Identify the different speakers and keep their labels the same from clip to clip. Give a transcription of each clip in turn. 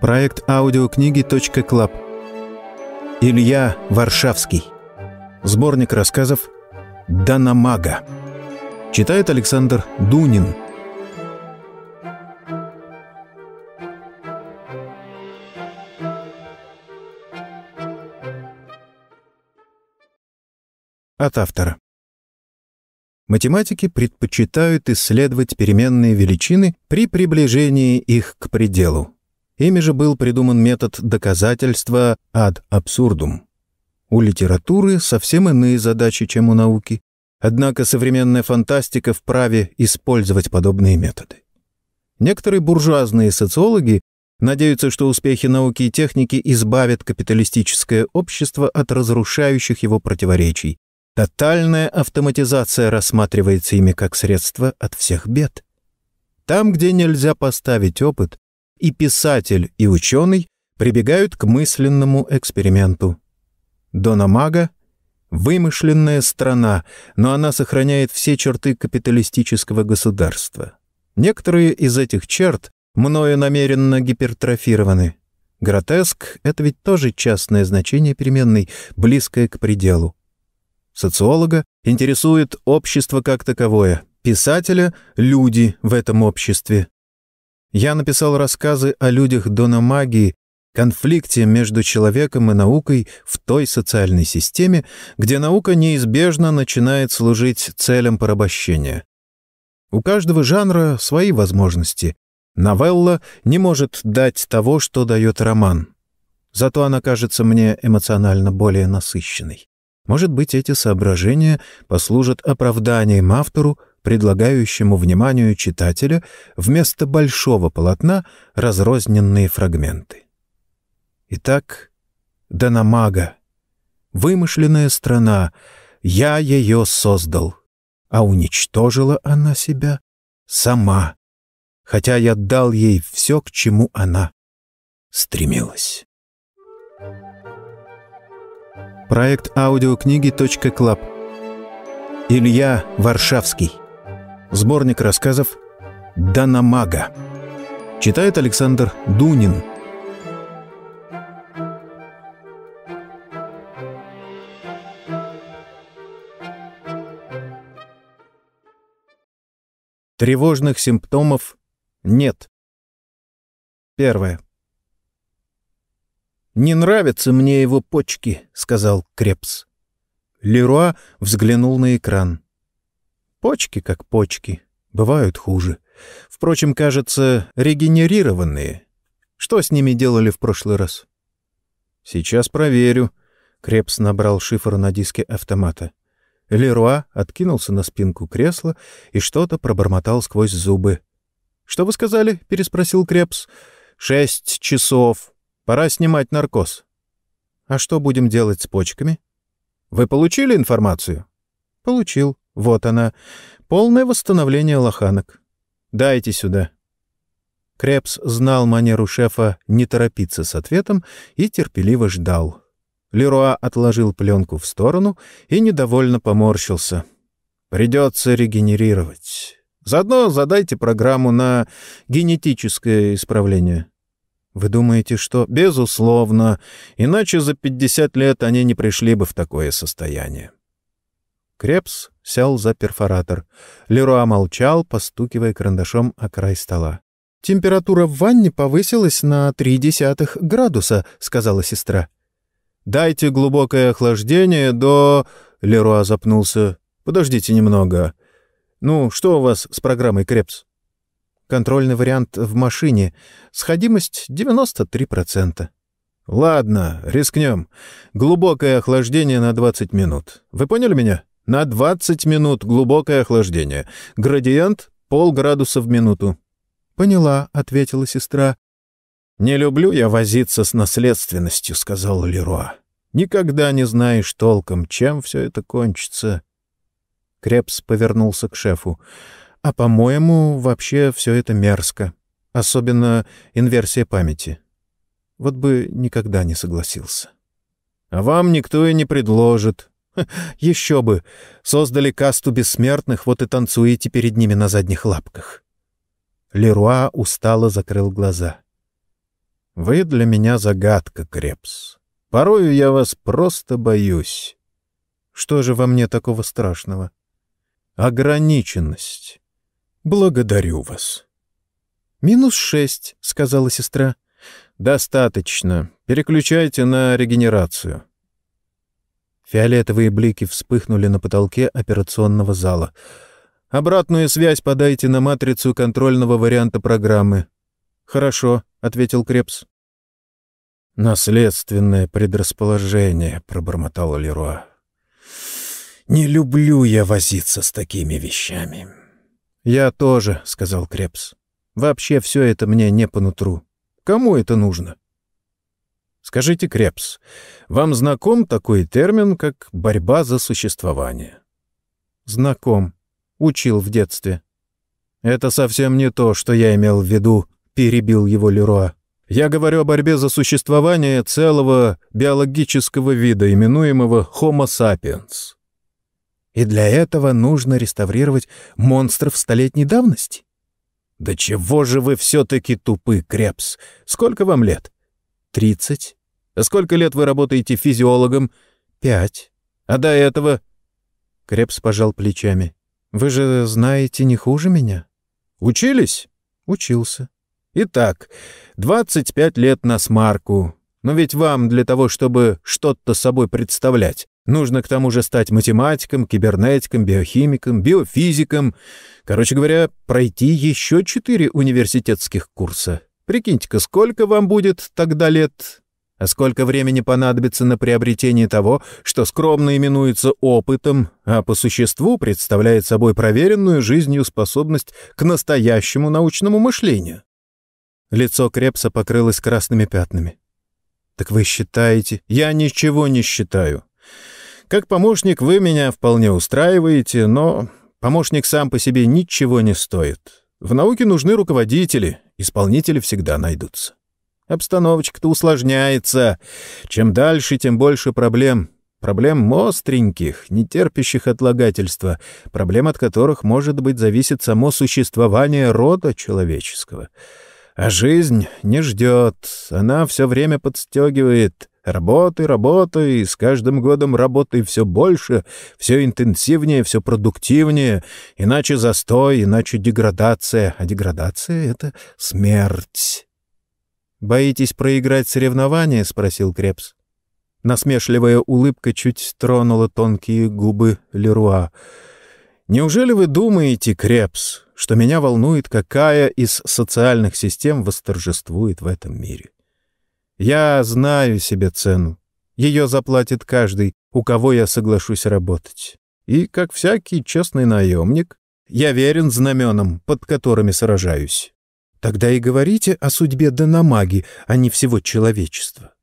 Speaker 1: Проект аудиокниги .клаб. Илья Варшавский. Сборник рассказов «Данамага». Читает Александр Дунин. От автора. Математики предпочитают исследовать переменные величины при приближении их к пределу. Ими же был придуман метод доказательства ad absurdum. У литературы совсем иные задачи, чем у науки, однако современная фантастика вправе использовать подобные методы. Некоторые буржуазные социологи надеются, что успехи науки и техники избавят капиталистическое общество от разрушающих его противоречий, Тотальная автоматизация рассматривается ими как средство от всех бед. Там, где нельзя поставить опыт, и писатель, и ученый прибегают к мысленному эксперименту. Дономага — вымышленная страна, но она сохраняет все черты капиталистического государства. Некоторые из этих черт мною намеренно гипертрофированы. Гротеск — это ведь тоже частное значение переменной, близкое к пределу. Социолога интересует общество как таковое, писателя — люди в этом обществе. Я написал рассказы о людях дономагии, конфликте между человеком и наукой в той социальной системе, где наука неизбежно начинает служить целям порабощения. У каждого жанра свои возможности. Новелла не может дать того, что дает роман. Зато она кажется мне эмоционально более насыщенной. Может быть, эти соображения послужат оправданием автору, предлагающему вниманию читателя вместо большого полотна разрозненные фрагменты. Итак, Данамага, вымышленная страна, я ее создал, а уничтожила она себя сама, хотя я дал ей все, к чему она стремилась. Проект аудиокниги .клаб. Илья Варшавский. Сборник рассказов «Данамага». Читает Александр Дунин. Тревожных симптомов нет. Первое. «Не нравятся мне его почки», — сказал Крепс. Леруа взглянул на экран. «Почки как почки. Бывают хуже. Впрочем, кажется, регенерированные. Что с ними делали в прошлый раз?» «Сейчас проверю». Крепс набрал шифр на диске автомата. Леруа откинулся на спинку кресла и что-то пробормотал сквозь зубы. «Что вы сказали?» — переспросил Крепс. «Шесть часов. Пора снимать наркоз. А что будем делать с почками? Вы получили информацию? Получил. Вот она. Полное восстановление лоханок. Дайте сюда. Крепс знал манеру шефа не торопиться с ответом и терпеливо ждал. Леруа отложил пленку в сторону и недовольно поморщился. «Придется регенерировать. Заодно задайте программу на генетическое исправление». Вы думаете, что... Безусловно. Иначе за 50 лет они не пришли бы в такое состояние. Крепс сел за перфоратор. Леруа молчал, постукивая карандашом о край стола. «Температура в ванне повысилась на три десятых градуса», — сказала сестра. «Дайте глубокое охлаждение до...» — Леруа запнулся. «Подождите немного. Ну, что у вас с программой Крепс?» Контрольный вариант в машине. Сходимость 93%. Ладно, рискнем. Глубокое охлаждение на 20 минут. Вы поняли меня? На 20 минут глубокое охлаждение. Градиент — полградуса в минуту. «Поняла», — ответила сестра. «Не люблю я возиться с наследственностью», — сказал Леруа. «Никогда не знаешь толком, чем все это кончится». Крепс повернулся к шефу. А, по-моему, вообще все это мерзко. Особенно инверсия памяти. Вот бы никогда не согласился. А вам никто и не предложит. Еще бы. Создали касту бессмертных, вот и танцуете перед ними на задних лапках. Леруа устало закрыл глаза. «Вы для меня загадка, Крепс. Порою я вас просто боюсь. Что же во мне такого страшного? Ограниченность. Благодарю вас». «Минус шесть», — сказала сестра. «Достаточно. Переключайте на регенерацию». Фиолетовые блики вспыхнули на потолке операционного зала. «Обратную связь подайте на матрицу контрольного варианта программы». «Хорошо», — ответил Крепс. «Наследственное предрасположение», — пробормотал Леруа. «Не люблю я возиться с такими вещами». «Я тоже», — сказал Крепс. «Вообще все это мне не по нутру. Кому это нужно?» «Скажите, Крепс, вам знаком такой термин, как борьба за существование?» «Знаком. Учил в детстве». «Это совсем не то, что я имел в виду», — перебил его Леруа. Я говорю о борьбе за существование целого биологического вида, именуемого Homo sapiens. И для этого нужно реставрировать монстров столетней давности? Да чего же вы все-таки тупы, Крепс? Сколько вам лет? Тридцать. А сколько лет вы работаете физиологом? Пять. А до этого? Крепс пожал плечами. Вы же знаете не хуже меня. Учились? Учился. Итак, 25 лет на смарку. Но ведь вам для того, чтобы что-то собой представлять, нужно к тому же стать математиком, кибернетиком, биохимиком, биофизиком. Короче говоря, пройти еще четыре университетских курса. Прикиньте-ка, сколько вам будет тогда лет? А сколько времени понадобится на приобретение того, что скромно именуется опытом, а по существу представляет собой проверенную жизнью способность к настоящему научному мышлению? Лицо Крепса покрылось красными пятнами. «Так вы считаете?» «Я ничего не считаю. Как помощник вы меня вполне устраиваете, но помощник сам по себе ничего не стоит. В науке нужны руководители, исполнители всегда найдутся. Обстановочка-то усложняется. Чем дальше, тем больше проблем. Проблем остреньких, не терпящих отлагательства, проблем от которых, может быть, зависит само существование рода человеческого». А жизнь не ждет, она все время подстегивает. Работай, работай, и с каждым годом работай все больше, все интенсивнее, все продуктивнее. Иначе застой, иначе деградация. А деградация — это смерть. «Боитесь проиграть соревнования?» — спросил Крепс. Насмешливая улыбка чуть тронула тонкие губы Леруа. «Неужели вы думаете, Крепс, что меня волнует, какая из социальных систем восторжествует в этом мире. Я знаю себе цену. Ее заплатит каждый, у кого я соглашусь работать. И, как всякий честный наемник, я верен знаменам, под которыми сражаюсь. Тогда и говорите о судьбе Дономаги, а не всего человечества.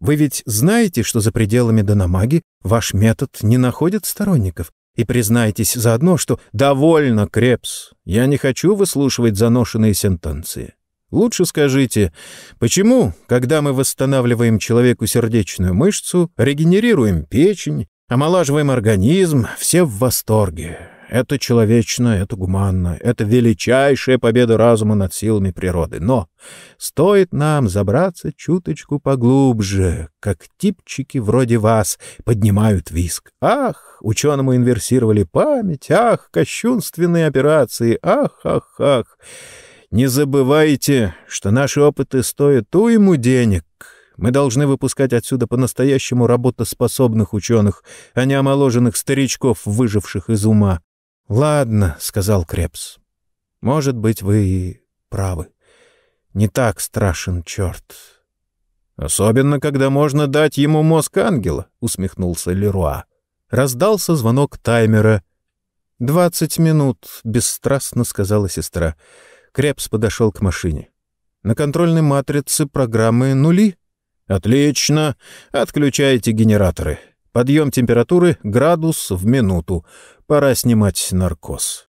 Speaker 1: Вы ведь знаете, что за пределами Дономаги ваш метод не находит сторонников, и признайтесь заодно, что «довольно, Крепс, я не хочу выслушивать заношенные сентенции». Лучше скажите, почему, когда мы восстанавливаем человеку сердечную мышцу, регенерируем печень, омолаживаем организм, все в восторге? Это человечно, это гуманно, это величайшая победа разума над силами природы. Но стоит нам забраться чуточку поглубже, как типчики вроде вас поднимают виск. Ах, ученому инверсировали память, ах, кощунственные операции, ах, ах, ах. Не забывайте, что наши опыты стоят уйму денег. Мы должны выпускать отсюда по-настоящему работоспособных ученых, а не омоложенных старичков, выживших из ума. «Ладно», — сказал Крепс. «Может быть, вы и правы. Не так страшен черт». «Особенно, когда можно дать ему мозг ангела», — усмехнулся Леруа. Раздался звонок таймера. «Двадцать минут», — бесстрастно сказала сестра. Крепс подошел к машине. «На контрольной матрице программы нули». «Отлично. Отключайте генераторы. Подъем температуры — градус в минуту. Пора снимать наркоз.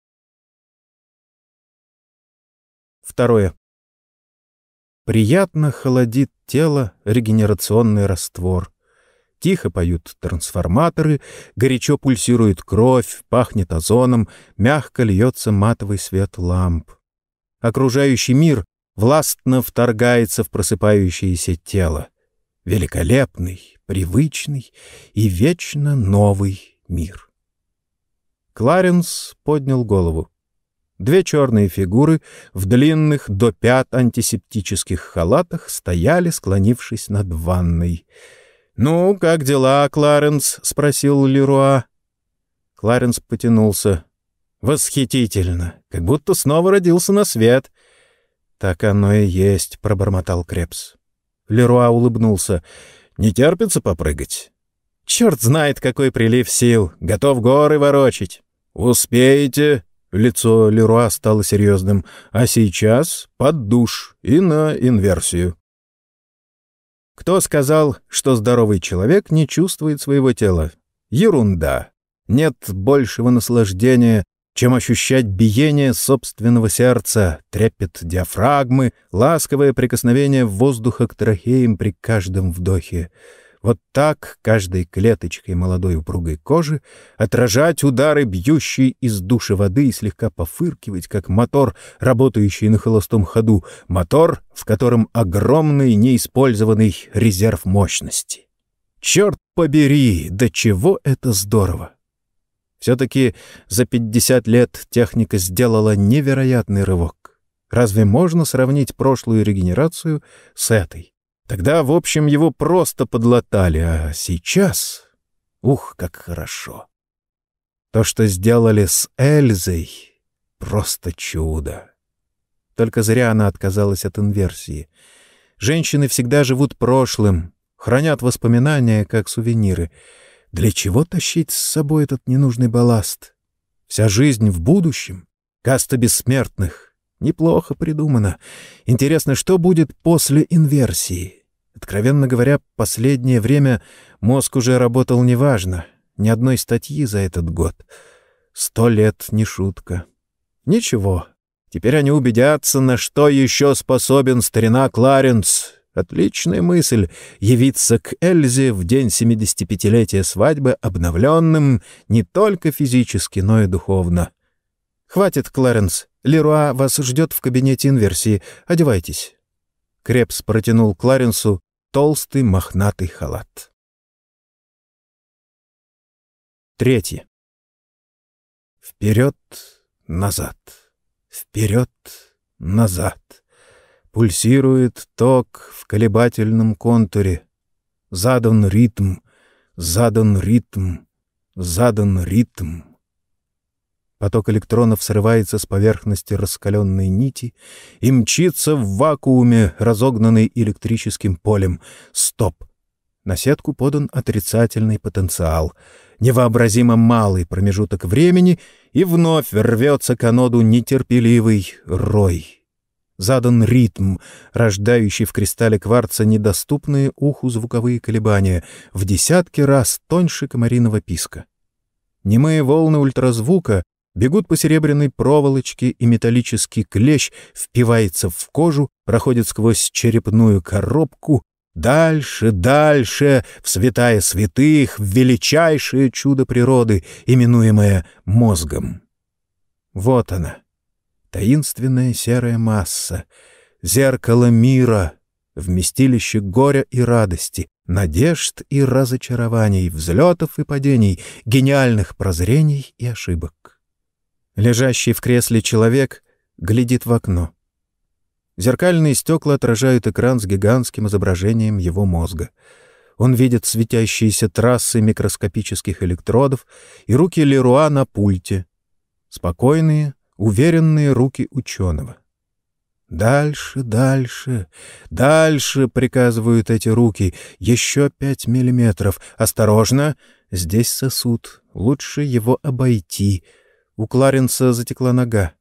Speaker 1: Второе. Приятно холодит тело регенерационный раствор. Тихо поют трансформаторы, горячо пульсирует кровь, пахнет озоном, мягко льется матовый свет ламп. Окружающий мир властно вторгается в просыпающееся тело. Великолепный, привычный и вечно новый мир. Кларенс поднял голову. Две черные фигуры в длинных до пят антисептических халатах стояли, склонившись над ванной. «Ну, как дела, Кларенс?» — спросил Леруа. Кларенс потянулся. «Восхитительно! Как будто снова родился на свет!» «Так оно и есть», — пробормотал Крепс. Леруа улыбнулся. «Не терпится попрыгать?» «Черт знает, какой прилив сил! Готов горы ворочить!» «Успеете?» Лицо Леруа стало серьезным. «А сейчас под душ и на инверсию». Кто сказал, что здоровый человек не чувствует своего тела? Ерунда. Нет большего наслаждения, чем ощущать биение собственного сердца, трепет диафрагмы, ласковое прикосновение воздуха к трахеям при каждом вдохе. Вот так каждой клеточкой молодой упругой кожи отражать удары, бьющие из души воды и слегка пофыркивать, как мотор, работающий на холостом ходу, мотор, в котором огромный неиспользованный резерв мощности. Черт побери, до чего это здорово! Все-таки за 50 лет техника сделала невероятный рывок. Разве можно сравнить прошлую регенерацию с этой? Тогда, в общем, его просто подлатали, а сейчас... Ух, как хорошо! То, что сделали с Эльзой, просто чудо. Только зря она отказалась от инверсии. Женщины всегда живут прошлым, хранят воспоминания, как сувениры. Для чего тащить с собой этот ненужный балласт? Вся жизнь в будущем, каста бессмертных. Неплохо придумано. Интересно, что будет после инверсии? Откровенно говоря, последнее время мозг уже работал неважно. Ни одной статьи за этот год. Сто лет — не шутка. Ничего. Теперь они убедятся, на что еще способен старина Кларенс. Отличная мысль — явиться к Эльзе в день 75-летия свадьбы обновленным не только физически, но и духовно. «Хватит, Кларенс. Леруа вас ждет в кабинете инверсии. Одевайтесь». Крепс протянул Кларенсу толстый мохнатый халат. Третье. Вперед, назад, вперед, назад. Пульсирует ток в колебательном контуре. Задан ритм, задан ритм, задан ритм. Поток электронов срывается с поверхности раскаленной нити и мчится в вакууме, разогнанный электрическим полем. Стоп! На сетку подан отрицательный потенциал. Невообразимо малый промежуток времени, и вновь рвется к аноду нетерпеливый рой. Задан ритм, рождающий в кристалле кварца недоступные уху звуковые колебания, в десятки раз тоньше комариного писка. Немые волны ультразвука бегут по серебряной проволочке, и металлический клещ впивается в кожу, проходит сквозь черепную коробку, дальше, дальше, в святая святых, в величайшее чудо природы, именуемое мозгом. Вот она, таинственная серая масса, зеркало мира, вместилище горя и радости, надежд и разочарований, взлетов и падений, гениальных прозрений и ошибок. Лежащий в кресле человек глядит в окно. Зеркальные стекла отражают экран с гигантским изображением его мозга. Он видит светящиеся трассы микроскопических электродов и руки Леруа на пульте. Спокойные, уверенные руки ученого. «Дальше, дальше, дальше!» — приказывают эти руки. «Еще пять миллиметров. Осторожно! Здесь сосуд. Лучше его обойти». У Кларенса затекла нога.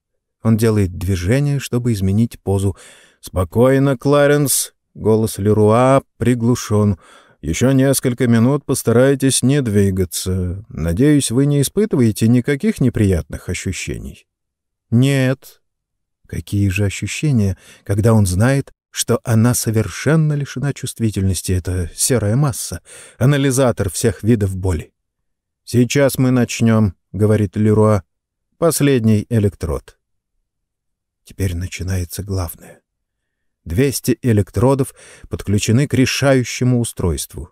Speaker 1: Он делает движение, чтобы изменить позу. «Спокойно, Кларенс!» — голос Леруа приглушен. «Еще несколько минут постарайтесь не двигаться. Надеюсь, вы не испытываете никаких неприятных ощущений?» «Нет». Какие же ощущения, когда он знает, что она совершенно лишена чувствительности, это серая масса, анализатор всех видов боли. «Сейчас мы начнем», — говорит Леруа. Последний электрод. Теперь начинается главное. 200 электродов подключены к решающему устройству.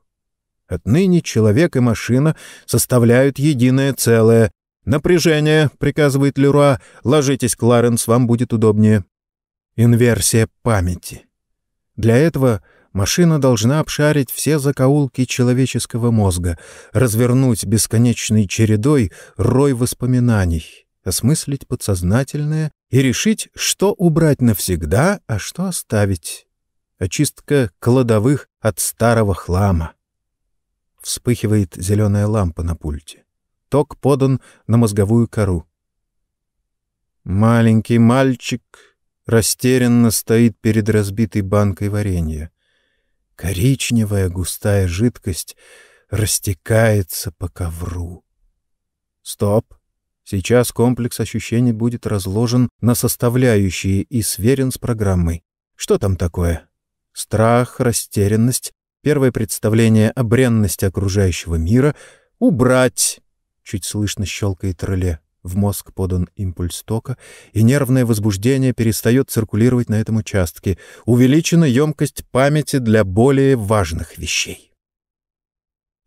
Speaker 1: Отныне человек и машина составляют единое целое. «Напряжение», — приказывает Леруа, — «ложитесь, Кларенс, вам будет удобнее». Инверсия памяти. Для этого машина должна обшарить все закоулки человеческого мозга, развернуть бесконечной чередой рой воспоминаний, осмыслить подсознательное и решить, что убрать навсегда, а что оставить. Очистка кладовых от старого хлама. Вспыхивает зеленая лампа на пульте. Ток подан на мозговую кору. Маленький мальчик растерянно стоит перед разбитой банкой варенья. Коричневая густая жидкость растекается по ковру. Стоп! Сейчас комплекс ощущений будет разложен на составляющие и сверен с программой. Что там такое? Страх, растерянность, первое представление о бренности окружающего мира, убрать. Чуть слышно щелкает реле. В мозг подан импульс тока, и нервное возбуждение перестает циркулировать на этом участке. Увеличена емкость памяти для более важных вещей.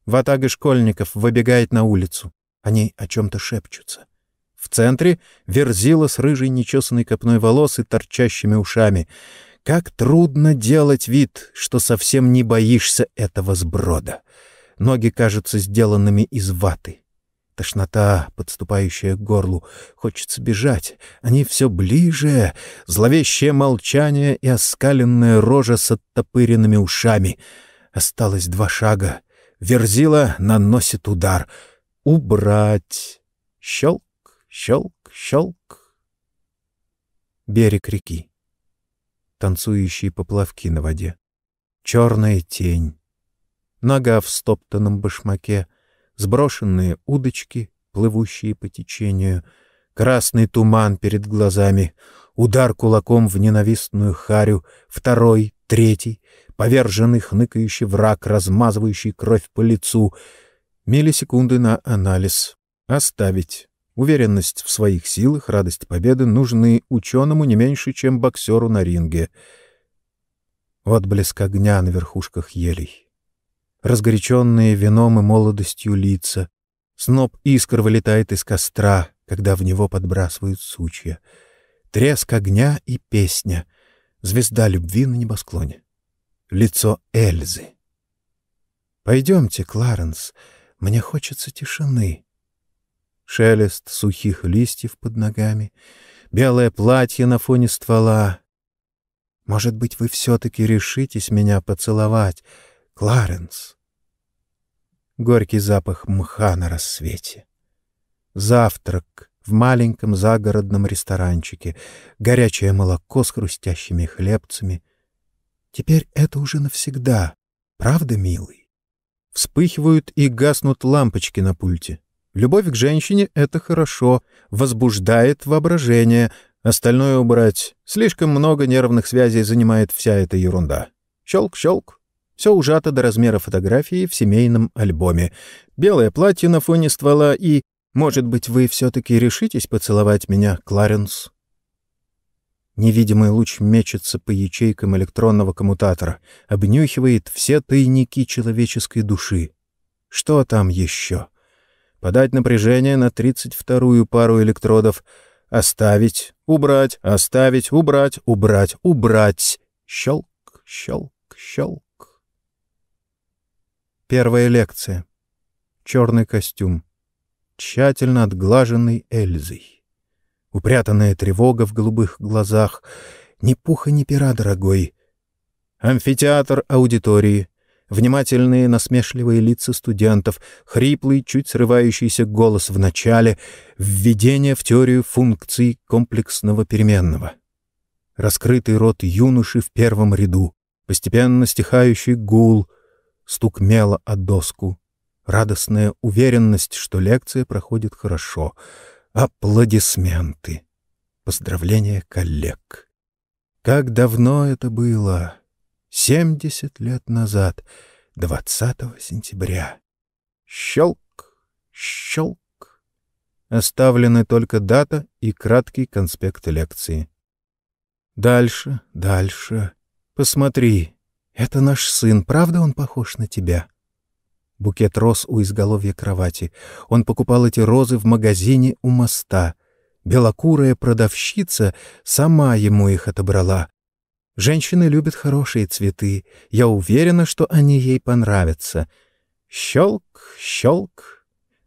Speaker 1: Ватага школьников выбегает на улицу. Они о чем-то шепчутся. В центре — верзила с рыжей нечесанной копной волос и торчащими ушами. Как трудно делать вид, что совсем не боишься этого сброда. Ноги кажутся сделанными из ваты. Тошнота, подступающая к горлу. Хочется бежать. Они все ближе. Зловещее молчание и оскаленная рожа с оттопыренными ушами. Осталось два шага. Верзила наносит удар. Убрать. Щелк, щелк, щелк. Берег реки. Танцующие поплавки на воде. Черная тень. Нога в стоптанном башмаке. Сброшенные удочки, плывущие по течению. Красный туман перед глазами. Удар кулаком в ненавистную харю. Второй, третий. Поверженный хныкающий враг, размазывающий кровь по лицу — Миллисекунды на анализ. Оставить. Уверенность в своих силах, радость победы нужны ученому не меньше, чем боксеру на ринге. Отблеск огня на верхушках елей. Разгоряченные вином и молодостью лица. Сноп искр вылетает из костра, когда в него подбрасывают сучья. Треск огня и песня. Звезда любви на небосклоне. Лицо Эльзы. «Пойдемте, Кларенс», мне хочется тишины. Шелест сухих листьев под ногами, белое платье на фоне ствола. Может быть, вы все-таки решитесь меня поцеловать, Кларенс? Горький запах мха на рассвете. Завтрак в маленьком загородном ресторанчике, горячее молоко с хрустящими хлебцами. Теперь это уже навсегда, правда, милый? Вспыхивают и гаснут лампочки на пульте. Любовь к женщине — это хорошо, возбуждает воображение. Остальное убрать. Слишком много нервных связей занимает вся эта ерунда. Щелк-щелк. Все ужато до размера фотографии в семейном альбоме. Белое платье на фоне ствола и... Может быть, вы все-таки решитесь поцеловать меня, Кларенс? Невидимый луч мечется по ячейкам электронного коммутатора, обнюхивает все тайники человеческой души. Что там еще? Подать напряжение на 32-ю пару электродов. Оставить, убрать, оставить, убрать, убрать, убрать. Щелк, щелк, щелк. Первая лекция. Черный костюм. Тщательно отглаженный Эльзой. Упрятанная тревога в голубых глазах. Ни пуха, ни пера, дорогой. Амфитеатр аудитории. Внимательные насмешливые лица студентов, хриплый, чуть срывающийся голос в начале, введение в теорию функций комплексного переменного. Раскрытый рот юноши в первом ряду, постепенно стихающий гул, стук мела о доску, радостная уверенность, что лекция проходит хорошо — Аплодисменты. Поздравления коллег. Как давно это было? Семьдесят лет назад, 20 сентября. Щелк, щелк. Оставлены только дата и краткий конспект лекции. Дальше, дальше. Посмотри, это наш сын, правда он похож на тебя?» Букет роз у изголовья кровати. Он покупал эти розы в магазине у моста. Белокурая продавщица сама ему их отобрала. Женщины любят хорошие цветы. Я уверена, что они ей понравятся. Щелк, щелк.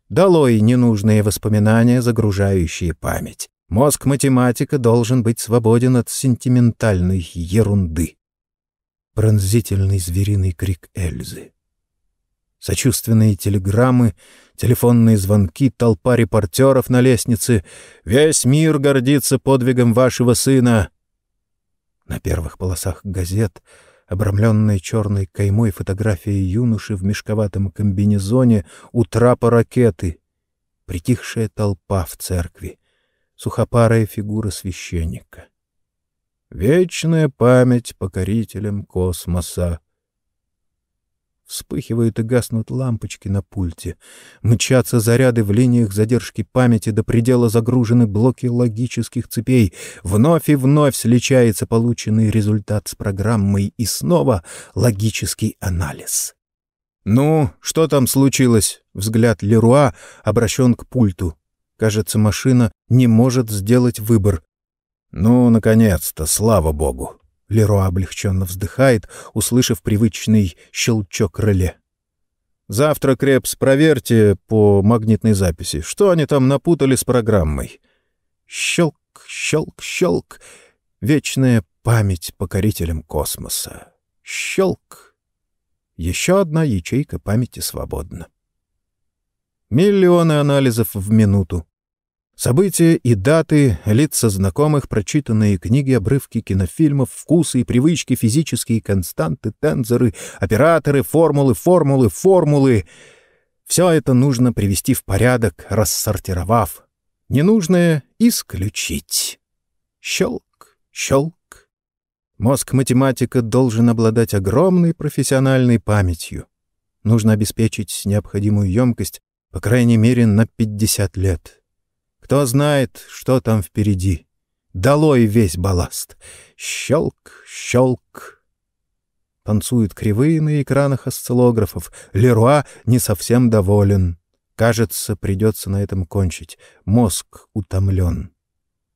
Speaker 1: Долой ненужные воспоминания, загружающие память. Мозг математика должен быть свободен от сентиментальной ерунды. Пронзительный звериный крик Эльзы. Сочувственные телеграммы, телефонные звонки, толпа репортеров на лестнице. «Весь мир гордится подвигом вашего сына!» На первых полосах газет, обрамленная черной каймой фотография юноши в мешковатом комбинезоне у трапа ракеты, притихшая толпа в церкви, сухопарая фигура священника. Вечная память покорителям космоса. Вспыхивают и гаснут лампочки на пульте. Мчатся заряды в линиях задержки памяти, до предела загружены блоки логических цепей. Вновь и вновь сличается полученный результат с программой и снова логический анализ. «Ну, что там случилось?» Взгляд Леруа обращен к пульту. Кажется, машина не может сделать выбор. «Ну, наконец-то, слава богу!» Леро облегченно вздыхает, услышав привычный щелчок реле. «Завтра, Крепс, проверьте по магнитной записи, что они там напутали с программой». Щелк, щелк, щелк. Вечная память покорителям космоса. Щелк. Еще одна ячейка памяти свободна. Миллионы анализов в минуту. События и даты, лица знакомых, прочитанные книги, обрывки кинофильмов, вкусы и привычки, физические константы, тензоры, операторы, формулы, формулы, формулы. Все это нужно привести в порядок, рассортировав. Ненужное — исключить. Щелк, щелк. Мозг математика должен обладать огромной профессиональной памятью. Нужно обеспечить необходимую емкость, по крайней мере, на 50 лет. Кто знает, что там впереди. Долой весь балласт. Щелк, щелк. Танцуют кривые на экранах осциллографов. Леруа не совсем доволен. Кажется, придется на этом кончить. Мозг утомлен.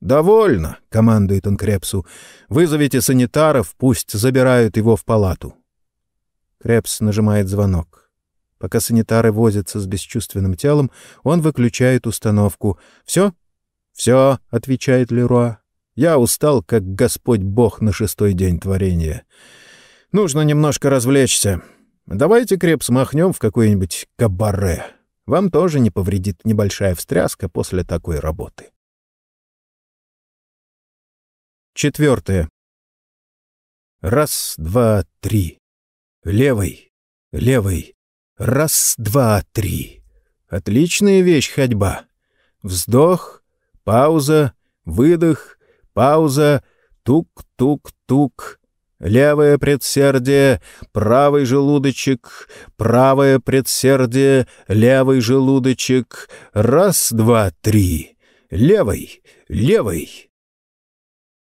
Speaker 1: «Довольно!» — командует он Крепсу. «Вызовите санитаров, пусть забирают его в палату». Крепс нажимает звонок. Пока санитары возятся с бесчувственным телом, он выключает установку. «Все?» «Все», — отвечает Леруа. «Я устал, как Господь Бог на шестой день творения. Нужно немножко развлечься. Давайте, Крепс, махнем в какое-нибудь кабаре. Вам тоже не повредит небольшая встряска после такой работы». Четвертое. Раз, два, три. Левый, левый, Раз, два, три. Отличная вещь ходьба. Вздох, пауза, выдох, пауза, тук-тук-тук. Левое предсердие, правый желудочек, правое предсердие, левый желудочек. Раз, два, три. Левый, левый.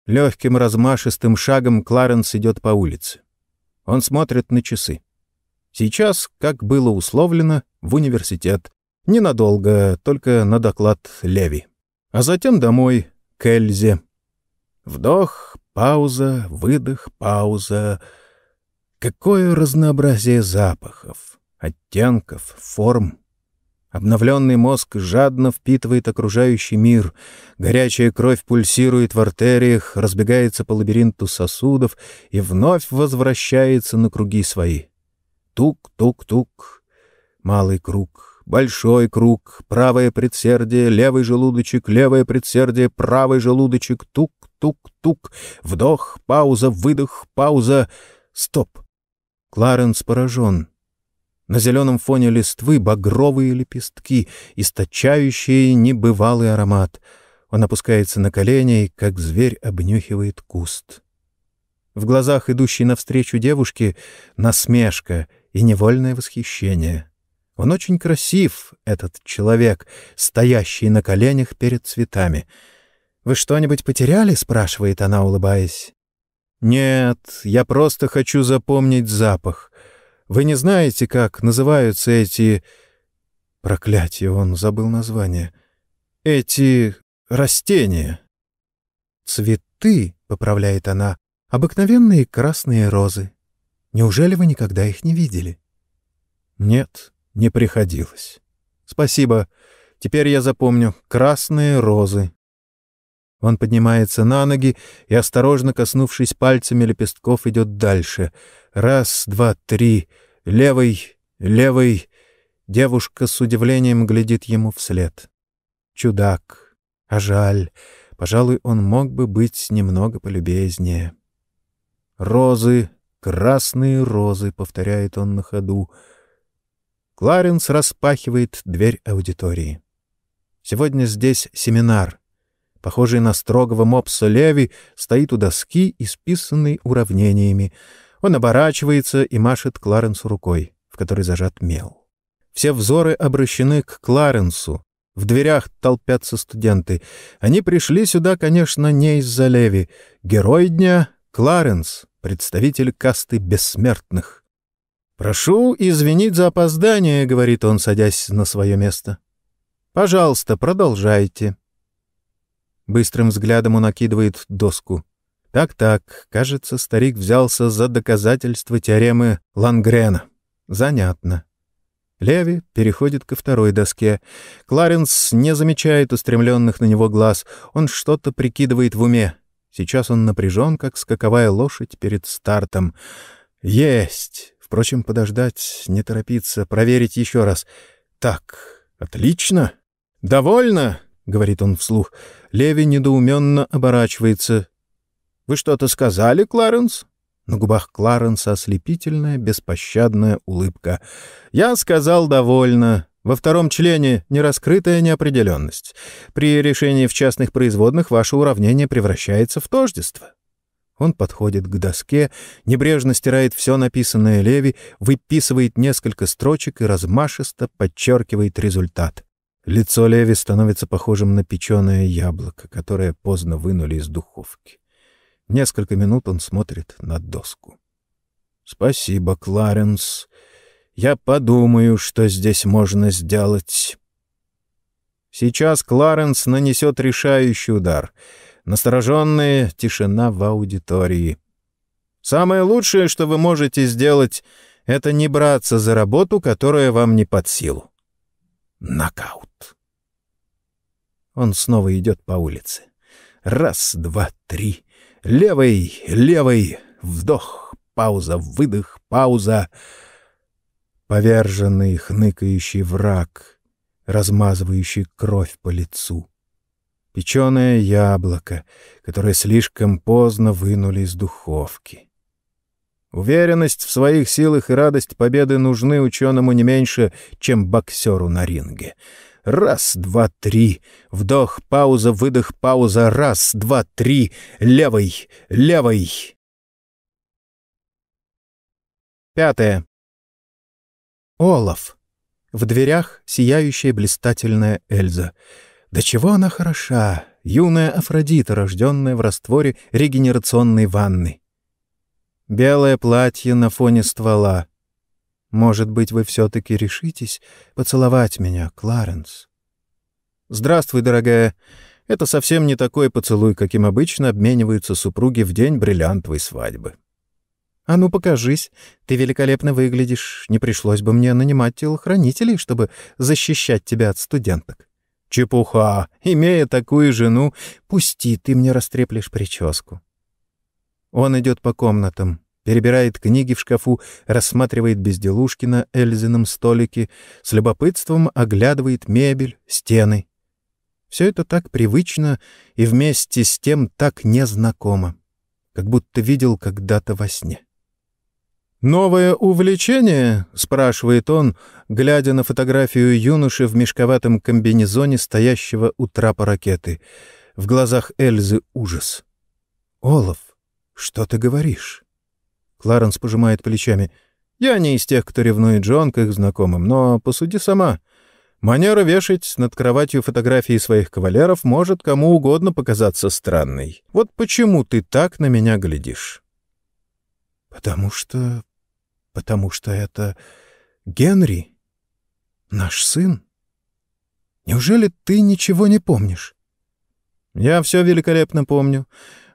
Speaker 1: Легким размашистым шагом Кларенс идет по улице. Он смотрит на часы. Сейчас, как было условлено, в университет. Ненадолго, только на доклад Леви. А затем домой, к Эльзе. Вдох, пауза, выдох, пауза. Какое разнообразие запахов, оттенков, форм. Обновленный мозг жадно впитывает окружающий мир. Горячая кровь пульсирует в артериях, разбегается по лабиринту сосудов и вновь возвращается на круги свои. Тук-тук-тук. Малый круг, большой круг, правое предсердие, левый желудочек, левое предсердие, правый желудочек, тук-тук-тук. Вдох, пауза, выдох, пауза. Стоп. Кларенс поражен. На зеленом фоне листвы багровые лепестки, источающие небывалый аромат. Он опускается на колени, как зверь обнюхивает куст. В глазах идущей навстречу девушки насмешка — и невольное восхищение. Он очень красив, этот человек, стоящий на коленях перед цветами. «Вы что-нибудь потеряли?» — спрашивает она, улыбаясь. «Нет, я просто хочу запомнить запах. Вы не знаете, как называются эти...» Проклятие, он забыл название. «Эти растения». «Цветы», — поправляет она, — «обыкновенные красные розы. Неужели вы никогда их не видели?» «Нет, не приходилось. Спасибо. Теперь я запомню. Красные розы». Он поднимается на ноги и, осторожно коснувшись пальцами лепестков, идет дальше. Раз, два, три. Левый, левый. Девушка с удивлением глядит ему вслед. Чудак. А жаль. Пожалуй, он мог бы быть немного полюбезнее. «Розы, красные розы», — повторяет он на ходу. Кларенс распахивает дверь аудитории. Сегодня здесь семинар. Похожий на строгого мопса Леви, стоит у доски, исписанной уравнениями. Он оборачивается и машет Кларенсу рукой, в которой зажат мел. Все взоры обращены к Кларенсу. В дверях толпятся студенты. Они пришли сюда, конечно, не из-за Леви. Герой дня — Кларенс, представитель касты бессмертных. «Прошу извинить за опоздание», — говорит он, садясь на свое место. «Пожалуйста, продолжайте». Быстрым взглядом он накидывает доску. Так-так, кажется, старик взялся за доказательство теоремы Лангрена. Занятно. Леви переходит ко второй доске. Кларенс не замечает устремленных на него глаз. Он что-то прикидывает в уме. Сейчас он напряжен, как скаковая лошадь перед стартом. Есть! Впрочем, подождать, не торопиться, проверить еще раз. Так, отлично. Довольно? — говорит он вслух. Леви недоуменно оборачивается. «Вы что-то сказали, Кларенс?» На губах Кларенса ослепительная, беспощадная улыбка. «Я сказал довольно. Во втором члене нераскрытая неопределенность. При решении в частных производных ваше уравнение превращается в тождество». Он подходит к доске, небрежно стирает все написанное Леви, выписывает несколько строчек и размашисто подчеркивает результат. Лицо Леви становится похожим на печеное яблоко, которое поздно вынули из духовки. Несколько минут он смотрит на доску. «Спасибо, Кларенс. Я подумаю, что здесь можно сделать». Сейчас Кларенс нанесет решающий удар. Настороженная тишина в аудитории. «Самое лучшее, что вы можете сделать, — это не браться за работу, которая вам не под силу. Нокаут. Он снова идет по улице. Раз, два, три. Левый, левый. Вдох, пауза, выдох, пауза. Поверженный, хныкающий враг, размазывающий кровь по лицу. Печеное яблоко, которое слишком поздно вынули из духовки. Уверенность в своих силах и радость победы нужны ученому не меньше, чем боксеру на ринге. Раз, два, три. Вдох, пауза, выдох, пауза. Раз, два, три. Левый, левый. Пятое. Олаф. В дверях сияющая блистательная Эльза. Да чего она хороша, юная Афродита, рожденная в растворе регенерационной ванны. Белое платье на фоне ствола. Может быть, вы все-таки решитесь поцеловать меня, Кларенс? Здравствуй, дорогая. Это совсем не такой поцелуй, каким обычно обмениваются супруги в день бриллиантовой свадьбы. «А ну, покажись. Ты великолепно выглядишь. Не пришлось бы мне нанимать телохранителей, чтобы защищать тебя от студенток». «Чепуха! Имея такую жену, пусти, ты мне растреплешь прическу». Он идет по комнатам, перебирает книги в шкафу, рассматривает безделушки на Эльзином столике, с любопытством оглядывает мебель, стены. Все это так привычно и вместе с тем так незнакомо, как будто видел когда-то во сне. «Новое увлечение?» — спрашивает он, глядя на фотографию юноши в мешковатом комбинезоне, стоящего у трапа ракеты. В глазах Эльзы ужас. «Олаф, «Что ты говоришь?» Кларенс пожимает плечами. «Я не из тех, кто ревнует Джон к их знакомым, но посуди сама. Манера вешать над кроватью фотографии своих кавалеров может кому угодно показаться странной. Вот почему ты так на меня глядишь? — Потому что... потому что это Генри, наш сын. Неужели ты ничего не помнишь? — Я все великолепно помню,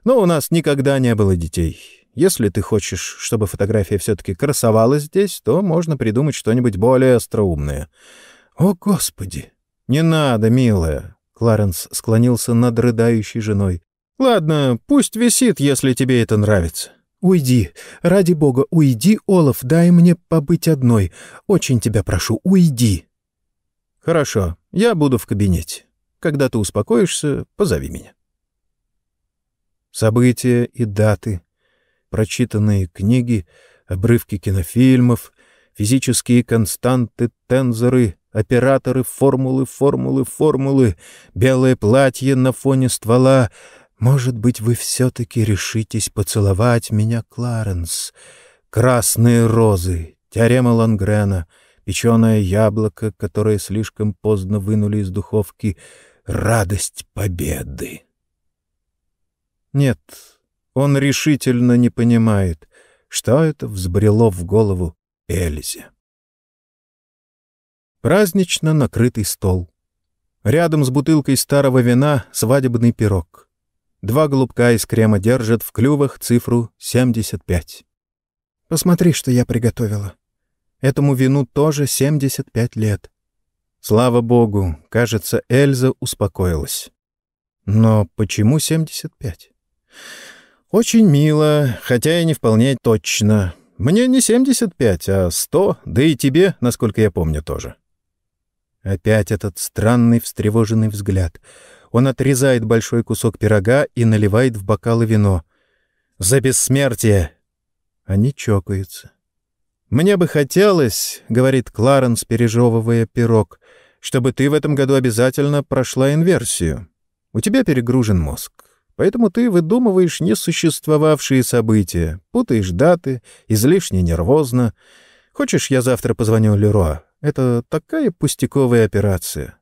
Speaker 1: но у нас никогда не было детей. Если ты хочешь, чтобы фотография все-таки красовалась здесь, то можно придумать что-нибудь более остроумное — «О, Господи!» «Не надо, милая!» Кларенс склонился над рыдающей женой. «Ладно, пусть висит, если тебе это нравится. Уйди. Ради бога, уйди, Олаф, дай мне побыть одной. Очень тебя прошу, уйди». «Хорошо, я буду в кабинете. Когда ты успокоишься, позови меня». События и даты, прочитанные книги, обрывки кинофильмов, физические константы, тензоры, операторы, формулы, формулы, формулы, белое платье на фоне ствола. Может быть, вы все-таки решитесь поцеловать меня, Кларенс? Красные розы, теорема Лангрена, печеное яблоко, которое слишком поздно вынули из духовки, радость победы. Нет, он решительно не понимает, что это взбрело в голову Эльзе. Празднично накрытый стол. Рядом с бутылкой старого вина свадебный пирог. Два голубка из крема держат в клювах цифру 75. «Посмотри, что я приготовила. Этому вину тоже 75 лет». Слава богу, кажется, Эльза успокоилась. Но почему 75? Очень мило, хотя и не вполне точно. Мне не 75, а 100, да и тебе, насколько я помню, тоже. Опять этот странный встревоженный взгляд. Он отрезает большой кусок пирога и наливает в бокалы вино. «За бессмертие!» Они чокаются. «Мне бы хотелось, — говорит Кларенс, пережевывая пирог, — чтобы ты в этом году обязательно прошла инверсию. У тебя перегружен мозг, поэтому ты выдумываешь несуществовавшие события, путаешь даты, излишне нервозно. Хочешь, я завтра позвоню Леруа? Это такая пустяковая операция.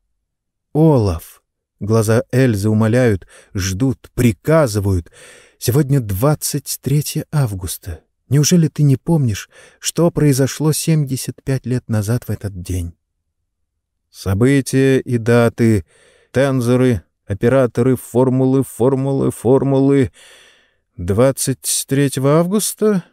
Speaker 1: Олаф. Глаза Эльзы умоляют, ждут, приказывают. Сегодня 23 августа. Неужели ты не помнишь, что произошло 75 лет назад в этот день? События и даты, тензоры, операторы, формулы, формулы, формулы. 23 августа?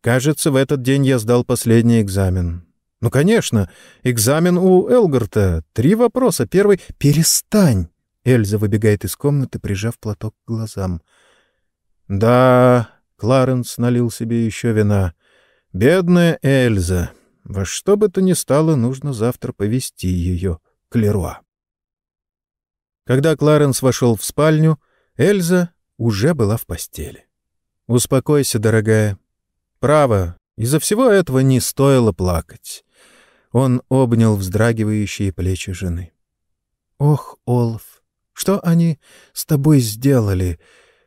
Speaker 1: Кажется, в этот день я сдал последний экзамен. Ну, конечно, экзамен у Элгарта. Три вопроса. Первый — «Перестань!» Эльза выбегает из комнаты, прижав платок к глазам. «Да...» — Кларенс налил себе еще вина. «Бедная Эльза. Во что бы то ни стало, нужно завтра повести ее к Леруа». Когда Кларенс вошел в спальню, Эльза уже была в постели. «Успокойся, дорогая. Право, из-за всего этого не стоило плакать. Он обнял вздрагивающие плечи жены. «Ох, Олаф, что они с тобой сделали?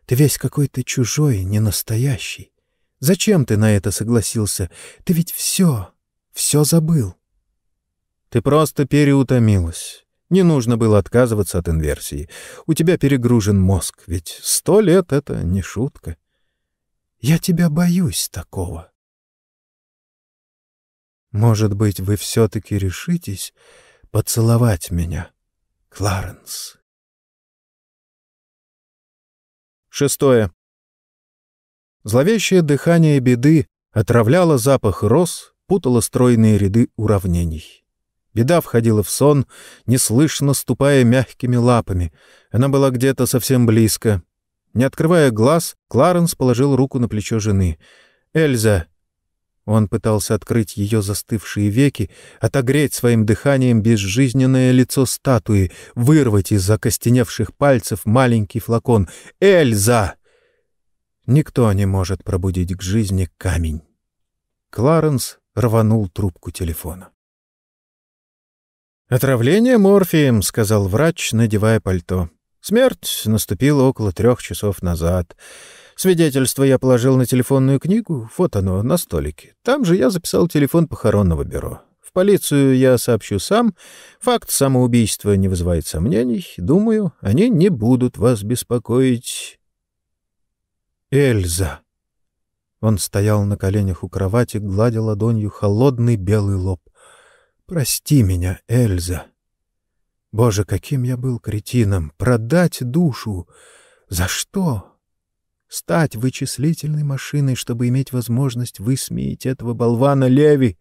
Speaker 1: Ты весь какой-то чужой, ненастоящий. Зачем ты на это согласился? Ты ведь все, все забыл». «Ты просто переутомилась. Не нужно было отказываться от инверсии. У тебя перегружен мозг, ведь сто лет — это не шутка». «Я тебя боюсь такого», может быть, вы все-таки решитесь поцеловать меня, Кларенс? Шестое. Зловещее дыхание беды отравляло запах роз, путало стройные ряды уравнений. Беда входила в сон, неслышно ступая мягкими лапами. Она была где-то совсем близко. Не открывая глаз, Кларенс положил руку на плечо жены. «Эльза, он пытался открыть ее застывшие веки, отогреть своим дыханием безжизненное лицо статуи, вырвать из закостеневших пальцев маленький флакон. «Эльза!» Никто не может пробудить к жизни камень. Кларенс рванул трубку телефона. «Отравление морфием», — сказал врач, надевая пальто. «Смерть наступила около трех часов назад. Свидетельство я положил на телефонную книгу, вот оно, на столике. Там же я записал телефон похоронного бюро. В полицию я сообщу сам. Факт самоубийства не вызывает сомнений. Думаю, они не будут вас беспокоить. Эльза. Он стоял на коленях у кровати, гладя ладонью холодный белый лоб. «Прости меня, Эльза. Боже, каким я был кретином! Продать душу! За что? Стать вычислительной машиной, чтобы иметь возможность высмеять этого болвана Леви!»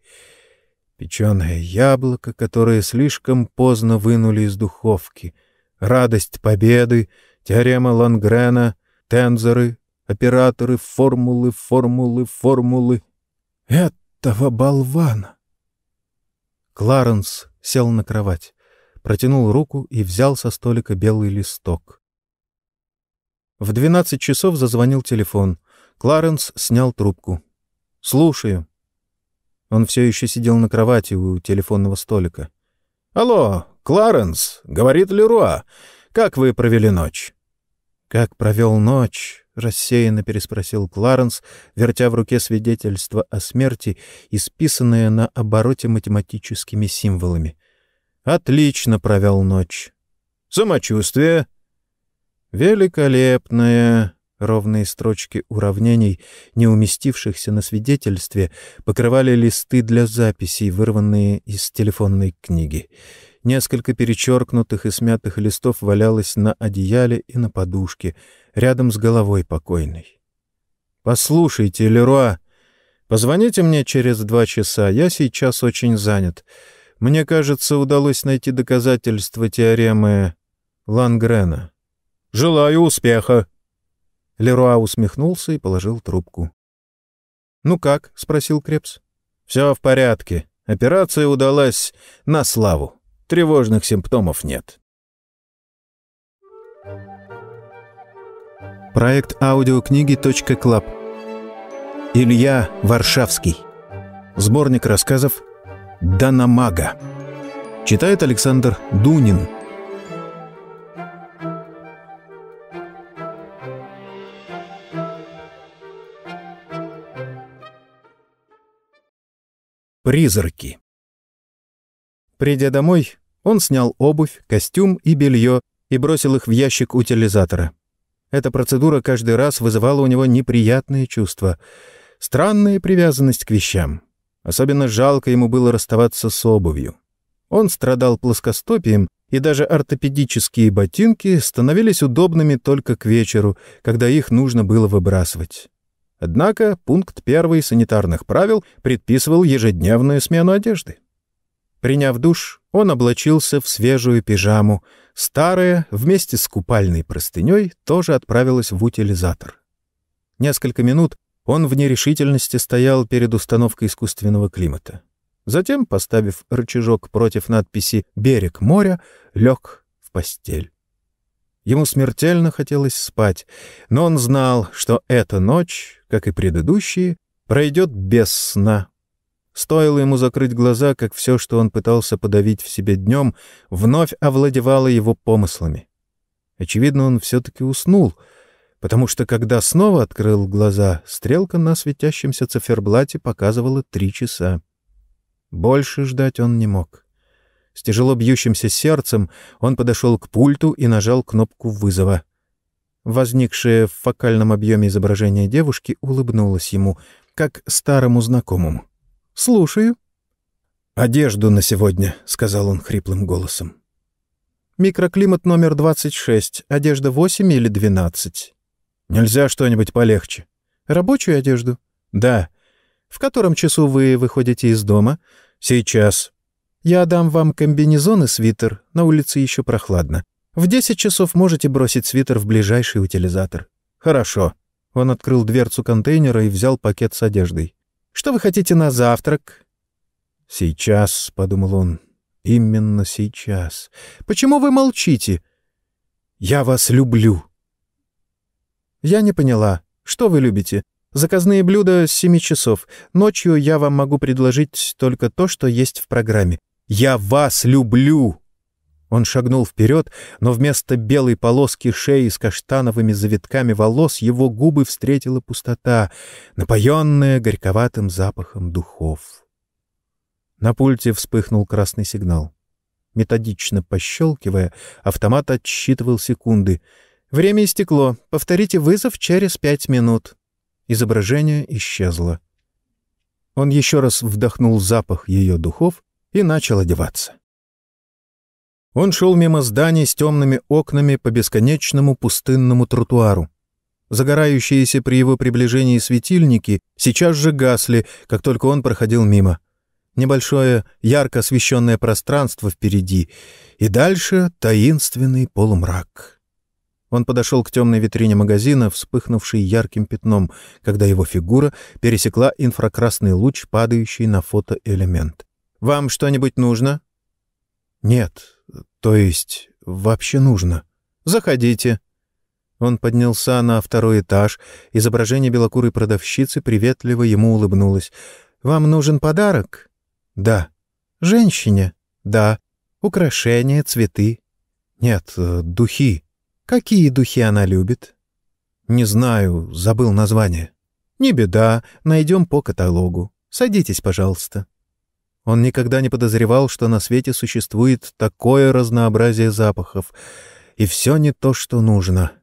Speaker 1: Печеное яблоко, которое слишком поздно вынули из духовки. Радость победы, теорема Лангрена, тензоры, операторы, формулы, формулы, формулы. Этого болвана! Кларенс сел на кровать, протянул руку и взял со столика белый листок. В двенадцать часов зазвонил телефон. Кларенс снял трубку. «Слушаю». Он все еще сидел на кровати у телефонного столика. «Алло, Кларенс, — говорит Леруа, — как вы провели ночь?» «Как провел ночь?» — рассеянно переспросил Кларенс, вертя в руке свидетельство о смерти, исписанное на обороте математическими символами. «Отлично провел ночь». «Самочувствие?» «Великолепное!» Ровные строчки уравнений, не уместившихся на свидетельстве, покрывали листы для записей, вырванные из телефонной книги. Несколько перечеркнутых и смятых листов валялось на одеяле и на подушке, рядом с головой покойной. «Послушайте, Леруа, позвоните мне через два часа, я сейчас очень занят. Мне кажется, удалось найти доказательства теоремы Лангрена. Желаю успеха!» Леруа усмехнулся и положил трубку. «Ну как?» — спросил Крепс. «Все в порядке. Операция удалась на славу. Тревожных симптомов нет». Проект аудиокниги .клаб Илья Варшавский Сборник рассказов «Данамага» Читает Александр Дунин Призраки. Придя домой, он снял обувь, костюм и белье и бросил их в ящик утилизатора. Эта процедура каждый раз вызывала у него неприятные чувства. Странная привязанность к вещам. Особенно жалко ему было расставаться с обувью. Он страдал плоскостопием, и даже ортопедические ботинки становились удобными только к вечеру, когда их нужно было выбрасывать. Однако пункт первый санитарных правил предписывал ежедневную смену одежды. Приняв душ, он облачился в свежую пижаму. Старая, вместе с купальной простыней, тоже отправилась в утилизатор. Несколько минут он в нерешительности стоял перед установкой искусственного климата. Затем, поставив рычажок против надписи «Берег моря», лег в постель. Ему смертельно хотелось спать, но он знал, что эта ночь, как и предыдущие, пройдет без сна. Стоило ему закрыть глаза, как все, что он пытался подавить в себе днем, вновь овладевало его помыслами. Очевидно, он все-таки уснул, потому что, когда снова открыл глаза, стрелка на светящемся циферблате показывала три часа. Больше ждать он не мог. С тяжело бьющимся сердцем он подошел к пульту и нажал кнопку вызова. Возникшее в фокальном объеме изображение девушки улыбнулось ему, как старому знакомому. «Слушаю». «Одежду на сегодня», — сказал он хриплым голосом. «Микроклимат номер 26, одежда 8 или 12?» «Нельзя что-нибудь полегче?» «Рабочую одежду?» «Да». «В котором часу вы выходите из дома?» «Сейчас». Я дам вам комбинезон и свитер, на улице еще прохладно. В десять часов можете бросить свитер в ближайший утилизатор». «Хорошо». Он открыл дверцу контейнера и взял пакет с одеждой. «Что вы хотите на завтрак?» «Сейчас», — подумал он, — «именно сейчас. Почему вы молчите?» «Я вас люблю». «Я не поняла. Что вы любите? Заказные блюда с семи часов. Ночью я вам могу предложить только то, что есть в программе. «Я вас люблю!» Он шагнул вперед, но вместо белой полоски шеи с каштановыми завитками волос его губы встретила пустота, напоенная горьковатым запахом духов. На пульте вспыхнул красный сигнал. Методично пощелкивая, автомат отсчитывал секунды. «Время истекло. Повторите вызов через пять минут». Изображение исчезло. Он еще раз вдохнул запах ее духов и начал одеваться. Он шел мимо зданий с темными окнами по бесконечному пустынному тротуару. Загорающиеся при его приближении светильники сейчас же гасли, как только он проходил мимо. Небольшое ярко освещенное пространство впереди, и дальше таинственный полумрак. Он подошел к темной витрине магазина, вспыхнувшей ярким пятном, когда его фигура пересекла инфракрасный луч, падающий на фотоэлемент. «Вам что-нибудь нужно?» «Нет, то есть вообще нужно. Заходите». Он поднялся на второй этаж. Изображение белокурой продавщицы приветливо ему улыбнулось. «Вам нужен подарок?» «Да». «Женщине?» «Да». «Украшения, цветы?» «Нет, э, духи». Какие духи она любит? Не знаю, забыл название. Не беда, найдем по каталогу. Садитесь, пожалуйста. Он никогда не подозревал, что на свете существует такое разнообразие запахов. И все не то, что нужно.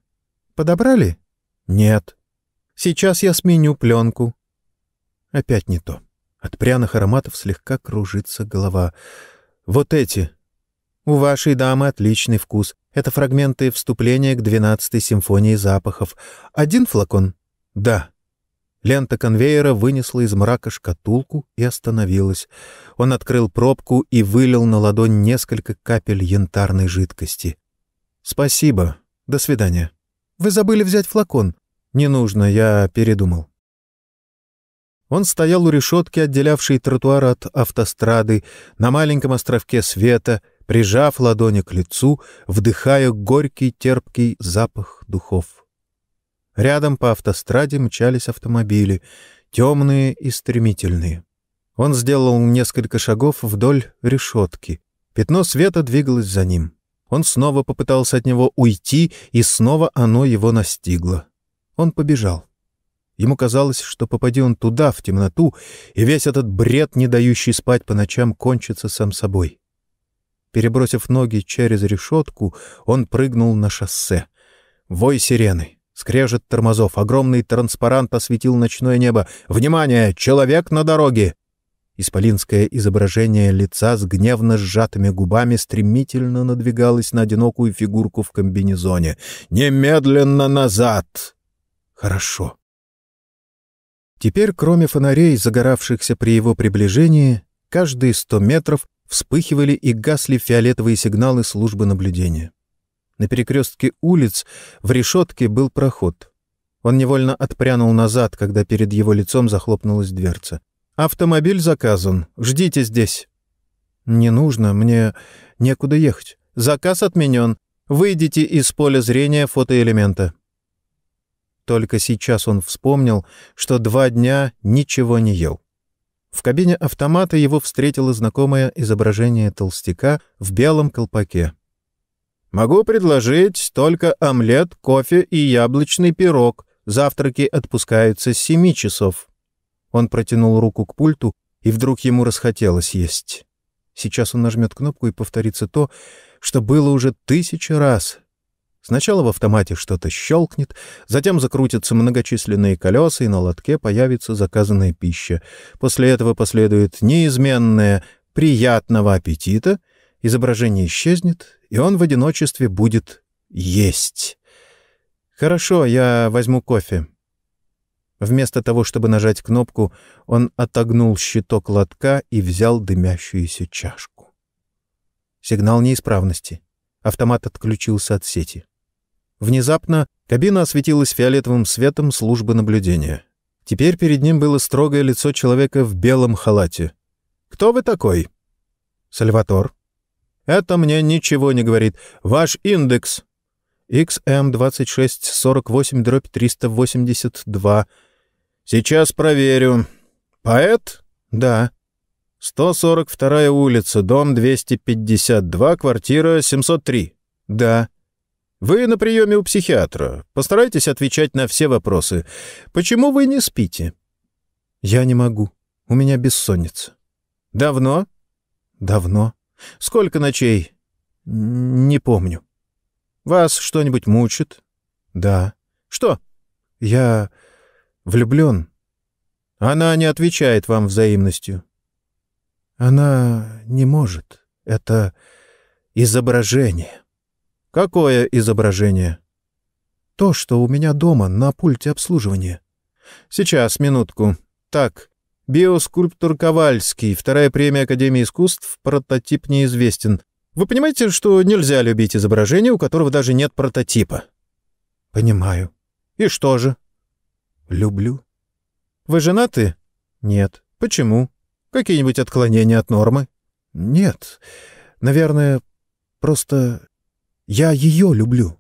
Speaker 1: Подобрали? Нет. Сейчас я сменю пленку. Опять не то. От пряных ароматов слегка кружится голова. Вот эти. У вашей дамы отличный вкус. Это фрагменты вступления к двенадцатой симфонии запахов. Один флакон? Да. Лента конвейера вынесла из мрака шкатулку и остановилась. Он открыл пробку и вылил на ладонь несколько капель янтарной жидкости. «Спасибо. До свидания. Вы забыли взять флакон. Не нужно, я передумал». Он стоял у решетки, отделявшей тротуар от автострады, на маленьком островке света — прижав ладони к лицу, вдыхая горький терпкий запах духов. Рядом по автостраде мчались автомобили, темные и стремительные. Он сделал несколько шагов вдоль решетки. Пятно света двигалось за ним. Он снова попытался от него уйти, и снова оно его настигло. Он побежал. Ему казалось, что попади он туда, в темноту, и весь этот бред, не дающий спать по ночам, кончится сам собой. Перебросив ноги через решетку, он прыгнул на шоссе. Вой сирены, скрежет тормозов, огромный транспарант осветил ночное небо. «Внимание! Человек на дороге!» Исполинское изображение лица с гневно сжатыми губами стремительно надвигалось на одинокую фигурку в комбинезоне. «Немедленно назад!» «Хорошо». Теперь, кроме фонарей, загоравшихся при его приближении, каждые сто метров вспыхивали и гасли фиолетовые сигналы службы наблюдения. На перекрестке улиц в решетке был проход. Он невольно отпрянул назад, когда перед его лицом захлопнулась дверца. «Автомобиль заказан. Ждите здесь». «Не нужно. Мне некуда ехать. Заказ отменен. Выйдите из поля зрения фотоэлемента». Только сейчас он вспомнил, что два дня ничего не ел. В кабине автомата его встретило знакомое изображение толстяка в белом колпаке. «Могу предложить только омлет, кофе и яблочный пирог. Завтраки отпускаются с семи часов». Он протянул руку к пульту, и вдруг ему расхотелось есть. Сейчас он нажмет кнопку и повторится то, что было уже тысячу раз, Сначала в автомате что-то щелкнет, затем закрутятся многочисленные колеса, и на лотке появится заказанная пища. После этого последует неизменное «приятного аппетита», изображение исчезнет, и он в одиночестве будет есть. «Хорошо, я возьму кофе». Вместо того, чтобы нажать кнопку, он отогнул щиток лотка и взял дымящуюся чашку. Сигнал неисправности. Автомат отключился от сети. Внезапно кабина осветилась фиолетовым светом службы наблюдения. Теперь перед ним было строгое лицо человека в белом халате. «Кто вы такой?» «Сальватор». «Это мне ничего не говорит. Ваш индекс». XM2648-382. «Сейчас проверю. Поэт?» «Да». 142-я улица, дом 252, квартира 703. «Да». Вы на приеме у психиатра. Постарайтесь отвечать на все вопросы. Почему вы не спите? Я не могу. У меня бессонница. Давно? Давно. Сколько ночей? Не помню. Вас что-нибудь мучит? Да. Что? Я влюблен. Она не отвечает вам взаимностью. Она не может. Это изображение. Какое изображение? То, что у меня дома на пульте обслуживания. Сейчас, минутку. Так, биоскульптор Ковальский, вторая премия Академии искусств, прототип неизвестен. Вы понимаете, что нельзя любить изображение, у которого даже нет прототипа? Понимаю. И что же? Люблю. Вы женаты? Нет. Почему? Какие-нибудь отклонения от нормы? Нет. Наверное, просто я ее люблю.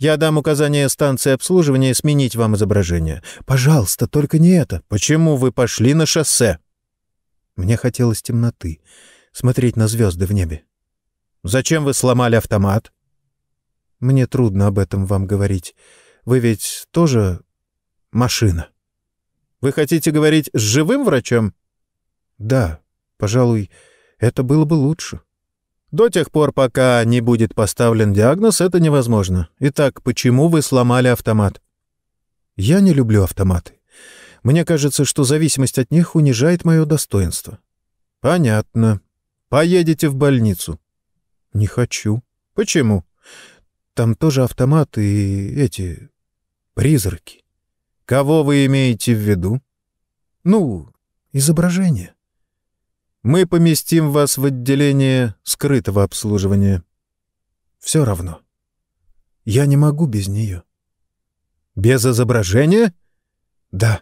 Speaker 1: Я дам указание станции обслуживания сменить вам изображение. Пожалуйста, только не это. Почему вы пошли на шоссе? Мне хотелось темноты, смотреть на звезды в небе. Зачем вы сломали автомат? Мне трудно об этом вам говорить. Вы ведь тоже машина. Вы хотите говорить с живым врачом? Да, пожалуй, это было бы лучше. До тех пор, пока не будет поставлен диагноз, это невозможно. Итак, почему вы сломали автомат? Я не люблю автоматы. Мне кажется, что зависимость от них унижает мое достоинство. Понятно. Поедете в больницу. Не хочу. Почему? Там тоже автоматы и эти... призраки. Кого вы имеете в виду? Ну, изображение. Мы поместим вас в отделение скрытого обслуживания. Все равно. Я не могу без нее. Без изображения? Да.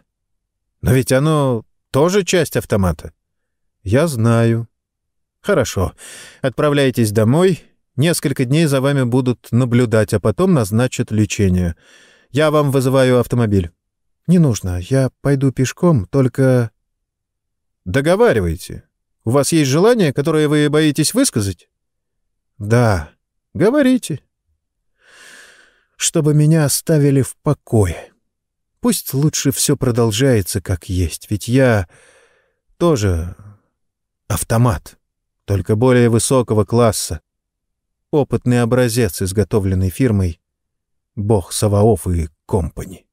Speaker 1: Но ведь оно тоже часть автомата. Я знаю. Хорошо. Отправляйтесь домой. Несколько дней за вами будут наблюдать, а потом назначат лечение. Я вам вызываю автомобиль. Не нужно. Я пойду пешком, только... Договаривайте. У вас есть желание, которое вы боитесь высказать? Да. Говорите. Чтобы меня оставили в покое. Пусть лучше все продолжается как есть, ведь я тоже автомат, только более высокого класса. Опытный образец, изготовленный фирмой «Бог Саваоф и Компани».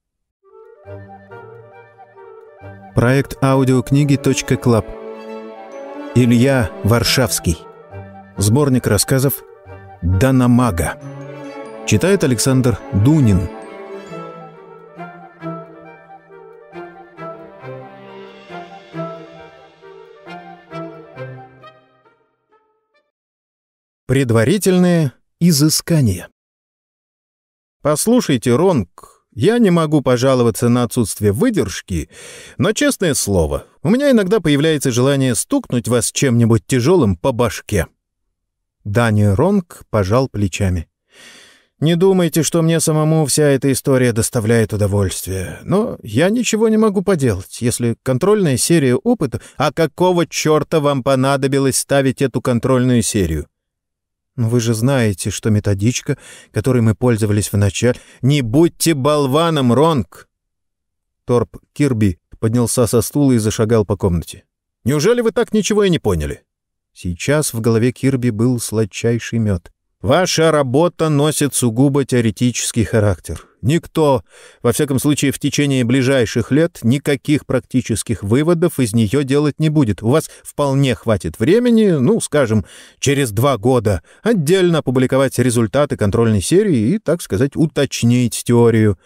Speaker 1: Проект аудиокниги .клаб Илья Варшавский. Сборник рассказов «Данамага». Читает Александр Дунин. Предварительные изыскания. Послушайте, Ронг, я не могу пожаловаться на отсутствие выдержки, но, честное слово, у меня иногда появляется желание стукнуть вас чем-нибудь тяжелым по башке». Дани Ронг пожал плечами. «Не думайте, что мне самому вся эта история доставляет удовольствие. Но я ничего не могу поделать, если контрольная серия опыта... А какого черта вам понадобилось ставить эту контрольную серию? Но вы же знаете, что методичка, которой мы пользовались вначале... Не будьте болваном, Ронг! Торп Кирби поднялся со стула и зашагал по комнате. Неужели вы так ничего и не поняли? Сейчас в голове Кирби был сладчайший мед. Ваша работа носит сугубо теоретический характер. Никто, во всяком случае в течение ближайших лет, никаких практических выводов из нее делать не будет. У вас вполне хватит времени, ну, скажем, через два года, отдельно опубликовать результаты контрольной серии и, так сказать, уточнить теорию.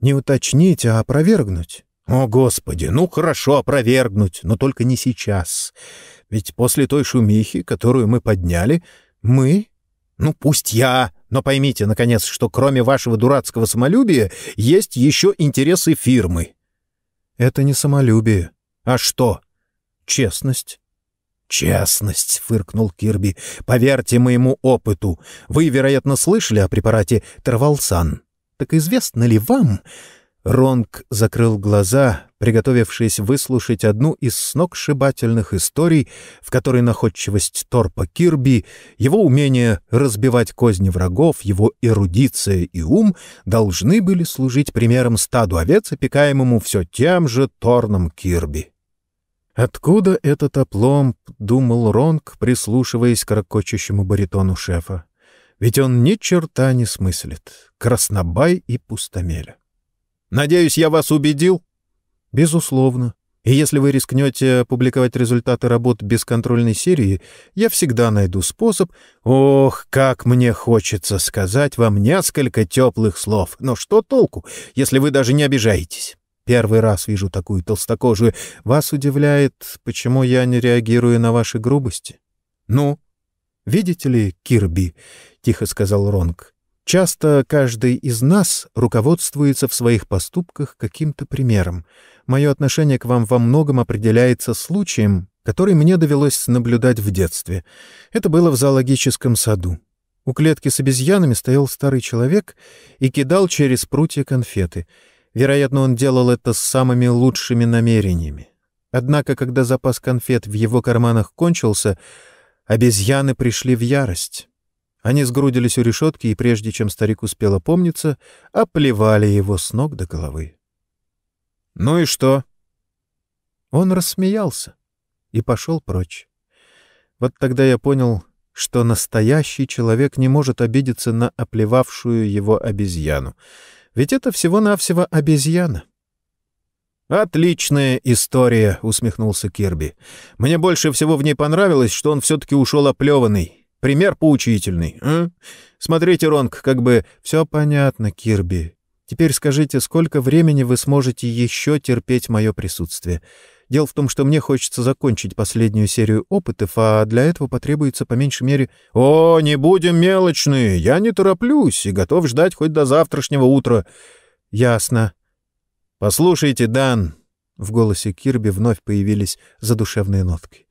Speaker 1: Не уточнить, а опровергнуть. О, Господи, ну хорошо опровергнуть, но только не сейчас. Ведь после той шумихи, которую мы подняли, мы ну, пусть я, но поймите, наконец, что кроме вашего дурацкого самолюбия есть еще интересы фирмы. Это не самолюбие. А что? Честность. «Честность», — фыркнул Кирби. «Поверьте моему опыту. Вы, вероятно, слышали о препарате Тервалсан. Так известно ли вам, Ронг закрыл глаза, приготовившись выслушать одну из сногсшибательных историй, в которой находчивость Торпа Кирби, его умение разбивать козни врагов, его эрудиция и ум должны были служить примером стаду овец, опекаемому все тем же Торном Кирби. Откуда этот опломб, думал Ронг, прислушиваясь к ракочущему баритону шефа. Ведь он ни черта не смыслит. Краснобай и пустомеля. «Надеюсь, я вас убедил?» «Безусловно. И если вы рискнете публиковать результаты работ бесконтрольной серии, я всегда найду способ... Ох, как мне хочется сказать вам несколько теплых слов. Но что толку, если вы даже не обижаетесь? Первый раз вижу такую толстокожую. Вас удивляет, почему я не реагирую на ваши грубости? Ну, видите ли, Кирби, — тихо сказал Ронг, — часто каждый из нас руководствуется в своих поступках каким-то примером. Мое отношение к вам во многом определяется случаем, который мне довелось наблюдать в детстве. Это было в зоологическом саду. У клетки с обезьянами стоял старый человек и кидал через прутья конфеты. Вероятно, он делал это с самыми лучшими намерениями. Однако, когда запас конфет в его карманах кончился, обезьяны пришли в ярость. Они сгрудились у решетки, и прежде чем старик успел опомниться, оплевали его с ног до головы. «Ну и что?» Он рассмеялся и пошел прочь. Вот тогда я понял, что настоящий человек не может обидеться на оплевавшую его обезьяну. Ведь это всего-навсего обезьяна. «Отличная история», — усмехнулся Кирби. «Мне больше всего в ней понравилось, что он все-таки ушел оплеванный. Пример поучительный. А? Смотрите, Ронг, как бы все понятно, Кирби. Теперь скажите, сколько времени вы сможете еще терпеть мое присутствие? Дело в том, что мне хочется закончить последнюю серию опытов, а для этого потребуется по меньшей мере... — О, не будем мелочны! Я не тороплюсь и готов ждать хоть до завтрашнего утра. — Ясно. — Послушайте, Дан... В голосе Кирби вновь появились задушевные нотки.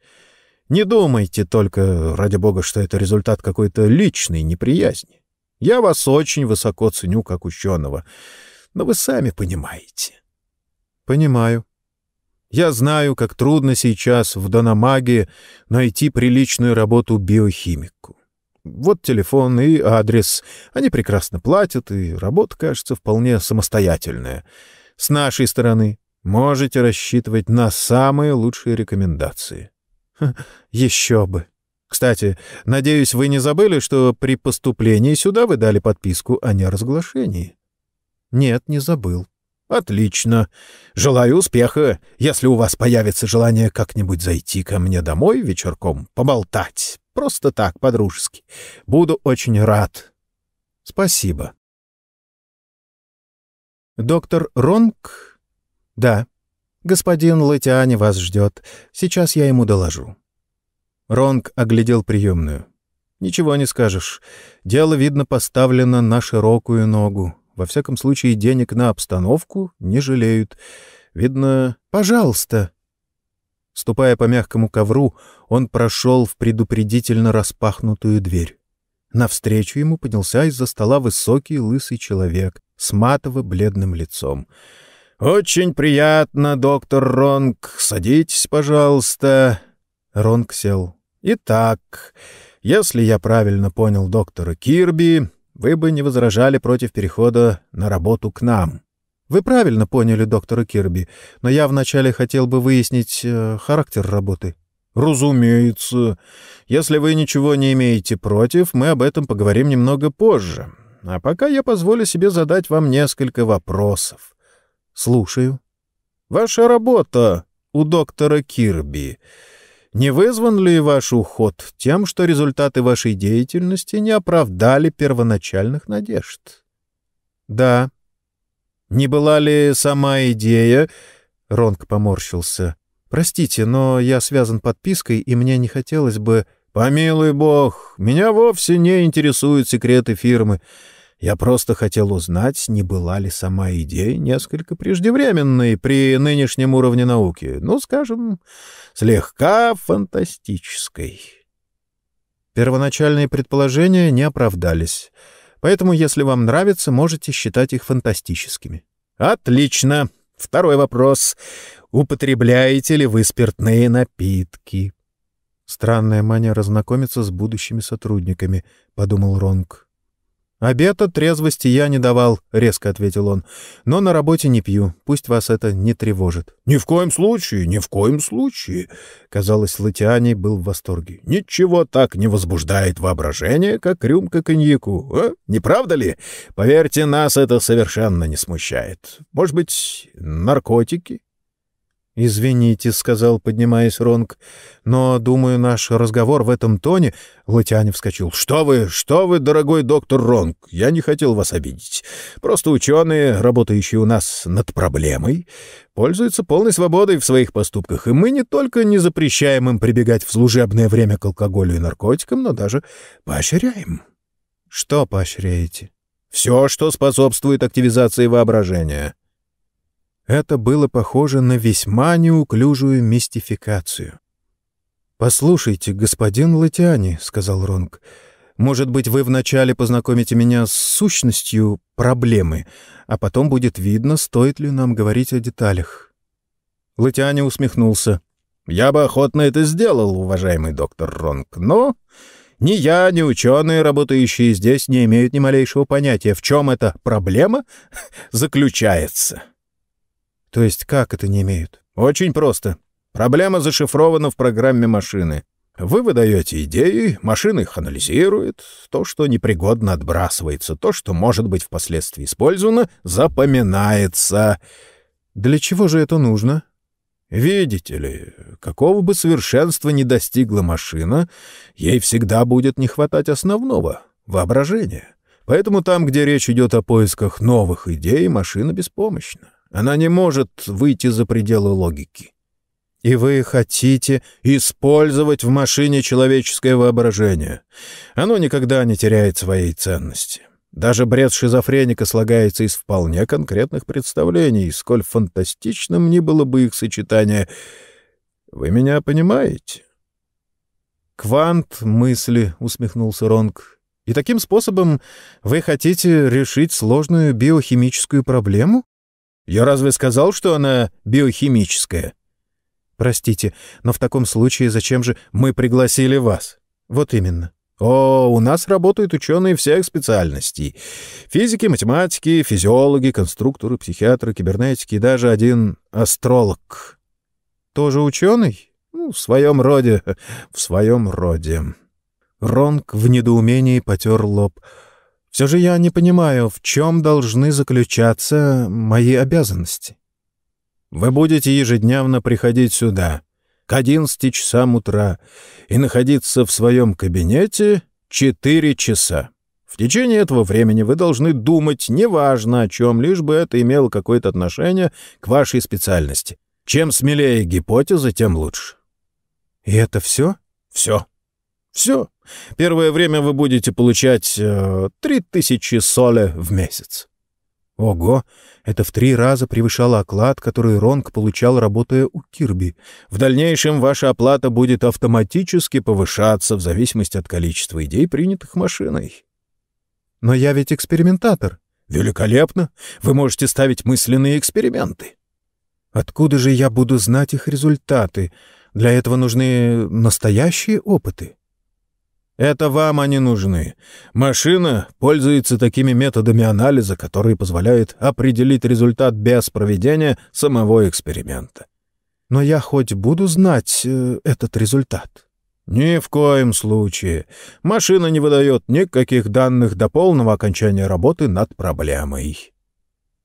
Speaker 1: «Не думайте только, ради бога, что это результат какой-то личной неприязни. Я вас очень высоко ценю как ученого, но вы сами понимаете. — Понимаю. Я знаю, как трудно сейчас в Дономаге найти приличную работу биохимику. Вот телефон и адрес. Они прекрасно платят, и работа, кажется, вполне самостоятельная. С нашей стороны можете рассчитывать на самые лучшие рекомендации. — Еще бы! Кстати, надеюсь, вы не забыли, что при поступлении сюда вы дали подписку о неразглашении? Нет, не забыл. Отлично. Желаю успеха. Если у вас появится желание как-нибудь зайти ко мне домой вечерком, поболтать, просто так, по-дружески, буду очень рад. Спасибо. Доктор Ронг? Да. Господин Латиани вас ждет. Сейчас я ему доложу. Ронг оглядел приемную. «Ничего не скажешь. Дело, видно, поставлено на широкую ногу. Во всяком случае, денег на обстановку не жалеют. Видно, пожалуйста». Ступая по мягкому ковру, он прошел в предупредительно распахнутую дверь. Навстречу ему поднялся из-за стола высокий лысый человек с матово-бледным лицом. «Очень приятно, доктор Ронг. Садитесь, пожалуйста». Ронг сел. Итак, если я правильно понял доктора Кирби, вы бы не возражали против перехода на работу к нам. Вы правильно поняли доктора Кирби, но я вначале хотел бы выяснить э, характер работы. Разумеется. Если вы ничего не имеете против, мы об этом поговорим немного позже. А пока я позволю себе задать вам несколько вопросов. Слушаю. Ваша работа у доктора Кирби — не вызван ли ваш уход тем, что результаты вашей деятельности не оправдали первоначальных надежд? Да. Не была ли сама идея... Ронг поморщился. Простите, но я связан подпиской, и мне не хотелось бы... Помилуй бог, меня вовсе не интересуют секреты фирмы. Я просто хотел узнать, не была ли сама идея несколько преждевременной при нынешнем уровне науки, ну, скажем, слегка фантастической. Первоначальные предположения не оправдались, поэтому, если вам нравится, можете считать их фантастическими. Отлично. Второй вопрос. Употребляете ли вы спиртные напитки? Странная манера знакомиться с будущими сотрудниками, — подумал Ронг. «Обета трезвости я не давал», — резко ответил он. «Но на работе не пью. Пусть вас это не тревожит».
Speaker 2: «Ни в коем случае, ни в коем случае!»
Speaker 1: Казалось, Латиани был в восторге.
Speaker 2: «Ничего так не возбуждает воображение, как рюмка коньяку. А? Не правда ли? Поверьте, нас это совершенно не смущает. Может быть, наркотики?»
Speaker 1: «Извините», — сказал, поднимаясь Ронг, — «но, думаю, наш разговор в этом тоне...» Латиане вскочил.
Speaker 2: «Что вы, что вы, дорогой доктор Ронг, я не хотел вас обидеть. Просто ученые, работающие у нас над проблемой, пользуются полной свободой в своих поступках, и мы не только не запрещаем им прибегать в служебное время к алкоголю и наркотикам, но даже поощряем».
Speaker 1: «Что поощряете?»
Speaker 2: «Все, что способствует активизации воображения».
Speaker 1: Это было похоже на весьма неуклюжую мистификацию. «Послушайте, господин Латиани», — сказал Ронг, — «может быть, вы вначале познакомите меня с сущностью проблемы, а потом будет видно, стоит ли нам говорить о деталях».
Speaker 2: Латиани усмехнулся. «Я бы охотно это сделал, уважаемый доктор Ронг, но ни я, ни ученые, работающие здесь, не имеют ни малейшего понятия, в чем эта проблема заключается».
Speaker 1: То есть как это не имеют?
Speaker 2: Очень просто. Проблема зашифрована в программе машины. Вы выдаете идеи, машина их анализирует. То, что непригодно, отбрасывается. То, что может быть впоследствии использовано, запоминается.
Speaker 1: Для чего же это нужно?
Speaker 2: Видите ли, какого бы совершенства ни достигла машина, ей всегда будет не хватать основного — воображения. Поэтому там, где речь идет о поисках новых идей, машина беспомощна. Она не может выйти за пределы логики.
Speaker 1: И вы хотите
Speaker 2: использовать в машине человеческое воображение. Оно никогда не теряет своей ценности. Даже бред шизофреника слагается из вполне конкретных представлений, сколь фантастичным ни было бы их сочетание. Вы меня понимаете?
Speaker 1: «Квант мысли», — усмехнулся Ронг. «И таким способом вы хотите решить сложную биохимическую проблему?»
Speaker 2: Я разве сказал, что она биохимическая?
Speaker 1: Простите, но в таком случае зачем же мы пригласили вас? Вот именно.
Speaker 2: О, у нас работают ученые всех специальностей. Физики, математики, физиологи, конструкторы, психиатры, кибернетики и даже один астролог.
Speaker 1: Тоже ученый?
Speaker 2: Ну, в своем роде, в своем роде.
Speaker 1: Ронг в недоумении потер лоб — все же я не понимаю, в чем должны заключаться мои обязанности.
Speaker 2: Вы будете ежедневно приходить сюда к 11 часам утра и находиться в своем кабинете 4 часа. В течение этого времени вы должны думать неважно о чем, лишь бы это имело какое-то отношение к вашей специальности. Чем смелее гипотеза, тем лучше.
Speaker 1: И это все?
Speaker 2: Все. Все. Первое время вы будете получать э, тысячи соли в месяц.
Speaker 1: Ого, это в три раза превышало оклад, который Ронг получал, работая у Кирби.
Speaker 2: В дальнейшем ваша оплата будет автоматически повышаться в зависимости от количества идей, принятых машиной.
Speaker 1: Но я ведь экспериментатор.
Speaker 2: Великолепно. Вы можете ставить мысленные эксперименты.
Speaker 1: Откуда же я буду знать их результаты? Для этого нужны настоящие опыты.
Speaker 2: Это вам они нужны. Машина пользуется такими методами анализа, которые позволяют определить результат без проведения самого эксперимента.
Speaker 1: Но я хоть буду знать э, этот результат?
Speaker 2: Ни в коем случае. Машина не выдает никаких данных до полного окончания работы над проблемой.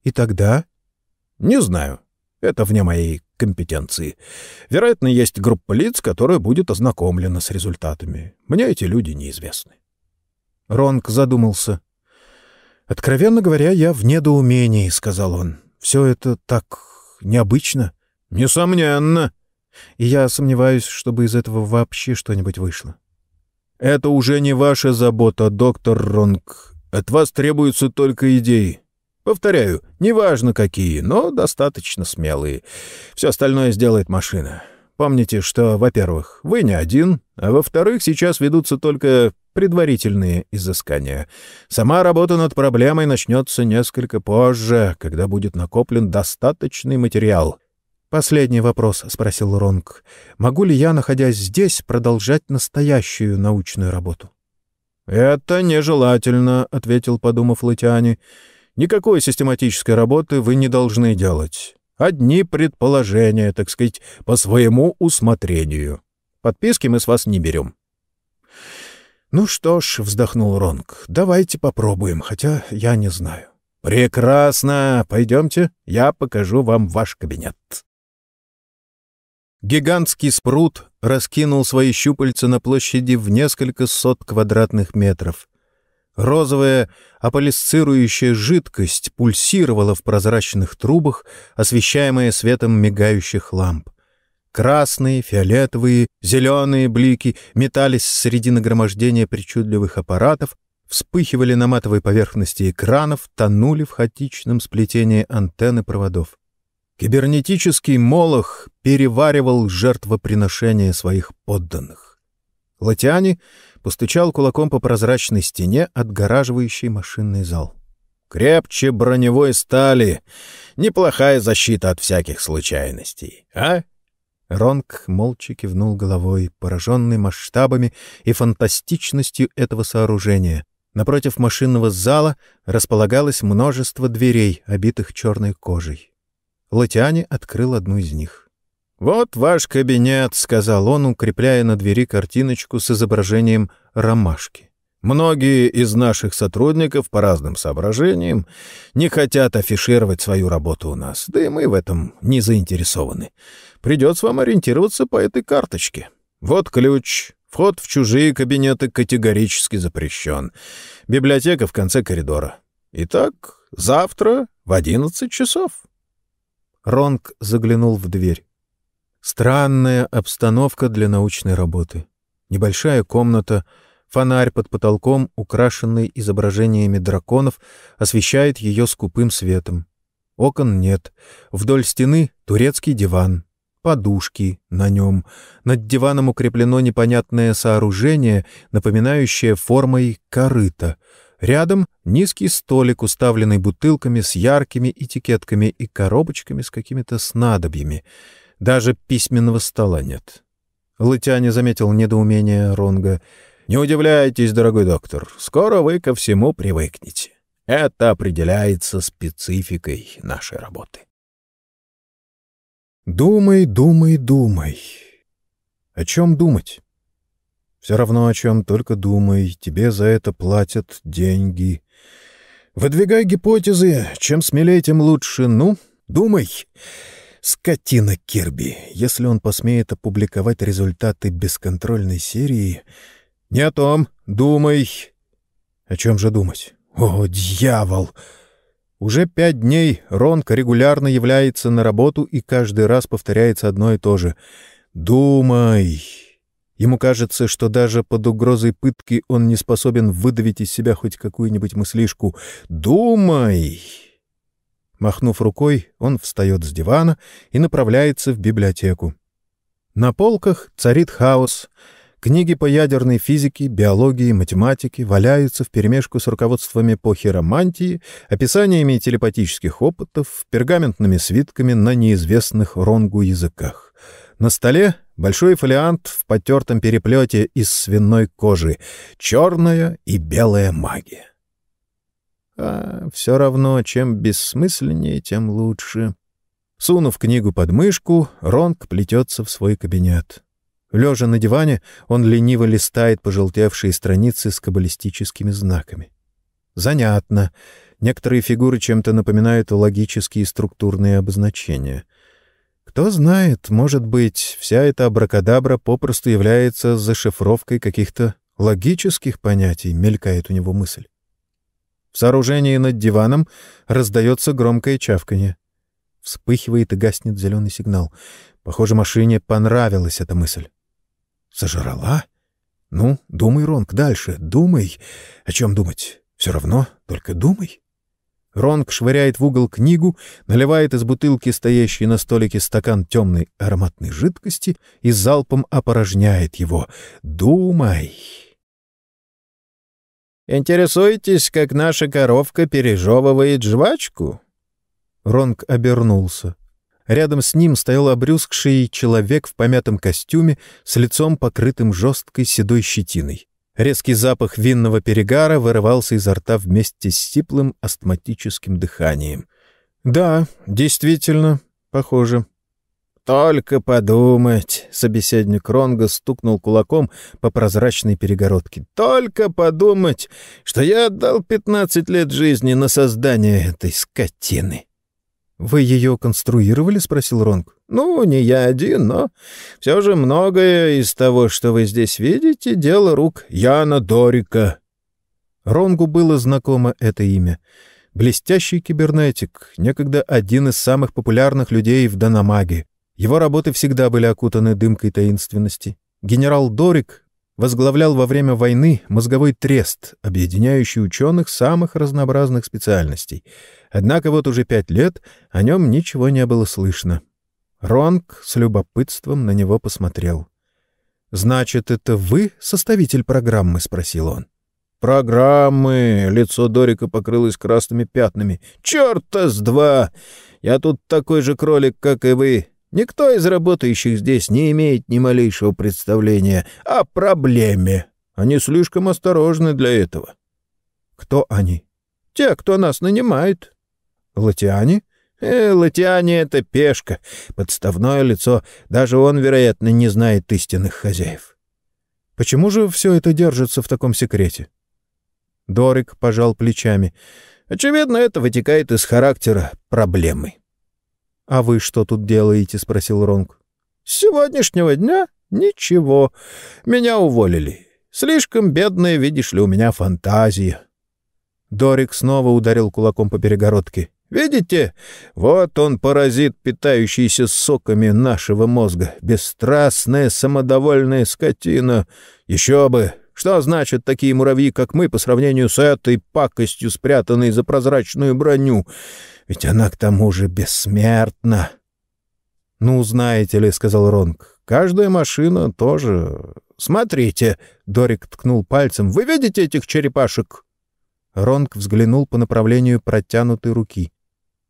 Speaker 1: И тогда?
Speaker 2: Не знаю. Это вне моей компетенции. Вероятно, есть группа лиц, которая будет ознакомлена с результатами. Мне эти люди неизвестны.
Speaker 1: Ронк задумался. «Откровенно говоря, я в недоумении», — сказал он. «Все это так необычно».
Speaker 2: «Несомненно».
Speaker 1: «И я сомневаюсь, чтобы из этого вообще что-нибудь вышло».
Speaker 2: «Это уже не ваша забота, доктор Ронк. От вас требуются только идеи. Повторяю, неважно какие, но достаточно смелые. Все остальное сделает машина. Помните, что, во-первых, вы не один, а во-вторых, сейчас ведутся только предварительные изыскания. Сама работа над проблемой начнется несколько позже, когда будет накоплен достаточный материал.
Speaker 1: «Последний вопрос», — спросил Ронг. «Могу ли я, находясь здесь, продолжать настоящую научную работу?»
Speaker 2: «Это нежелательно», — ответил, подумав Латиане. «Никакой систематической работы вы не должны делать. Одни предположения, так сказать, по своему усмотрению. Подписки мы с вас не берем». «Ну что ж», — вздохнул Ронг, — «давайте попробуем, хотя я не знаю». «Прекрасно! Пойдемте, я покажу вам ваш кабинет».
Speaker 1: Гигантский спрут раскинул свои щупальца на площади в несколько сот квадратных метров. Розовая аполисцирующая жидкость пульсировала в прозрачных трубах, освещаемая светом мигающих ламп. Красные, фиолетовые, зеленые блики метались среди нагромождения причудливых аппаратов, вспыхивали на матовой поверхности экранов, тонули в хаотичном сплетении антенны проводов. Кибернетический молох переваривал жертвоприношение своих подданных. Латиани постучал кулаком по прозрачной стене, отгораживающей машинный зал.
Speaker 2: «Крепче броневой стали! Неплохая защита от всяких случайностей, а?»
Speaker 1: Ронг молча кивнул головой, пораженный масштабами и фантастичностью этого сооружения. Напротив машинного зала располагалось множество дверей, обитых черной кожей. Латиане открыл одну из них.
Speaker 2: «Вот ваш кабинет», — сказал он, укрепляя на двери картиночку с изображением ромашки. «Многие из наших сотрудников по разным соображениям не хотят афишировать свою работу у нас, да и мы в этом не заинтересованы. Придется вам ориентироваться по этой карточке. Вот ключ. Вход в чужие кабинеты категорически запрещен. Библиотека в конце коридора. Итак, завтра в одиннадцать часов».
Speaker 1: Ронг заглянул в дверь. Странная обстановка для научной работы. Небольшая комната, фонарь под потолком, украшенный изображениями драконов, освещает ее скупым светом. Окон нет. Вдоль стены турецкий диван. Подушки на нем. Над диваном укреплено непонятное сооружение, напоминающее формой корыта — Рядом низкий столик, уставленный бутылками с яркими этикетками и коробочками с какими-то снадобьями. Даже письменного стола нет. Лытяне заметил недоумение Ронга. «Не удивляйтесь, дорогой доктор, скоро вы ко всему привыкнете. Это определяется спецификой нашей работы». «Думай, думай, думай. О чем думать?» Все равно о чем только думай, тебе за это платят деньги. Выдвигай гипотезы, чем смелее, тем лучше. Ну, думай. Скотина Кирби, если он посмеет опубликовать результаты бесконтрольной серии... Не о том, думай. О чем же думать? О, дьявол! Уже пять дней Ронка регулярно является на работу и каждый раз повторяется одно и то же. «Думай!» Ему кажется, что даже под угрозой пытки он не способен выдавить из себя хоть какую-нибудь мыслишку. «Думай!» Махнув рукой, он встает с дивана и направляется в библиотеку. На полках царит хаос. Книги по ядерной физике, биологии, математике валяются вперемешку с руководствами по хиромантии, описаниями телепатических опытов, пергаментными свитками на неизвестных ронгу языках. На столе большой фолиант в потертом переплете из свиной кожи, черная и белая магия. А все равно, чем бессмысленнее, тем лучше. Сунув книгу под мышку, Ронг плетется в свой кабинет. Лежа на диване, он лениво листает пожелтевшие страницы с каббалистическими знаками. Занятно. Некоторые фигуры чем-то напоминают логические структурные обозначения. Кто знает, может быть, вся эта абракадабра попросту является зашифровкой каких-то логических понятий, мелькает у него мысль. В сооружении над диваном раздается громкое чавканье. Вспыхивает и гаснет зеленый сигнал. Похоже, машине понравилась эта мысль. Сожрала? Ну, думай, Ронг, дальше. Думай. О чем думать? Все равно, только думай. Ронг швыряет в угол книгу, наливает из бутылки, стоящей на столике, стакан темной ароматной жидкости и залпом опорожняет его. «Думай!»
Speaker 2: «Интересуетесь, как наша коровка пережевывает жвачку?»
Speaker 1: Ронг обернулся. Рядом с ним стоял обрюзгший человек в помятом костюме с лицом, покрытым жесткой седой щетиной. Резкий запах винного перегара вырывался изо рта вместе с сиплым астматическим дыханием. «Да, действительно, похоже». «Только подумать!» — собеседник Ронга стукнул кулаком по прозрачной перегородке. «Только подумать, что я отдал пятнадцать лет жизни на создание этой скотины!» «Вы ее конструировали?» — спросил Ронг. «Ну, не я один, но все же многое из того, что вы здесь видите, дело рук Яна Дорика». Ронгу было знакомо это имя. Блестящий кибернетик, некогда один из самых популярных людей в Данамаге. Его работы всегда были окутаны дымкой таинственности. Генерал Дорик возглавлял во время войны мозговой трест, объединяющий ученых самых разнообразных специальностей. Однако вот уже пять лет о нем ничего не было слышно. Ронг с любопытством на него посмотрел. «Значит, это вы составитель программы?» — спросил он. «Программы!» — лицо Дорика покрылось красными пятнами. «Черта с два! Я тут такой же кролик, как и вы. Никто из работающих здесь не имеет ни малейшего представления о проблеме. Они слишком осторожны для этого. Кто они? Те, кто нас нанимает. Латиане? Э, Латиане — это пешка, подставное лицо. Даже он, вероятно, не знает истинных хозяев. Почему же все это держится в таком секрете? Дорик пожал плечами. Очевидно, это вытекает из характера проблемы. «А вы что тут делаете?» — спросил Ронг. «С сегодняшнего дня ничего. Меня уволили. Слишком бедная, видишь ли, у меня фантазия». Дорик снова ударил кулаком по перегородке. «Видите? Вот он, паразит, питающийся соками нашего мозга. Бесстрастная, самодовольная скотина. Еще бы! Что значит такие муравьи, как мы, по сравнению с этой пакостью, спрятанной за прозрачную броню? Ведь она к тому же бессмертна. — Ну, знаете ли, — сказал Ронг, — каждая машина тоже... Смотрите, — Дорик ткнул пальцем, — вы видите этих черепашек? Ронг взглянул по направлению протянутой руки.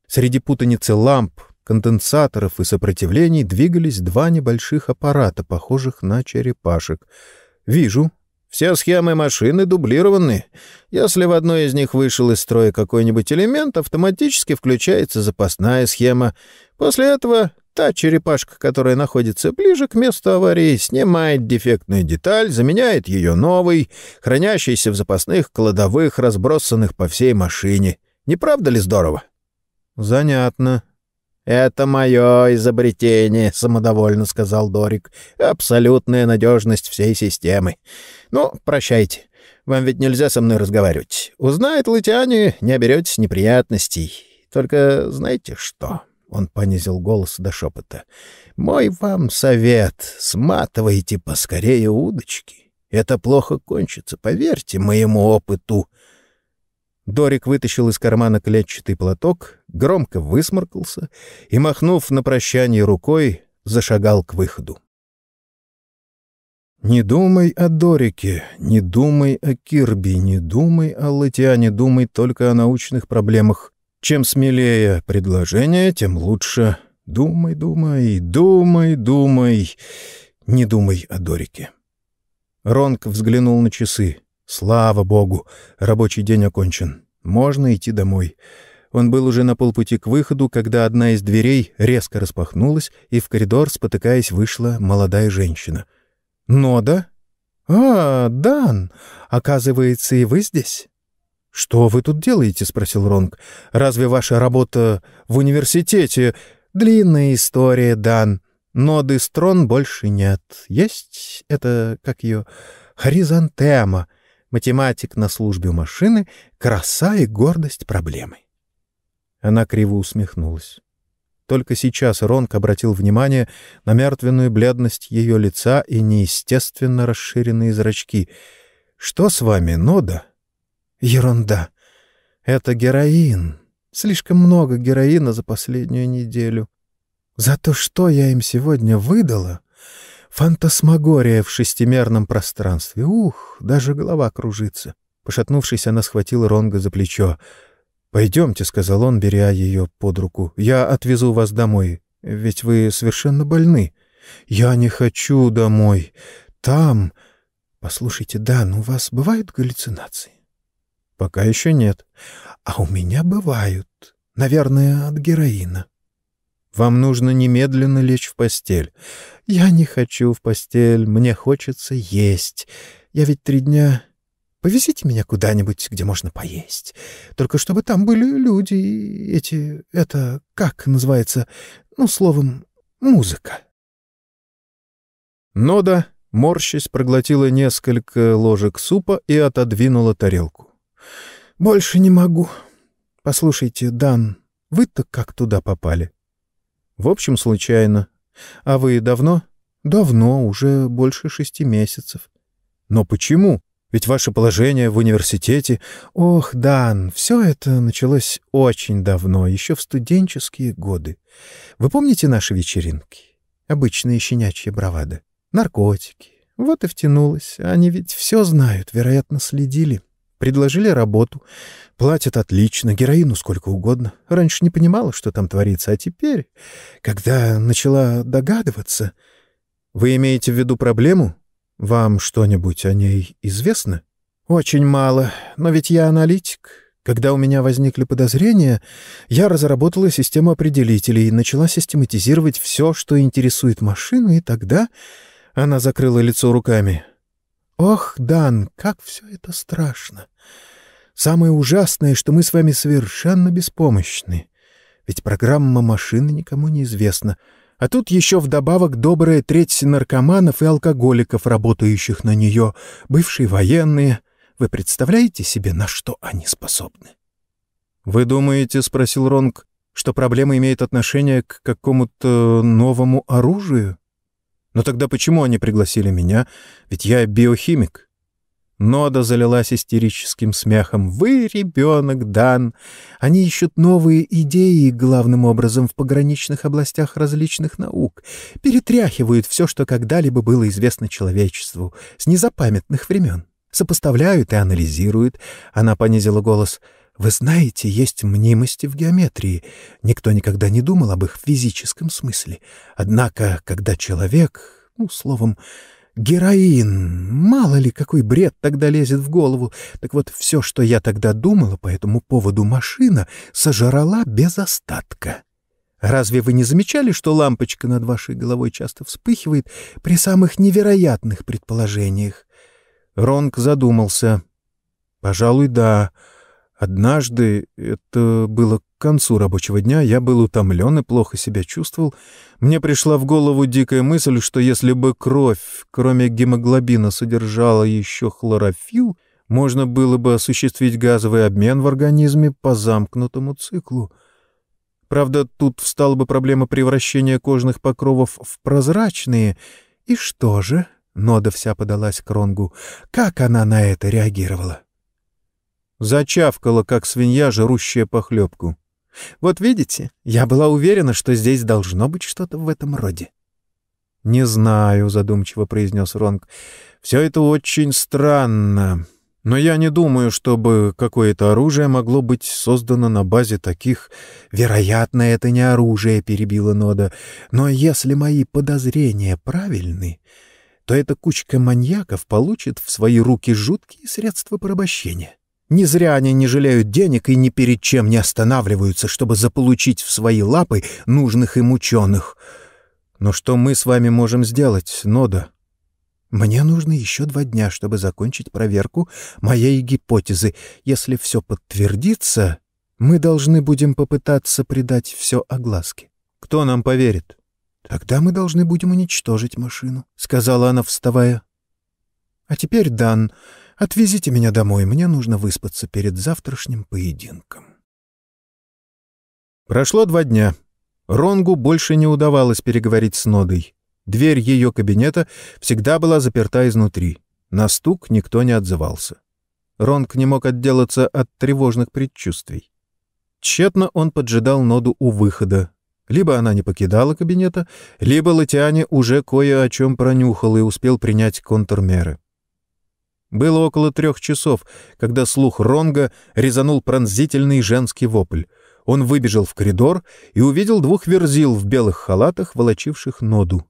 Speaker 1: Среди путаницы ламп, конденсаторов и сопротивлений двигались два небольших аппарата, похожих на черепашек. «Вижу», все схемы машины дублированы. Если в одной из них вышел из строя какой-нибудь элемент, автоматически включается запасная схема. После этого та черепашка, которая находится ближе к месту аварии, снимает дефектную деталь, заменяет ее новой, хранящейся в запасных кладовых, разбросанных по всей машине. Не правда ли здорово? — Занятно, «Это мое изобретение», — самодовольно сказал Дорик. «Абсолютная надежность всей системы. Ну, прощайте. Вам ведь нельзя со мной разговаривать. Узнает Лытяне, не оберетесь неприятностей. Только знаете что?» Он понизил голос до шепота. «Мой вам совет. Сматывайте поскорее удочки. Это плохо кончится, поверьте моему опыту». Дорик вытащил из кармана клетчатый платок, громко высморкался и, махнув на прощание рукой, зашагал к выходу. «Не думай о Дорике, не думай о Кирби, не думай о Латиане, думай только о научных проблемах. Чем смелее предложение, тем лучше. Думай, думай, думай, думай, не думай о Дорике». Ронк взглянул на часы. Слава богу, рабочий день окончен. Можно идти домой. Он был уже на полпути к выходу, когда одна из дверей резко распахнулась, и в коридор, спотыкаясь, вышла молодая женщина. «Нода?» «А, Дан! Оказывается, и вы здесь?» «Что вы тут делаете?» — спросил Ронг. «Разве ваша работа в университете...» «Длинная история, Дан. Ноды строн больше нет. Есть это, как ее, хоризонтема математик на службе у машины, краса и гордость проблемы. Она криво усмехнулась. Только сейчас Ронк обратил внимание на мертвенную бледность ее лица и неестественно расширенные зрачки. «Что с вами, Нода?» «Ерунда. Это героин. Слишком много героина за последнюю неделю. За то, что я им сегодня выдала, Фантасмагория в шестимерном пространстве. Ух, даже голова кружится. Пошатнувшись, она схватила Ронга за плечо. «Пойдемте», — сказал он, беря ее под руку. «Я отвезу вас домой, ведь вы совершенно больны». «Я не хочу домой. Там...» Послушайте, Дан, у вас бывают галлюцинации?
Speaker 2: Пока еще нет.
Speaker 1: А у меня бывают. Наверное, от героина.
Speaker 2: Вам нужно немедленно лечь в постель.
Speaker 1: Я не хочу в постель, мне хочется есть. Я ведь три дня... Повезите меня куда-нибудь, где можно поесть. Только чтобы там были люди, эти... Это... Как называется? Ну, словом, музыка.
Speaker 2: Нода, морщись, проглотила несколько ложек супа и отодвинула тарелку.
Speaker 1: «Больше не могу. Послушайте, Дан, вы-то как туда попали?»
Speaker 2: В общем, случайно. А вы давно?
Speaker 1: Давно, уже больше шести месяцев.
Speaker 2: Но почему? Ведь ваше положение в университете...
Speaker 1: Ох, Дан, все это началось очень давно, еще в студенческие годы. Вы помните наши вечеринки? Обычные щенячьи бравады. Наркотики. Вот и втянулась. Они ведь все знают, вероятно, следили. Предложили работу. Платят отлично, героину сколько угодно. Раньше не понимала, что там творится, а теперь, когда начала догадываться...
Speaker 2: Вы имеете в виду проблему? Вам что-нибудь о ней известно?
Speaker 1: Очень мало, но ведь я аналитик. Когда у меня возникли подозрения, я разработала систему определителей и начала систематизировать все, что интересует машину, и тогда она закрыла лицо руками. Ох, Дан, как все это страшно! Самое ужасное, что мы с вами совершенно беспомощны. Ведь программа машины никому не известна. А тут еще вдобавок добрая треть наркоманов и алкоголиков, работающих на нее, бывшие военные. Вы представляете себе, на что они способны?
Speaker 2: — Вы думаете, — спросил Ронг, — что проблема имеет отношение к какому-то новому оружию? Но тогда почему они пригласили меня? Ведь я биохимик. Нода залилась истерическим смехом. «Вы ребенок, Дан! Они ищут новые идеи, главным образом в пограничных областях различных наук. Перетряхивают все, что когда-либо было известно человечеству, с незапамятных времен. Сопоставляют и анализируют». Она понизила голос. «Вы знаете, есть мнимости в геометрии. Никто никогда не думал об их физическом смысле. Однако, когда человек, ну, словом, Героин! Мало ли, какой бред тогда лезет в голову. Так вот, все, что я тогда думала по этому поводу машина, сожрала без остатка. Разве вы не замечали, что лампочка над вашей головой часто вспыхивает при самых невероятных предположениях? Ронг задумался. «Пожалуй, да. Однажды, это было к концу рабочего дня, я был утомлен и плохо себя чувствовал. Мне пришла в голову дикая мысль, что если бы кровь, кроме гемоглобина, содержала еще хлорофилл, можно было бы осуществить газовый обмен в организме по замкнутому циклу. Правда, тут встала бы проблема превращения кожных покровов в прозрачные. И что же? Нода вся подалась к Ронгу. Как она на это реагировала? Зачавкала, как свинья, жрущая похлебку. «Вот видите, я была уверена, что здесь должно быть что-то в этом роде». «Не знаю», — задумчиво произнес Ронг. «Все это очень странно. Но я не думаю, чтобы какое-то оружие могло быть создано на базе таких... Вероятно, это не оружие, — перебила Нода. Но если мои подозрения правильны, то эта кучка маньяков получит в свои руки жуткие средства порабощения. Не зря они не жалеют денег и ни перед чем не останавливаются, чтобы заполучить в свои лапы нужных им ученых. Но что мы с вами можем сделать, Нода? Мне нужно еще два дня, чтобы закончить проверку моей гипотезы. Если все подтвердится, мы должны будем попытаться придать все огласке. Кто нам поверит? Тогда мы должны будем уничтожить машину, — сказала она, вставая. А теперь, Дан, Отвезите меня домой, мне нужно выспаться перед завтрашним поединком. Прошло два дня. Ронгу больше не удавалось переговорить с Нодой. Дверь ее кабинета всегда была заперта изнутри. На стук никто не отзывался. Ронг не мог отделаться от тревожных предчувствий. Тщетно он поджидал Ноду у выхода. Либо она не покидала кабинета, либо Латиане уже кое о чем пронюхал и успел принять контрмеры. Было около трех часов, когда слух Ронга резанул пронзительный женский вопль. Он выбежал в коридор и увидел двух верзил в белых халатах, волочивших ноду.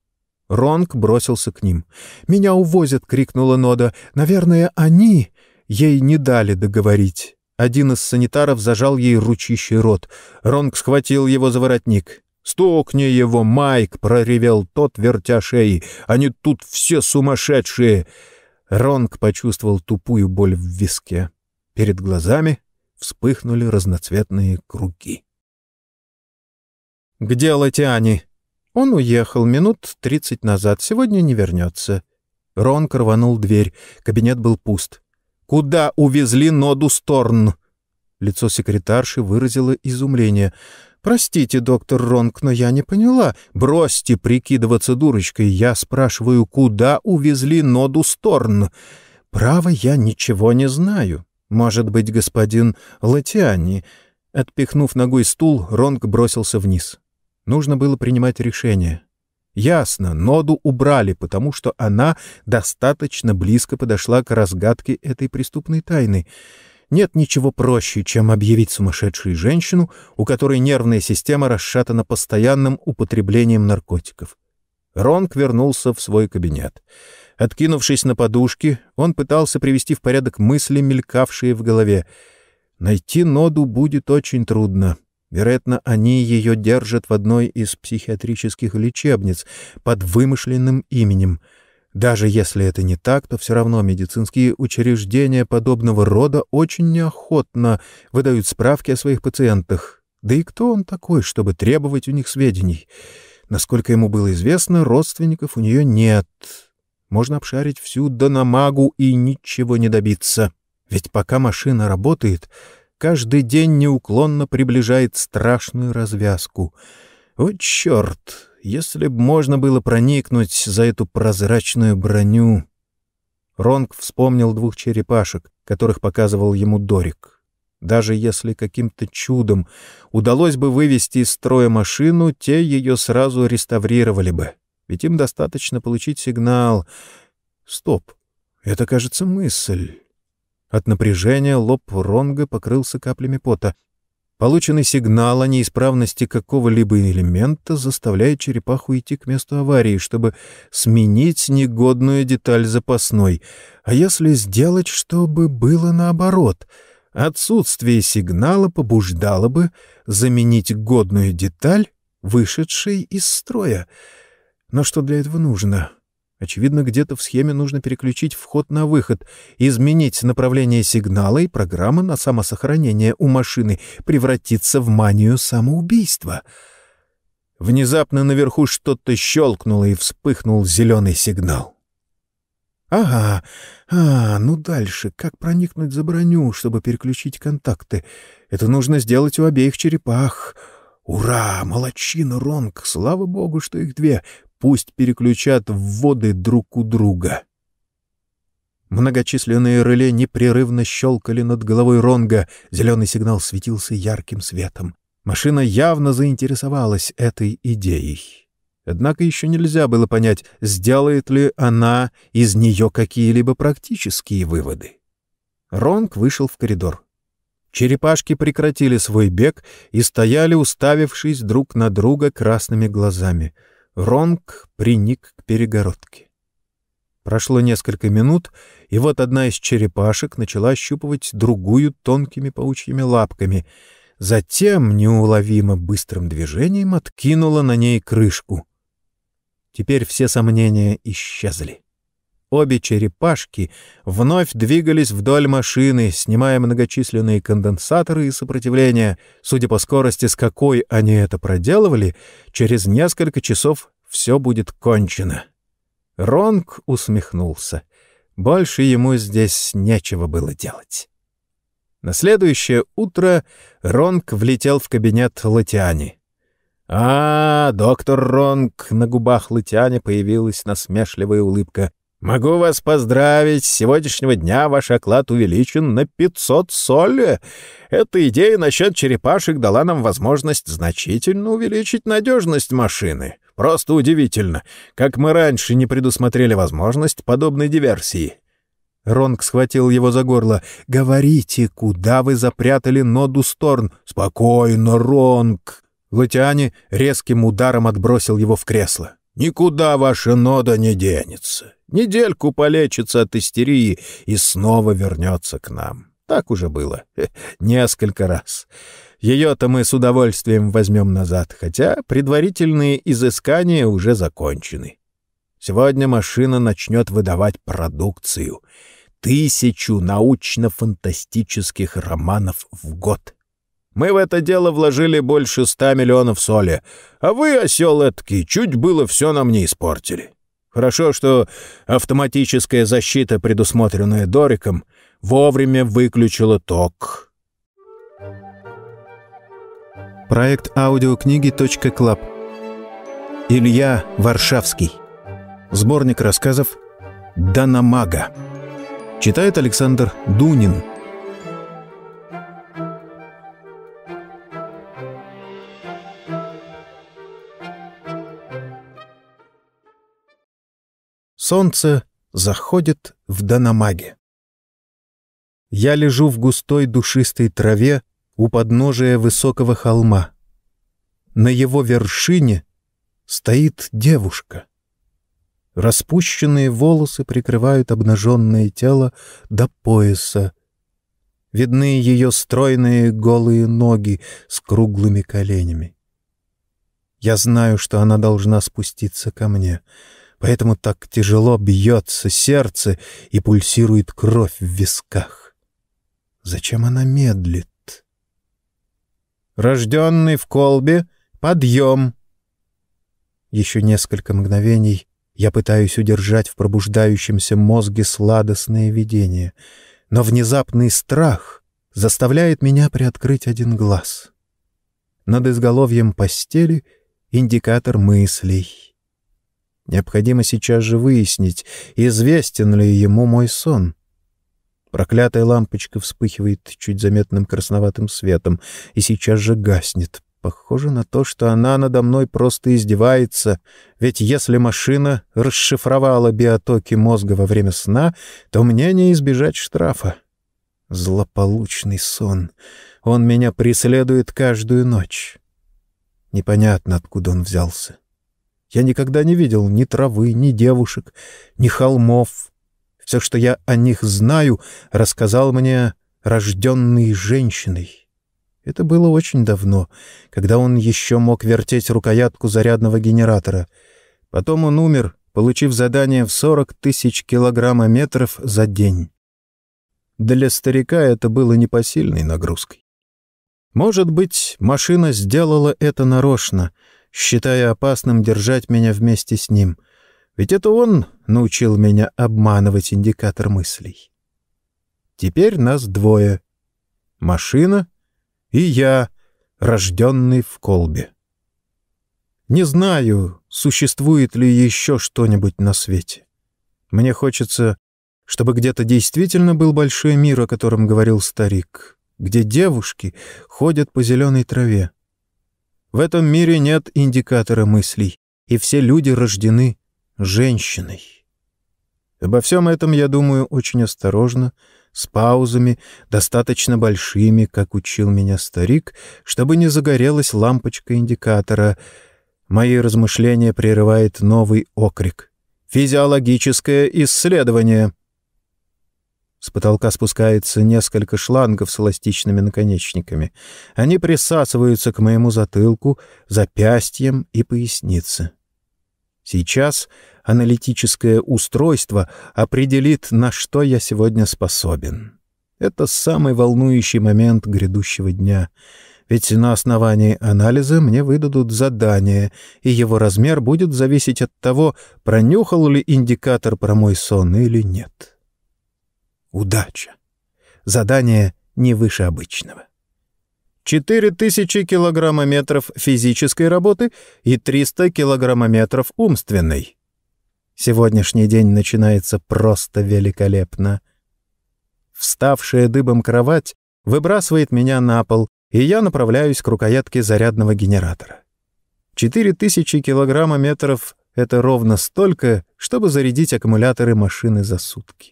Speaker 1: Ронг бросился к ним. «Меня увозят!» — крикнула Нода. «Наверное, они...» Ей не дали договорить. Один из санитаров зажал ей ручищий рот. Ронг схватил его за воротник. «Стукни его, Майк!» — проревел тот, вертя шеи. «Они тут все сумасшедшие!» Ронг почувствовал тупую боль в виске. Перед глазами вспыхнули разноцветные круги. «Где Латиани?» «Он уехал минут тридцать назад. Сегодня не вернется». Ронг рванул дверь. Кабинет был пуст. «Куда увезли Ноду Сторн?» Лицо секретарши выразило изумление. «Простите, доктор Ронг, но я не поняла. Бросьте прикидываться дурочкой. Я спрашиваю, куда увезли Ноду Сторн? Право, я ничего не знаю. Может быть, господин Латиани...» Отпихнув ногой стул, Ронг бросился вниз. Нужно было принимать решение. Ясно, Ноду убрали, потому что она достаточно близко подошла к разгадке этой преступной тайны — нет ничего проще, чем объявить сумасшедшую женщину, у которой нервная система расшатана постоянным употреблением наркотиков. Ронк вернулся в свой кабинет. Откинувшись на подушки, он пытался привести в порядок мысли, мелькавшие в голове. Найти Ноду будет очень трудно. Вероятно, они ее держат в одной из психиатрических лечебниц под вымышленным именем — даже если это не так, то все равно медицинские учреждения подобного рода очень неохотно выдают справки о своих пациентах. Да и кто он такой, чтобы требовать у них сведений? Насколько ему было известно, родственников у нее нет. Можно обшарить всю Дономагу и ничего не добиться. Ведь пока машина работает, каждый день неуклонно приближает страшную развязку. Вот черт! Если б можно было проникнуть за эту прозрачную броню... Ронг вспомнил двух черепашек, которых показывал ему Дорик. Даже если каким-то чудом удалось бы вывести из строя машину, те ее сразу реставрировали бы. Ведь им достаточно получить сигнал. Стоп. Это, кажется, мысль. От напряжения лоб Ронга покрылся каплями пота. Полученный сигнал о неисправности какого-либо элемента заставляет черепаху идти к месту аварии, чтобы сменить негодную деталь запасной. А если сделать, чтобы было наоборот? Отсутствие сигнала побуждало бы заменить годную деталь, вышедшей из строя. Но что для этого нужно? Очевидно, где-то в схеме нужно переключить вход на выход, изменить направление сигнала, и программа на самосохранение у машины превратится в манию самоубийства. Внезапно наверху что-то щелкнуло, и вспыхнул зеленый сигнал. «Ага, а, ну дальше, как проникнуть за броню, чтобы переключить контакты? Это нужно сделать у обеих черепах». «Ура! Молодчина, Ронг! Слава богу, что их две! Пусть переключат вводы друг у друга. Многочисленные реле непрерывно щелкали над головой Ронга, зеленый сигнал светился ярким светом. Машина явно заинтересовалась этой идеей. Однако еще нельзя было понять, сделает ли она из нее какие-либо практические выводы. Ронг вышел в коридор. Черепашки прекратили свой бег и стояли, уставившись друг на друга красными глазами — Ронг приник к перегородке. Прошло несколько минут, и вот одна из черепашек начала ощупывать другую тонкими паучьими лапками. Затем неуловимо быстрым движением откинула на ней крышку. Теперь все сомнения исчезли. Обе черепашки вновь двигались вдоль машины, снимая многочисленные конденсаторы и сопротивления. Судя по скорости, с какой они это проделывали, через несколько часов все будет кончено. Ронг усмехнулся. Больше ему здесь нечего было делать. На следующее утро Ронг влетел в кабинет Латиани. «А, доктор Ронг!» — на губах Латиани появилась насмешливая улыбка. «Могу вас поздравить, с сегодняшнего дня ваш оклад увеличен на 500 соли. Эта идея насчет черепашек дала нам возможность значительно увеличить надежность машины. Просто удивительно, как мы раньше не предусмотрели возможность подобной диверсии». Ронг схватил его за горло. «Говорите, куда вы запрятали Ноду Сторн?» «Спокойно, Ронг!» Латиане резким ударом отбросил его в кресло.
Speaker 2: Никуда ваша нода не денется. Недельку полечится от истерии и снова вернется к нам. Так уже было. Несколько раз. Ее-то мы с удовольствием возьмем назад, хотя предварительные изыскания уже закончены. Сегодня машина начнет выдавать продукцию. Тысячу научно-фантастических романов в год. Мы в это дело вложили больше ста миллионов соли, а вы, осел эткий, чуть было все нам не испортили. Хорошо, что автоматическая защита, предусмотренная Дориком, вовремя выключила ток.
Speaker 1: Проект аудиокниги .клаб Илья Варшавский Сборник рассказов «Данамага» Читает Александр Дунин Солнце заходит в Данамаге. Я лежу в густой душистой траве у подножия высокого холма. На его вершине стоит девушка. Распущенные волосы прикрывают обнаженное тело до пояса. Видны ее стройные голые ноги с круглыми коленями. Я знаю, что она должна спуститься ко мне — поэтому так тяжело бьется сердце и пульсирует кровь в висках. Зачем она медлит? Рожденный в колбе, подъем! Еще несколько мгновений я пытаюсь удержать в пробуждающемся мозге сладостное видение, но внезапный страх заставляет меня приоткрыть один глаз. Над изголовьем постели индикатор мыслей — Необходимо сейчас же выяснить, известен ли ему мой сон. Проклятая лампочка вспыхивает чуть заметным красноватым светом и сейчас же гаснет. Похоже на то, что она надо мной просто издевается, ведь если машина расшифровала биотоки мозга во время сна, то мне не избежать штрафа. Злополучный сон. Он меня преследует каждую ночь. Непонятно, откуда он взялся. Я никогда не видел ни травы, ни девушек, ни холмов. Все, что я о них знаю, рассказал мне рожденный женщиной. Это было очень давно, когда он еще мог вертеть рукоятку зарядного генератора. Потом он умер, получив задание в 40 тысяч килограммометров за день. Для старика это было непосильной нагрузкой. Может быть, машина сделала это нарочно — считая опасным держать меня вместе с ним. Ведь это он научил меня обманывать индикатор мыслей. Теперь нас двое. Машина и я, рожденный в колбе. Не знаю, существует ли еще что-нибудь на свете. Мне хочется, чтобы где-то действительно был большой мир, о котором говорил старик, где девушки ходят по зеленой траве. В этом мире нет индикатора мыслей, и все люди рождены женщиной. Обо всем этом я думаю очень осторожно, с паузами, достаточно большими, как учил меня старик, чтобы не загорелась лампочка индикатора. Мои размышления прерывает новый окрик. «Физиологическое исследование!» С потолка спускается несколько шлангов с эластичными наконечниками. Они присасываются к моему затылку, запястьям и пояснице. Сейчас аналитическое устройство определит, на что я сегодня способен. Это самый волнующий момент грядущего дня. Ведь на основании анализа мне выдадут задание, и его размер будет зависеть от того, пронюхал ли индикатор про мой сон или нет. Удача. Задание не выше обычного. 4000 килограммометров физической работы и 300 килограммометров умственной. Сегодняшний день начинается просто великолепно. Вставшая дыбом кровать выбрасывает меня на пол, и я направляюсь к рукоятке зарядного генератора. 4000 килограммометров — это ровно столько, чтобы зарядить аккумуляторы машины за сутки.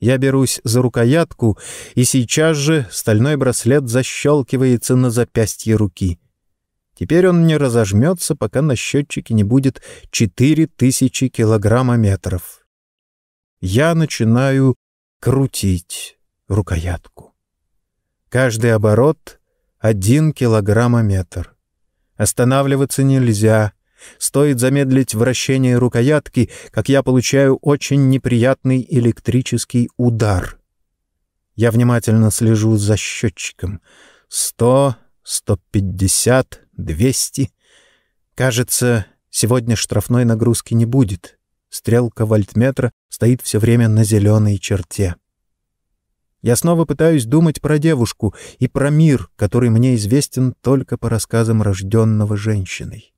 Speaker 1: Я берусь за рукоятку, и сейчас же стальной браслет защелкивается на запястье руки. Теперь он не разожмется, пока на счетчике не будет 4000 килограммометров. Я начинаю крутить рукоятку. Каждый оборот — один килограммометр. Останавливаться нельзя. Стоит замедлить вращение рукоятки, как я получаю очень неприятный электрический удар. Я внимательно слежу за счетчиком. Сто, сто пятьдесят, двести. Кажется, сегодня штрафной нагрузки не будет. Стрелка вольтметра стоит все время на зеленой черте. Я снова пытаюсь думать про девушку и про мир, который мне известен только по рассказам рожденного женщиной.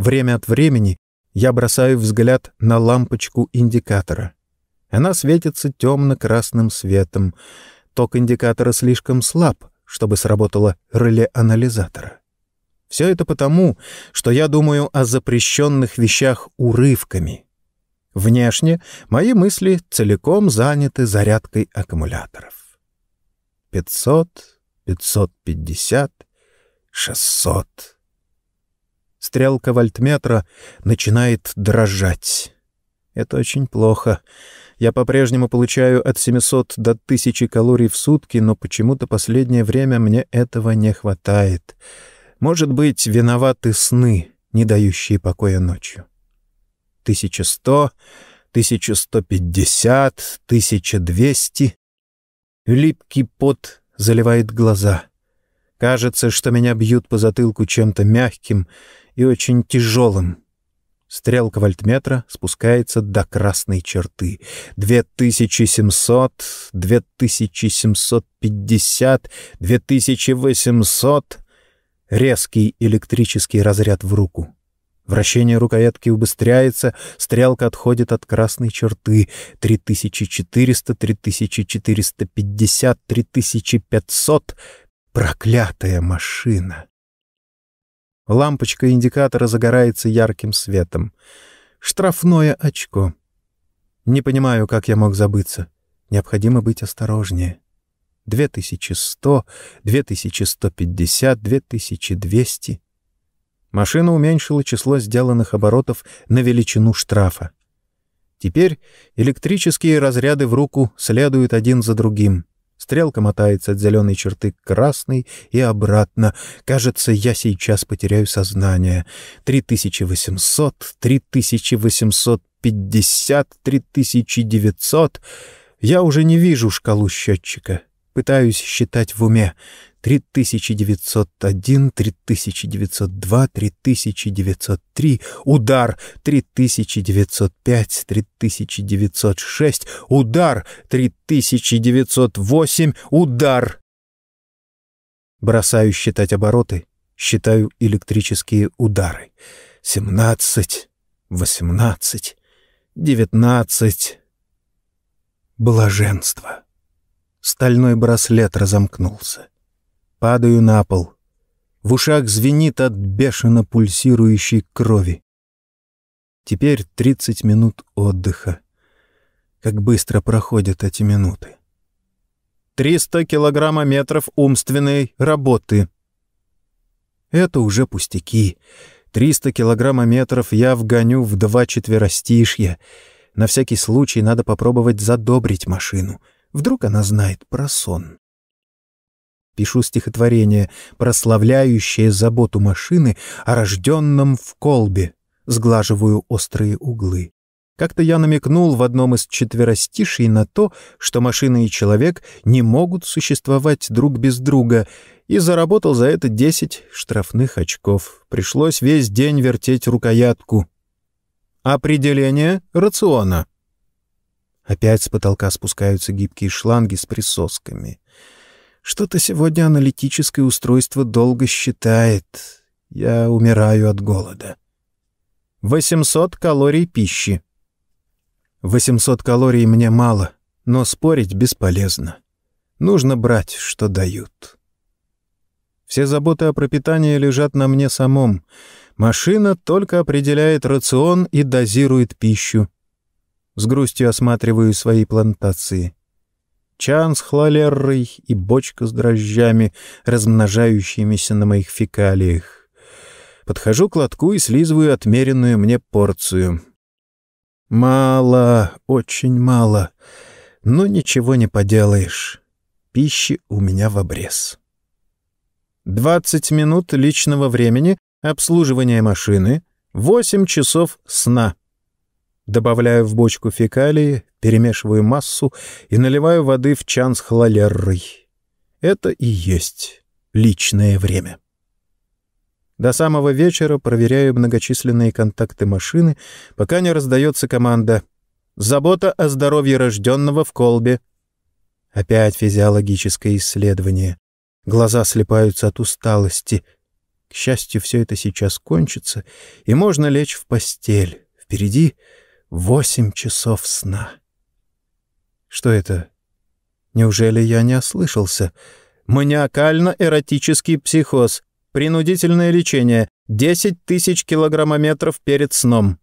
Speaker 1: Время от времени я бросаю взгляд на лампочку индикатора. Она светится темно-красным светом. Ток индикатора слишком слаб, чтобы сработало реле анализатора. Все это потому, что я думаю о запрещенных вещах урывками. Внешне мои мысли целиком заняты зарядкой аккумуляторов. 500, 550, 600. Стрелка вольтметра начинает дрожать. Это очень плохо. Я по-прежнему получаю от 700 до 1000 калорий в сутки, но почему-то последнее время мне этого не хватает. Может быть, виноваты сны, не дающие покоя ночью. 1100, 1150, 1200. Липкий пот заливает глаза. Кажется, что меня бьют по затылку чем-то мягким и очень тяжелым. Стрелка вольтметра спускается до красной черты. 2700, 2750, 2800. Резкий электрический разряд в руку. Вращение рукоятки убыстряется, стрелка отходит от красной черты. 3400, 3450, 3500. Проклятая машина! Лампочка индикатора загорается ярким светом. Штрафное очко. Не понимаю, как я мог забыться. Необходимо быть осторожнее. 2100, 2150, 2200. Машина уменьшила число сделанных оборотов на величину штрафа. Теперь электрические разряды в руку следуют один за другим. Стрелка мотается от зеленой черты к красной и обратно. Кажется, я сейчас потеряю сознание. 3800, 3850, 3900. Я уже не вижу шкалу счетчика. Пытаюсь считать в уме. 3901, 3902, 3903, удар 3905, 3906, удар 3908, удар. Бросаю считать обороты, считаю электрические удары. 17, 18, 19. Блаженство. Стальной браслет разомкнулся. Падаю на пол. В ушах звенит от бешено пульсирующей крови. Теперь 30 минут отдыха. Как быстро проходят эти минуты. 300 килограммометров умственной работы. Это уже пустяки. 300 килограммометров я вгоню в два четверостишья. На всякий случай надо попробовать задобрить машину. Вдруг она знает про сон. Пишу стихотворение, прославляющее заботу машины о рожденном в колбе. Сглаживаю острые углы. Как-то я намекнул в одном из четверостишей на то, что машина и человек не могут существовать друг без друга, и заработал за это десять штрафных очков. Пришлось весь день вертеть рукоятку. Определение рациона. Опять с потолка спускаются гибкие шланги с присосками. Что-то сегодня аналитическое устройство долго считает. Я умираю от голода. 800 калорий пищи. 800 калорий мне мало, но спорить бесполезно. Нужно брать, что дают. Все заботы о пропитании лежат на мне самом. Машина только определяет рацион и дозирует пищу. С грустью осматриваю свои плантации чан с хлолеррой и бочка с дрожжами, размножающимися на моих фекалиях. Подхожу к лотку и слизываю отмеренную мне порцию. Мало, очень мало. Но ничего не поделаешь. Пищи у меня в обрез. Двадцать минут личного времени, обслуживание машины, восемь часов сна. Добавляю в бочку фекалии, перемешиваю массу и наливаю воды в чан с хлолеррой. Это и есть личное время. До самого вечера проверяю многочисленные контакты машины, пока не раздается команда «Забота о здоровье рожденного в колбе». Опять физиологическое исследование. Глаза слепаются от усталости. К счастью, все это сейчас кончится, и можно лечь в постель. Впереди восемь часов сна. Что это? Неужели я не ослышался? Маниакально-эротический психоз. Принудительное лечение. 10 тысяч килограммометров перед сном.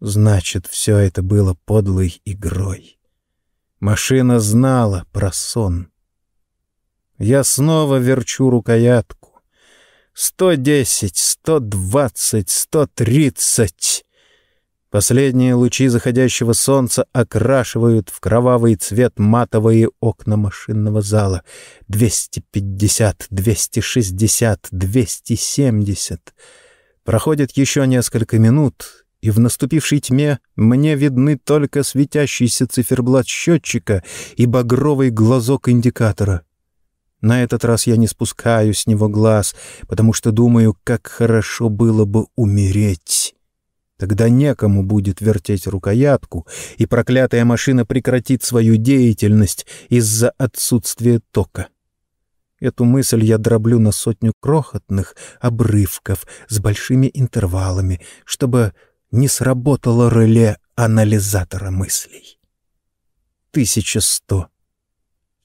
Speaker 1: Значит, все это было подлой игрой. Машина знала про сон. Я снова верчу рукоятку. Сто десять, сто двадцать, сто тридцать. Последние лучи заходящего солнца окрашивают в кровавый цвет матовые окна машинного зала. 250, 260, 270. Проходит еще несколько минут, и в наступившей тьме мне видны только светящийся циферблат счетчика и багровый глазок индикатора. На этот раз я не спускаю с него глаз, потому что думаю, как хорошо было бы умереть. Тогда некому будет вертеть рукоятку, и проклятая машина прекратит свою деятельность из-за отсутствия тока. Эту мысль я дроблю на сотню крохотных обрывков с большими интервалами, чтобы не сработало реле анализатора мыслей. Тысяча сто,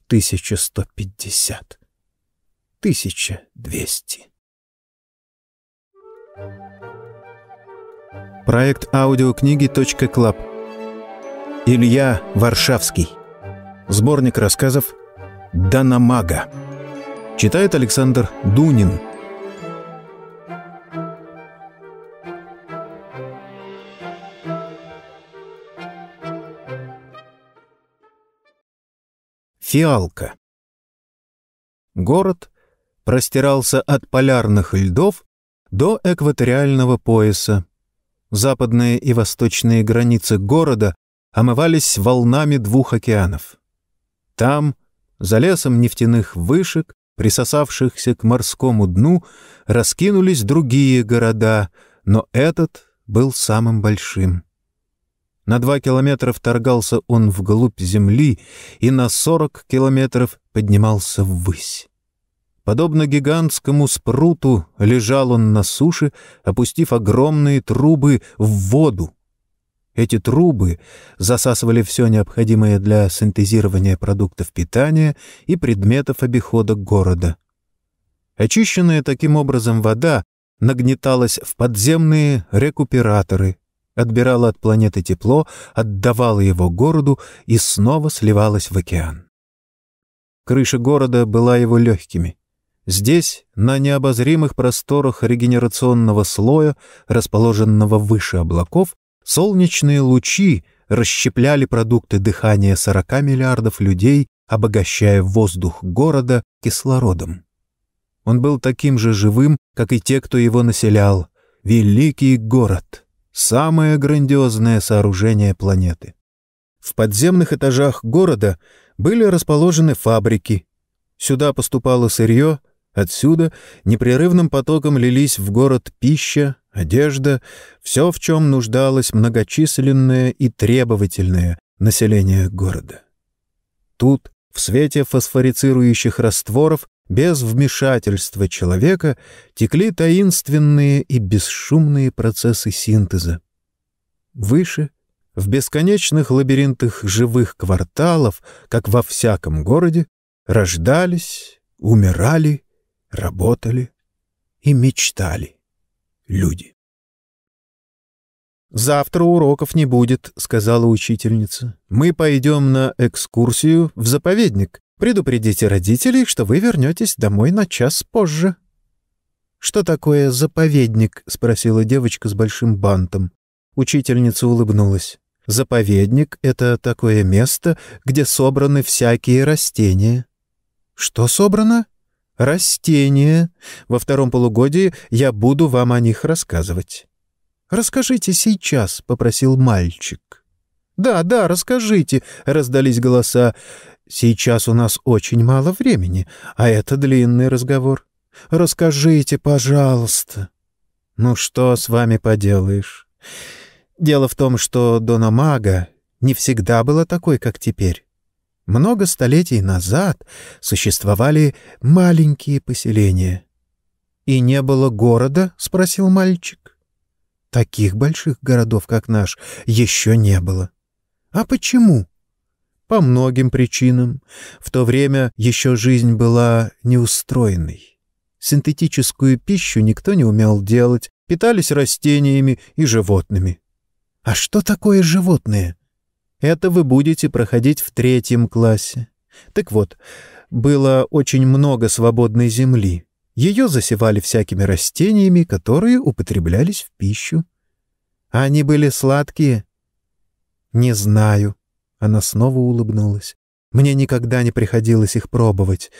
Speaker 1: тысяча сто пятьдесят, тысяча двести. Проект аудиокниги .клаб. Илья Варшавский. Сборник рассказов «Данамага». Читает Александр Дунин. Фиалка. Город простирался от полярных льдов до экваториального пояса, Западные и восточные границы города омывались волнами двух океанов. Там, за лесом нефтяных вышек, присосавшихся к морскому дну, раскинулись другие города, но этот был самым большим. На два километра вторгался он вглубь земли и на сорок километров поднимался ввысь. Подобно гигантскому спруту лежал он на суше, опустив огромные трубы в воду. Эти трубы засасывали все необходимое для синтезирования продуктов питания и предметов обихода города. Очищенная таким образом вода нагнеталась в подземные рекуператоры, отбирала от планеты тепло, отдавала его городу и снова сливалась в океан. Крыша города была его легкими. Здесь, на необозримых просторах регенерационного слоя, расположенного выше облаков, солнечные лучи расщепляли продукты дыхания 40 миллиардов людей, обогащая воздух города кислородом. Он был таким же живым, как и те, кто его населял. Великий город — самое грандиозное сооружение планеты. В подземных этажах города были расположены фабрики. Сюда поступало сырье — Отсюда непрерывным потоком лились в город пища, одежда, все, в чем нуждалось многочисленное и требовательное население города. Тут, в свете фосфорицирующих растворов, без вмешательства человека, текли таинственные и бесшумные процессы синтеза. Выше, в бесконечных лабиринтах живых кварталов, как во всяком городе, рождались, умирали работали и мечтали люди. «Завтра уроков не будет», — сказала учительница. «Мы пойдем на экскурсию в заповедник. Предупредите родителей, что вы вернетесь домой на час позже». «Что такое заповедник?» — спросила девочка с большим бантом. Учительница улыбнулась. «Заповедник — это такое место, где собраны всякие растения». «Что собрано?» «Растения. Во втором полугодии я буду вам о них рассказывать». «Расскажите сейчас», — попросил мальчик. «Да, да, расскажите», — раздались голоса. «Сейчас у нас очень мало времени, а это длинный разговор. Расскажите, пожалуйста». «Ну что с вами поделаешь? Дело в том, что Дона Мага не всегда была такой, как теперь. Много столетий назад существовали маленькие поселения. «И не было города?» — спросил мальчик. «Таких больших городов, как наш, еще не было». «А почему?» «По многим причинам. В то время еще жизнь была неустроенной. Синтетическую пищу никто не умел делать, питались растениями и животными». «А что такое животные?» Это вы будете проходить в третьем классе. Так вот, было очень много свободной земли. Ее засевали всякими растениями, которые употреблялись в пищу. Они были сладкие? Не знаю. Она снова улыбнулась. Мне никогда не приходилось их пробовать.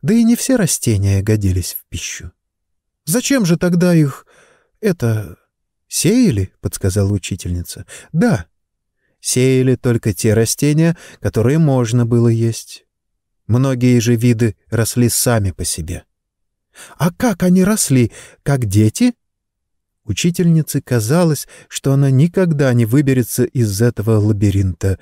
Speaker 1: Да и не все растения годились в пищу. Зачем же тогда их... это... сеяли? — подсказала учительница. — Да, сеяли только те растения, которые можно было есть. Многие же виды росли сами по себе. А как они росли? Как дети? Учительнице казалось, что она никогда не выберется из этого лабиринта.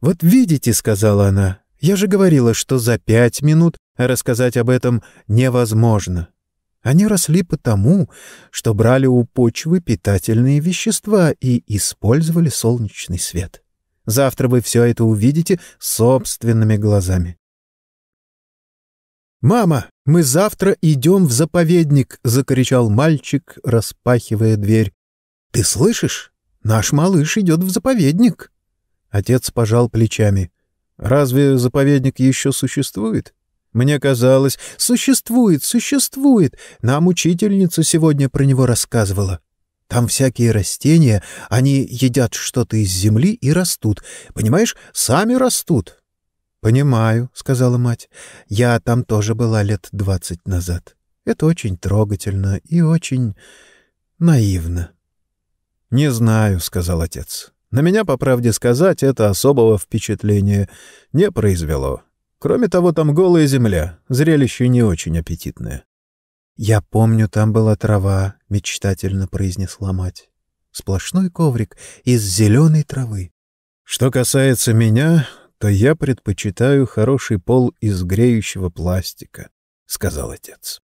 Speaker 1: «Вот видите», — сказала она, — «я же говорила, что за пять минут рассказать об этом невозможно». Они росли потому, что брали у почвы питательные вещества и использовали солнечный свет. Завтра вы все это увидите собственными глазами. «Мама, мы завтра идем в заповедник!» — закричал мальчик, распахивая дверь. «Ты слышишь? Наш малыш идет в заповедник!» Отец пожал плечами. «Разве заповедник еще существует?» Мне казалось, существует, существует. Нам учительница сегодня про него рассказывала. Там всякие растения, они едят что-то из земли и растут. Понимаешь, сами растут. «Понимаю», — сказала мать. «Я там тоже была лет двадцать назад. Это очень трогательно и очень наивно». «Не знаю», — сказал отец. «На меня, по правде сказать, это особого впечатления не произвело. Кроме того, там голая земля, зрелище не очень аппетитное. «Я помню, там была трава», — мечтательно произнесла мать. «Сплошной коврик из зеленой травы». «Что касается меня, то я предпочитаю хороший пол из греющего пластика», — сказал отец.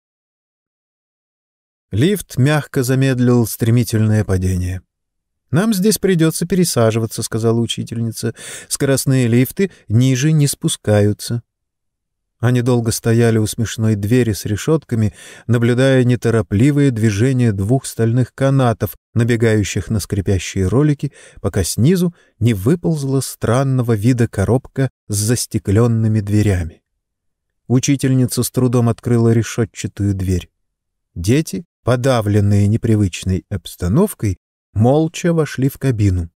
Speaker 1: Лифт мягко замедлил стремительное падение. «Нам здесь придется пересаживаться», — сказала учительница. «Скоростные лифты ниже не спускаются». Они долго стояли у смешной двери с решетками, наблюдая неторопливые движения двух стальных канатов, набегающих на скрипящие ролики, пока снизу не выползла странного вида коробка с застекленными дверями. Учительница с трудом открыла решетчатую дверь. Дети, подавленные непривычной обстановкой, молча вошли в кабину.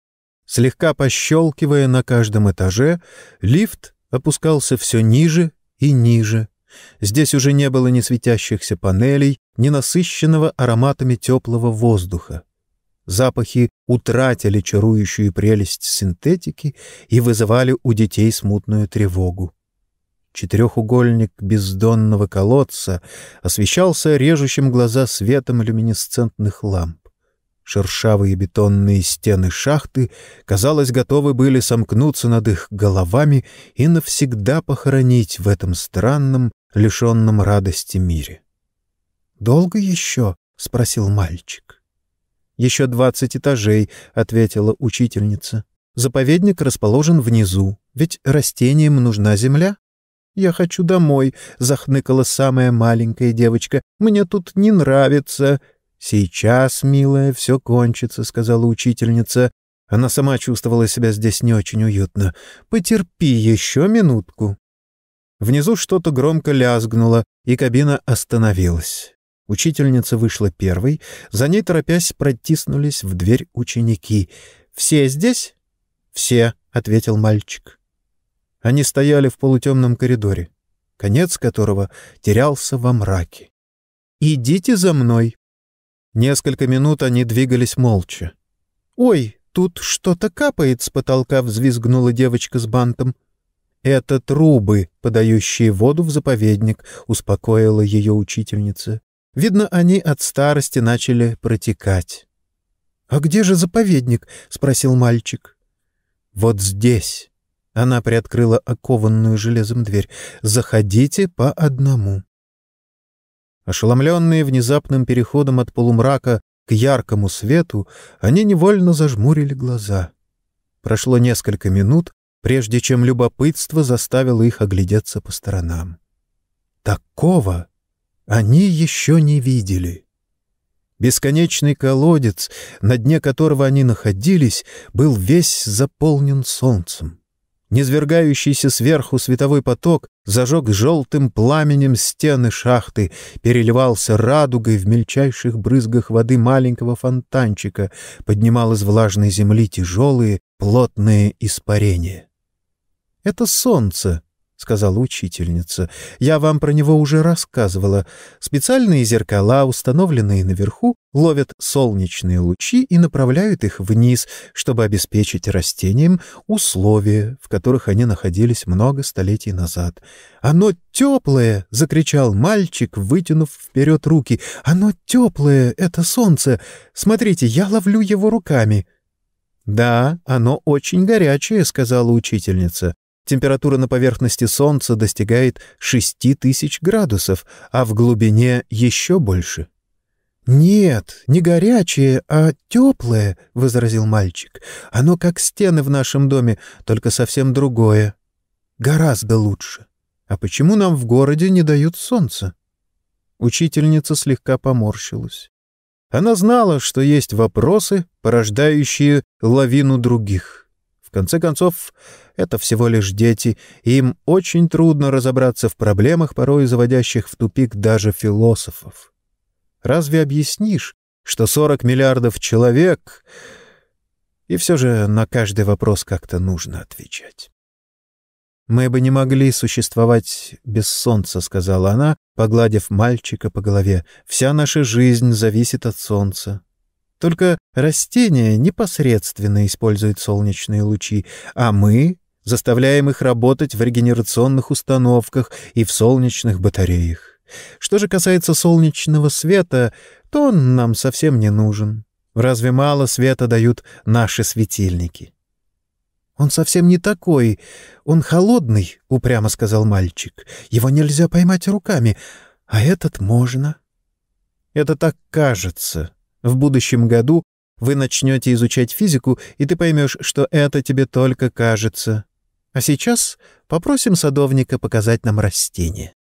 Speaker 1: Слегка пощелкивая на каждом этаже, лифт опускался все ниже и ниже. Здесь уже не было ни светящихся панелей, ни насыщенного ароматами теплого воздуха. Запахи утратили чарующую прелесть синтетики и вызывали у детей смутную тревогу. Четырехугольник бездонного колодца освещался режущим глаза светом люминесцентных ламп. Шершавые бетонные стены шахты, казалось, готовы были сомкнуться над их головами и навсегда похоронить в этом странном, лишенном радости мире. «Долго еще?» — спросил мальчик. «Еще двадцать этажей», — ответила учительница. «Заповедник расположен внизу, ведь растениям нужна земля». «Я хочу домой», — захныкала самая маленькая девочка. «Мне тут не нравится». «Сейчас, милая, все кончится», — сказала учительница. Она сама чувствовала себя здесь не очень уютно. «Потерпи еще минутку». Внизу что-то громко лязгнуло, и кабина остановилась. Учительница вышла первой, за ней, торопясь, протиснулись в дверь ученики. «Все здесь?» «Все», — ответил мальчик. Они стояли в полутемном коридоре, конец которого терялся во мраке. «Идите за мной». Несколько минут они двигались молча. «Ой, тут что-то капает с потолка», — взвизгнула девочка с бантом. «Это трубы, подающие воду в заповедник», — успокоила ее учительница. Видно, они от старости начали протекать. «А где же заповедник?» — спросил мальчик. «Вот здесь». Она приоткрыла окованную железом дверь. «Заходите по одному». Ошеломленные внезапным переходом от полумрака к яркому свету, они невольно зажмурили глаза. Прошло несколько минут, прежде чем любопытство заставило их оглядеться по сторонам. Такого они еще не видели. Бесконечный колодец, на дне которого они находились, был весь заполнен солнцем. Низвергающийся сверху световой поток зажег желтым пламенем стены шахты, переливался радугой в мельчайших брызгах воды маленького фонтанчика, поднимал из влажной земли тяжелые, плотные испарения. Это солнце — сказала учительница. «Я вам про него уже рассказывала. Специальные зеркала, установленные наверху, ловят солнечные лучи и направляют их вниз, чтобы обеспечить растениям условия, в которых они находились много столетий назад. «Оно теплое!» — закричал мальчик, вытянув вперед руки. «Оно теплое, это солнце! Смотрите, я ловлю его руками!» «Да, оно очень горячее», — сказала учительница. Температура на поверхности Солнца достигает 6000 градусов, а в глубине еще больше. «Нет, не горячее, а теплое», — возразил мальчик. «Оно как стены в нашем доме, только совсем другое. Гораздо лучше. А почему нам в городе не дают солнца?» Учительница слегка поморщилась. Она знала, что есть вопросы, порождающие лавину других. Конце концов, это всего лишь дети, и им очень трудно разобраться в проблемах, порой заводящих в тупик даже философов. Разве объяснишь, что 40 миллиардов человек... И все же на каждый вопрос как-то нужно отвечать. «Мы бы не могли существовать без солнца», — сказала она, погладив мальчика по голове. «Вся наша жизнь зависит от солнца. Только растения непосредственно используют солнечные лучи, а мы заставляем их работать в регенерационных установках и в солнечных батареях. Что же касается солнечного света, то он нам совсем не нужен. Разве мало света дают наши светильники? «Он совсем не такой. Он холодный», — упрямо сказал мальчик. «Его нельзя поймать руками, а этот можно». «Это так кажется. В будущем году вы начнете изучать физику, и ты поймешь, что это тебе только кажется. А сейчас попросим садовника показать нам растение.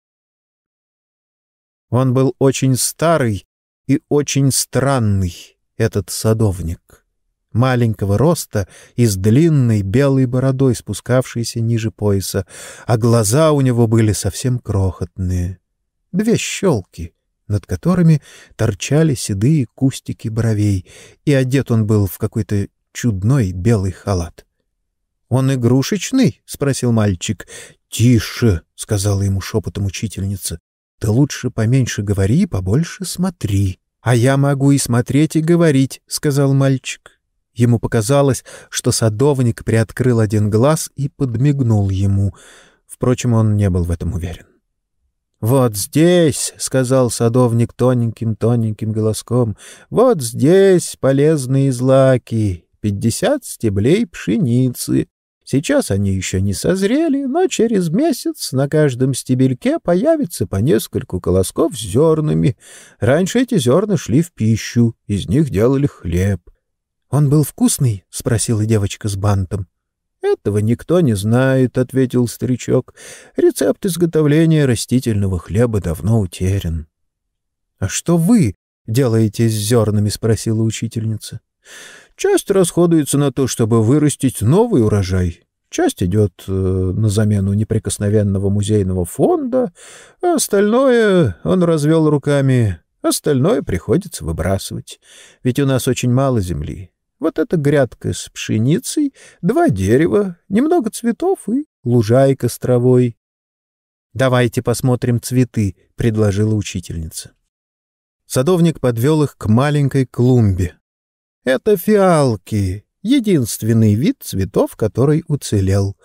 Speaker 1: Он был очень старый и очень странный, этот садовник. Маленького роста и с длинной белой бородой, спускавшейся ниже пояса, а глаза у него были совсем крохотные. Две щелки, над которыми торчали седые кустики бровей, и одет он был в какой-то чудной белый халат. «Он игрушечный?» — спросил мальчик. «Тише!» — сказала ему шепотом учительница. «Ты лучше поменьше говори и побольше смотри». «А я могу и смотреть, и говорить», — сказал мальчик. Ему показалось, что садовник приоткрыл один глаз и подмигнул ему. Впрочем, он не был в этом уверен. «Вот здесь», — сказал садовник тоненьким-тоненьким голоском, — «вот здесь полезные злаки, пятьдесят стеблей пшеницы, Сейчас они еще не созрели, но через месяц на каждом стебельке появится по нескольку колосков с зернами. Раньше эти зерна шли в пищу, из них делали хлеб. — Он был вкусный? — спросила девочка с бантом. — Этого никто не знает, — ответил старичок. — Рецепт изготовления растительного хлеба давно утерян. — А что вы делаете с зернами? — спросила учительница. Часть расходуется на то, чтобы вырастить новый урожай. Часть идет э, на замену неприкосновенного музейного фонда, а остальное, он развел руками, Остальное приходится выбрасывать, ведь у нас очень мало земли. Вот эта грядка с пшеницей, два дерева, немного цветов и лужайка с травой. «Давайте посмотрим цветы», — предложила учительница. Садовник подвел их к маленькой клумбе. «Это фиалки, единственный вид цветов, который уцелел».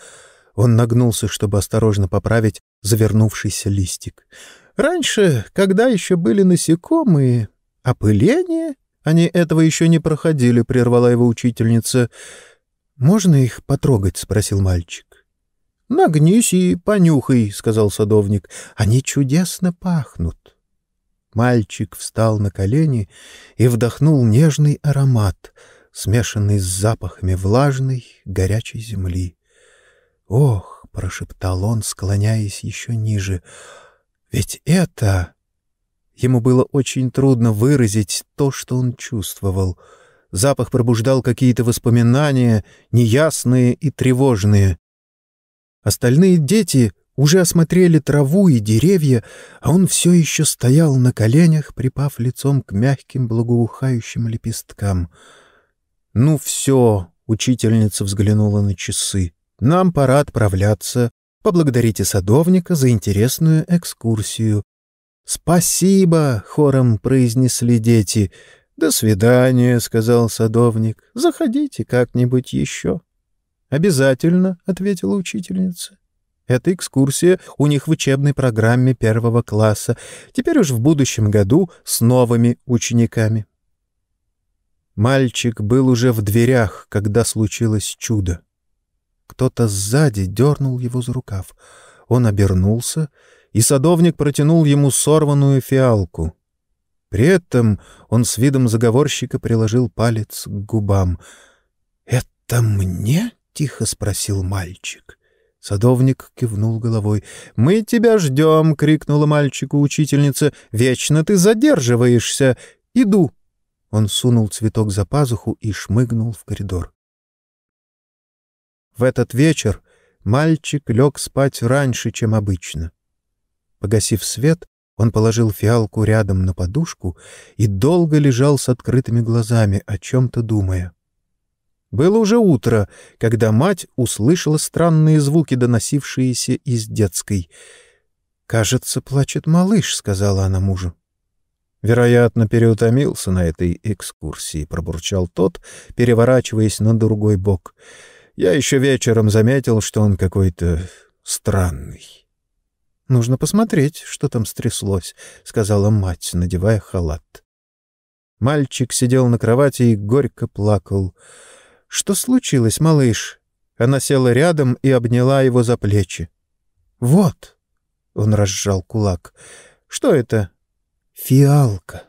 Speaker 1: Он нагнулся, чтобы осторожно поправить завернувшийся листик. «Раньше, когда еще были насекомые, опыление, они этого еще не проходили», — прервала его учительница. «Можно их потрогать?» — спросил мальчик. «Нагнись и понюхай», — сказал садовник. «Они чудесно пахнут». Мальчик встал на колени и вдохнул нежный аромат, смешанный с запахами влажной, горячей земли. «Ох!» — прошептал он, склоняясь еще ниже. «Ведь это...» Ему было очень трудно выразить то, что он чувствовал. Запах пробуждал какие-то воспоминания, неясные и тревожные. Остальные дети уже осмотрели траву и деревья, а он все еще стоял на коленях, припав лицом к мягким благоухающим лепесткам. «Ну все», — учительница взглянула на часы, — «нам пора отправляться. Поблагодарите садовника за интересную экскурсию». «Спасибо!» — хором произнесли дети. «До свидания», — сказал садовник. «Заходите как-нибудь еще». «Обязательно», — ответила учительница. «Эта экскурсия у них в учебной программе первого класса, теперь уж в будущем году с новыми учениками». Мальчик был уже в дверях, когда случилось чудо. Кто-то сзади дернул его за рукав. Он обернулся, и садовник протянул ему сорванную фиалку. При этом он с видом заговорщика приложил палец к губам. «Это мне?» — тихо спросил мальчик. Садовник кивнул головой. «Мы тебя ждем!» — крикнула мальчику учительница. «Вечно ты задерживаешься! Иду!» Он сунул цветок за пазуху и шмыгнул в коридор. В этот вечер мальчик лег спать раньше, чем обычно. Погасив свет, он положил фиалку рядом на подушку и долго лежал с открытыми глазами, о чем-то думая. Было уже утро, когда мать услышала странные звуки, доносившиеся из детской. «Кажется, плачет малыш», — сказала она мужу. «Вероятно, переутомился на этой экскурсии», — пробурчал тот, переворачиваясь на другой бок. «Я еще вечером заметил, что он какой-то странный». «Нужно посмотреть, что там стряслось», — сказала мать, надевая халат. Мальчик сидел на кровати и горько плакал. «Что случилось, малыш?» Она села рядом и обняла его за плечи. «Вот!» — он разжал кулак. «Что это?» «Фиалка».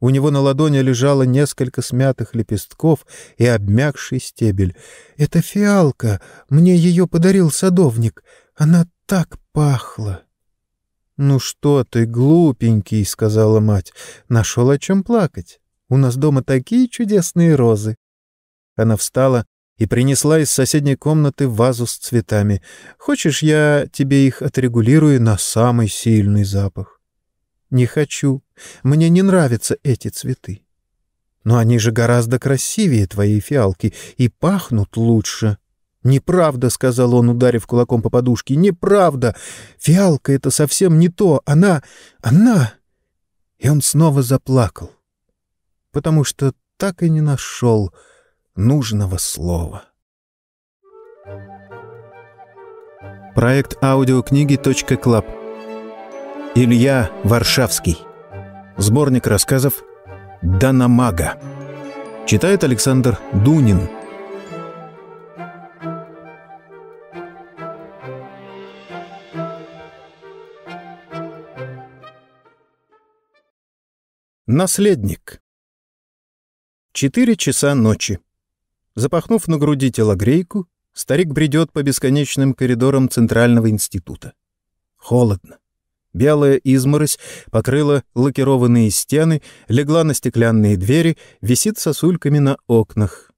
Speaker 1: У него на ладони лежало несколько смятых лепестков и обмякший стебель. «Это фиалка. Мне ее подарил садовник. Она так пахло. «Ну что ты, глупенький», — сказала мать, — «нашел о чем плакать. У нас дома такие чудесные розы». Она встала и принесла из соседней комнаты вазу с цветами. «Хочешь, я тебе их отрегулирую на самый сильный запах?» «Не хочу. Мне не нравятся эти цветы». «Но они же гораздо красивее твоей фиалки и пахнут лучше». «Неправда», — сказал он, ударив кулаком по подушке, — «неправда! Фиалка — это совсем не то! Она... она...» И он снова заплакал, потому что так и не нашел нужного слова.
Speaker 2: Проект аудиокниги .клаб Илья Варшавский Сборник рассказов «Данамага» Читает Александр Дунин
Speaker 1: Наследник. Четыре часа ночи. Запахнув на груди телогрейку, старик бредет по бесконечным коридорам Центрального института. Холодно. Белая изморозь покрыла лакированные стены, легла на стеклянные двери, висит сосульками на окнах.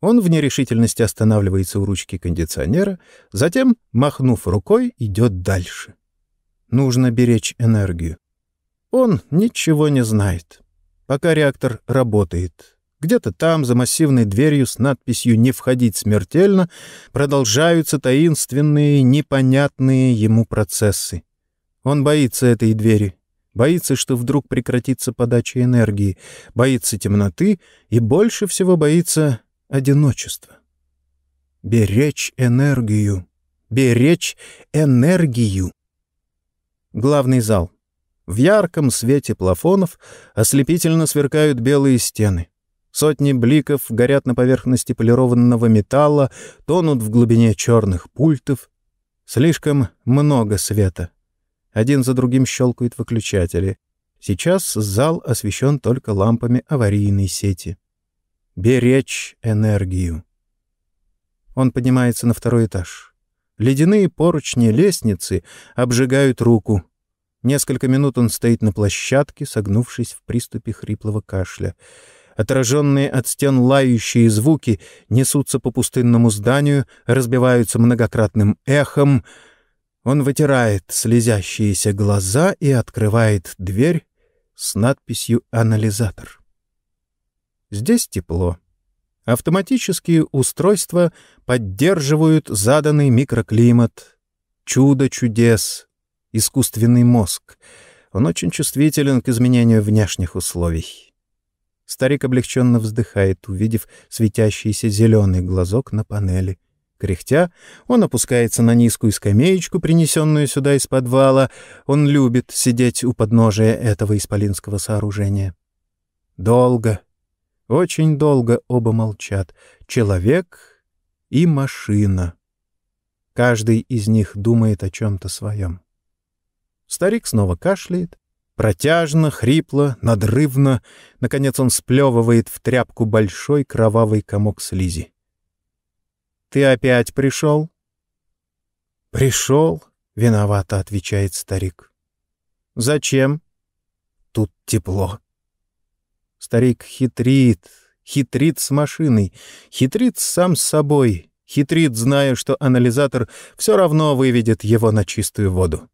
Speaker 1: Он в нерешительности останавливается у ручки кондиционера, затем, махнув рукой, идет дальше. Нужно беречь энергию. Он ничего не знает. Пока реактор работает. Где-то там, за массивной дверью с надписью «Не входить смертельно», продолжаются таинственные, непонятные ему процессы. Он боится этой двери, боится, что вдруг прекратится подача энергии, боится темноты и больше всего боится одиночества. Беречь энергию, беречь энергию. Главный зал. В ярком свете плафонов ослепительно сверкают белые стены. Сотни бликов горят на поверхности полированного металла, тонут в глубине черных пультов. Слишком много света. Один за другим щелкают выключатели. Сейчас зал освещен только лампами аварийной сети. Беречь энергию. Он поднимается на второй этаж. Ледяные поручни лестницы обжигают руку. Несколько минут он стоит на площадке, согнувшись в приступе хриплого кашля. Отраженные от стен лающие звуки несутся по пустынному зданию, разбиваются многократным эхом — он вытирает слезящиеся глаза и открывает дверь с надписью «Анализатор». Здесь тепло. Автоматические устройства поддерживают заданный микроклимат. Чудо чудес. Искусственный мозг. Он очень чувствителен к изменению внешних условий. Старик облегченно вздыхает, увидев светящийся зеленый глазок на панели. Кряхтя, он опускается на низкую скамеечку, принесенную сюда из подвала. Он любит сидеть у подножия этого исполинского сооружения. Долго, очень долго оба молчат. Человек и машина. Каждый из них думает о чем-то своем. Старик снова кашляет. Протяжно, хрипло, надрывно. Наконец он сплевывает в тряпку большой кровавый комок слизи. Ты опять пришел? — Пришел, — виновато отвечает старик. — Зачем? — Тут тепло. Старик хитрит, хитрит с машиной, хитрит сам с собой, хитрит, зная, что анализатор все равно выведет его на чистую воду.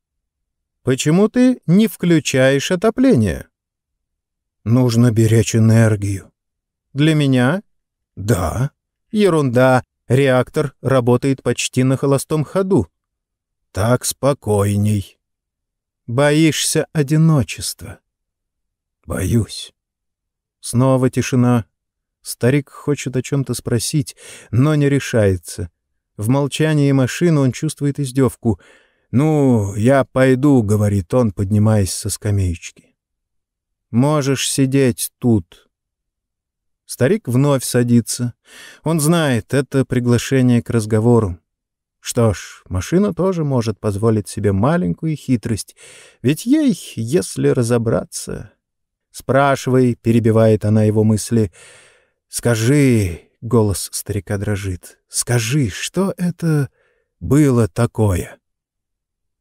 Speaker 1: Почему ты не включаешь отопление? Нужно беречь энергию. Для меня? Да. Ерунда. Реактор работает почти на холостом ходу. Так спокойней. Боишься одиночества? Боюсь. Снова тишина. Старик хочет о чем-то спросить, но не решается. В молчании машины он чувствует издевку. «Ну, я пойду», — говорит он, поднимаясь со скамеечки. «Можешь сидеть тут», Старик вновь садится. Он знает, это приглашение к разговору. Что ж, машина тоже может позволить себе маленькую хитрость, ведь ей, если разобраться... «Спрашивай», — перебивает она его мысли. «Скажи», — голос старика дрожит, — «скажи, что это было такое?»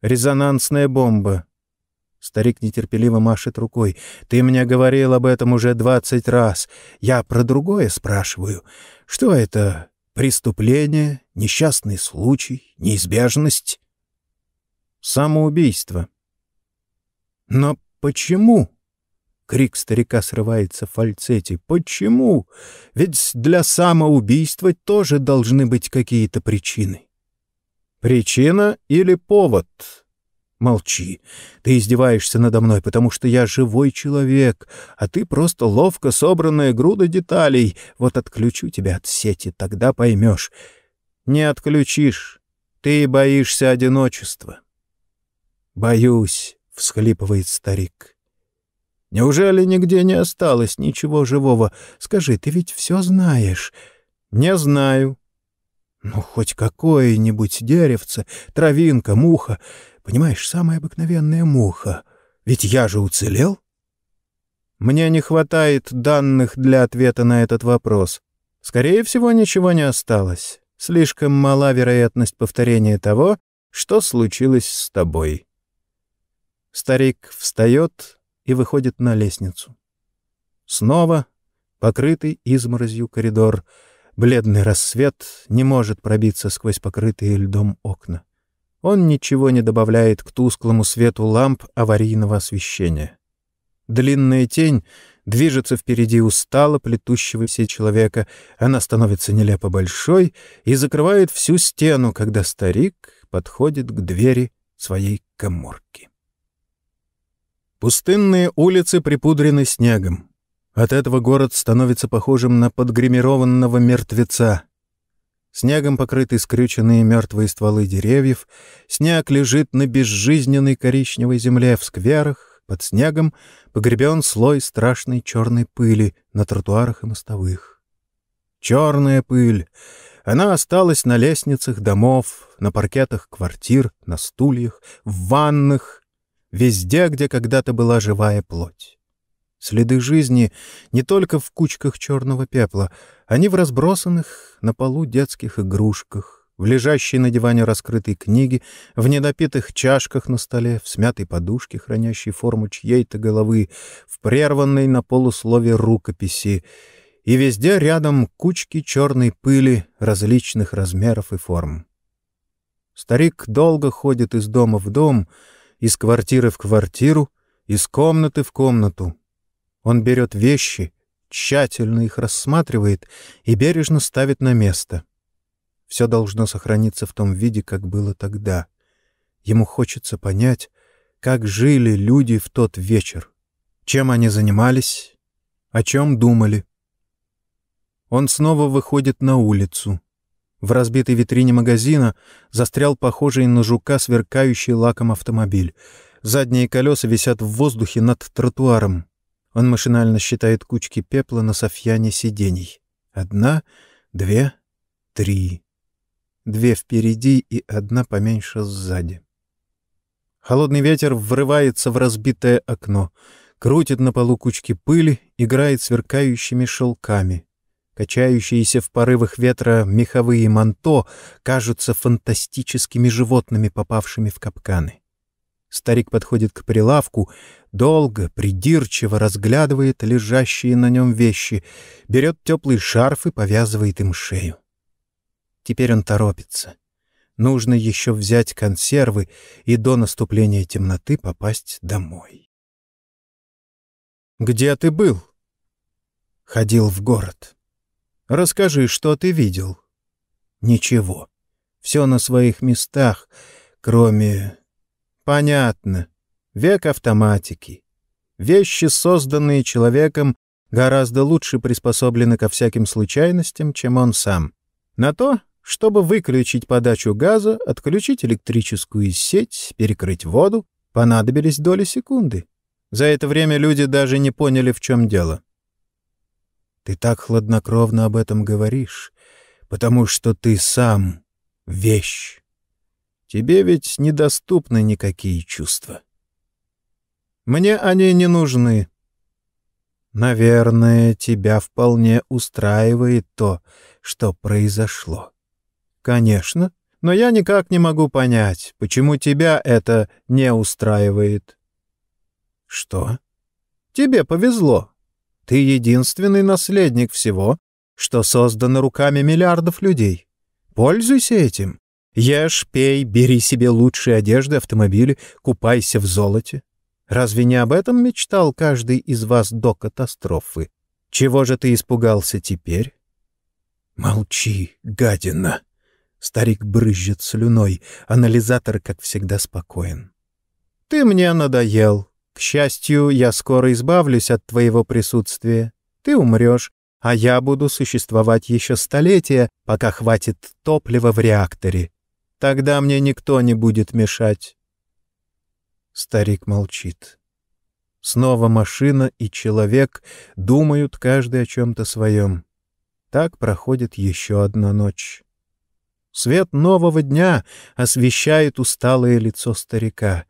Speaker 1: «Резонансная бомба», Старик нетерпеливо машет рукой. «Ты мне говорил об этом уже двадцать раз. Я про другое спрашиваю. Что это? Преступление? Несчастный случай? Неизбежность?» «Самоубийство». «Но почему?» Крик старика срывается в фальцете. «Почему? Ведь для самоубийства тоже должны быть какие-то причины». «Причина или повод?» Молчи. Ты издеваешься надо мной, потому что я живой человек, а ты просто ловко собранная груда деталей. Вот отключу тебя от сети, тогда поймешь. Не отключишь. Ты боишься одиночества. Боюсь, — всхлипывает старик. Неужели нигде не осталось ничего живого? Скажи, ты ведь все знаешь. Не знаю. Ну, хоть какое-нибудь деревце, травинка, муха. Понимаешь, самая обыкновенная муха. Ведь я же уцелел. Мне не хватает данных для ответа на этот вопрос. Скорее всего, ничего не осталось. Слишком мала вероятность повторения того, что случилось с тобой. Старик встает и выходит на лестницу. Снова покрытый изморозью коридор. Бледный рассвет не может пробиться сквозь покрытые льдом окна. Он ничего не добавляет к тусклому свету ламп аварийного освещения. Длинная тень движется впереди устало плетущегося человека. Она становится нелепо большой и закрывает всю стену, когда старик подходит к двери своей коморки. Пустынные улицы припудрены снегом. От этого город становится похожим на подгримированного мертвеца. Снегом покрыты скрюченные мертвые стволы деревьев, снег лежит на безжизненной коричневой земле в скверах, под снегом погребен слой страшной черной пыли на тротуарах и мостовых. Черная пыль. Она осталась на лестницах домов, на паркетах квартир, на стульях, в ваннах, везде, где когда-то была живая плоть. Следы жизни не только в кучках черного пепла, они в разбросанных на полу детских игрушках, в лежащей на диване раскрытой книге, в недопитых чашках на столе, в смятой подушке, хранящей форму чьей-то головы, в прерванной на полуслове рукописи, и везде рядом кучки черной пыли различных размеров и форм. Старик долго ходит из дома в дом, из квартиры в квартиру, из комнаты в комнату, он берет вещи, тщательно их рассматривает и бережно ставит на место. Все должно сохраниться в том виде, как было тогда. Ему хочется понять, как жили люди в тот вечер, чем они занимались, о чем думали. Он снова выходит на улицу. В разбитой витрине магазина застрял похожий на жука сверкающий лаком автомобиль. Задние колеса висят в воздухе над тротуаром. Он машинально считает кучки пепла на софьяне сидений. Одна, две, три. Две впереди и одна поменьше сзади. Холодный ветер врывается в разбитое окно, крутит на полу кучки пыли, играет сверкающими шелками. Качающиеся в порывах ветра меховые манто кажутся фантастическими животными, попавшими в капканы. Старик подходит к прилавку, долго, придирчиво разглядывает лежащие на нем вещи, берет теплый шарф и повязывает им шею. Теперь он торопится. Нужно еще взять консервы и до наступления темноты попасть домой. «Где ты был?» «Ходил в город. Расскажи, что ты видел?» «Ничего. Все на своих местах, кроме Понятно. Век автоматики. Вещи, созданные человеком, гораздо лучше приспособлены ко всяким случайностям, чем он сам. На то, чтобы выключить подачу газа, отключить электрическую сеть, перекрыть воду, понадобились доли секунды. За это время люди даже не поняли, в чем дело. Ты так хладнокровно об этом говоришь, потому что ты сам — вещь. Тебе ведь недоступны никакие чувства. Мне они не нужны. Наверное, тебя вполне устраивает то, что произошло. Конечно, но я никак не могу понять, почему тебя это не устраивает. Что? Тебе повезло. Ты единственный наследник всего, что создано руками миллиардов людей. Пользуйся этим. Ешь, пей, бери себе лучшие одежды, автомобили, купайся в золоте. Разве не об этом мечтал каждый из вас до катастрофы? Чего же ты испугался теперь? Молчи, гадина. Старик брызжет слюной, анализатор, как всегда, спокоен. Ты мне надоел. К счастью, я скоро избавлюсь от твоего присутствия. Ты умрешь, а я буду существовать еще столетия, пока хватит топлива в реакторе. Тогда мне никто не будет мешать. Старик молчит. Снова машина и человек думают каждый о чем-то своем. Так проходит еще одна ночь. Свет нового дня освещает усталое лицо старика.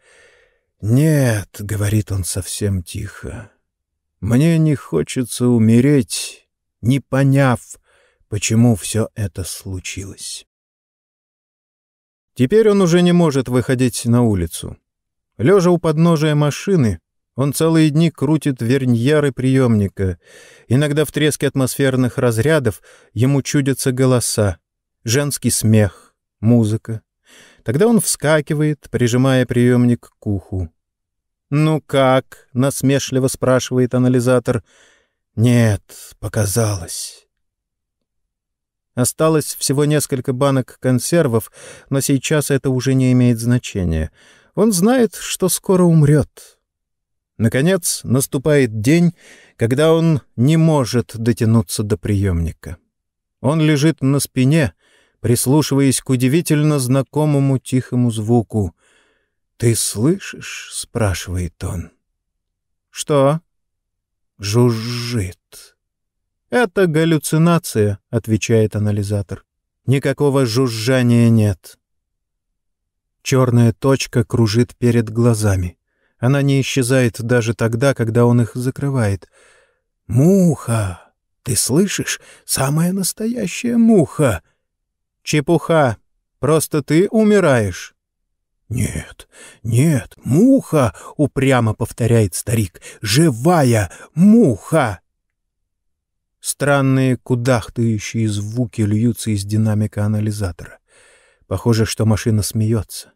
Speaker 1: «Нет», — говорит он совсем тихо, — «мне не хочется умереть, не поняв, почему все это случилось». Теперь он уже не может выходить на улицу. Лежа у подножия машины, он целые дни крутит верньяры приемника. Иногда в треске атмосферных разрядов ему чудятся голоса, женский смех, музыка. Тогда он вскакивает, прижимая приемник к уху. «Ну как?» — насмешливо спрашивает анализатор. «Нет, показалось». Осталось всего несколько банок консервов, но сейчас это уже не имеет значения. Он знает, что скоро умрет. Наконец, наступает день, когда он не может дотянуться до приемника. Он лежит на спине, прислушиваясь к удивительно знакомому тихому звуку. «Ты слышишь?» — спрашивает он. «Что?» «Жужжит». «Это галлюцинация», — отвечает анализатор. «Никакого жужжания нет». Черная точка кружит перед глазами. Она не исчезает даже тогда, когда он их закрывает. «Муха! Ты слышишь? Самая настоящая муха!» «Чепуха! Просто ты умираешь!» «Нет, нет, муха!» — упрямо повторяет старик. «Живая муха!» Странные кудахтающие звуки льются из динамика анализатора. Похоже, что машина смеется.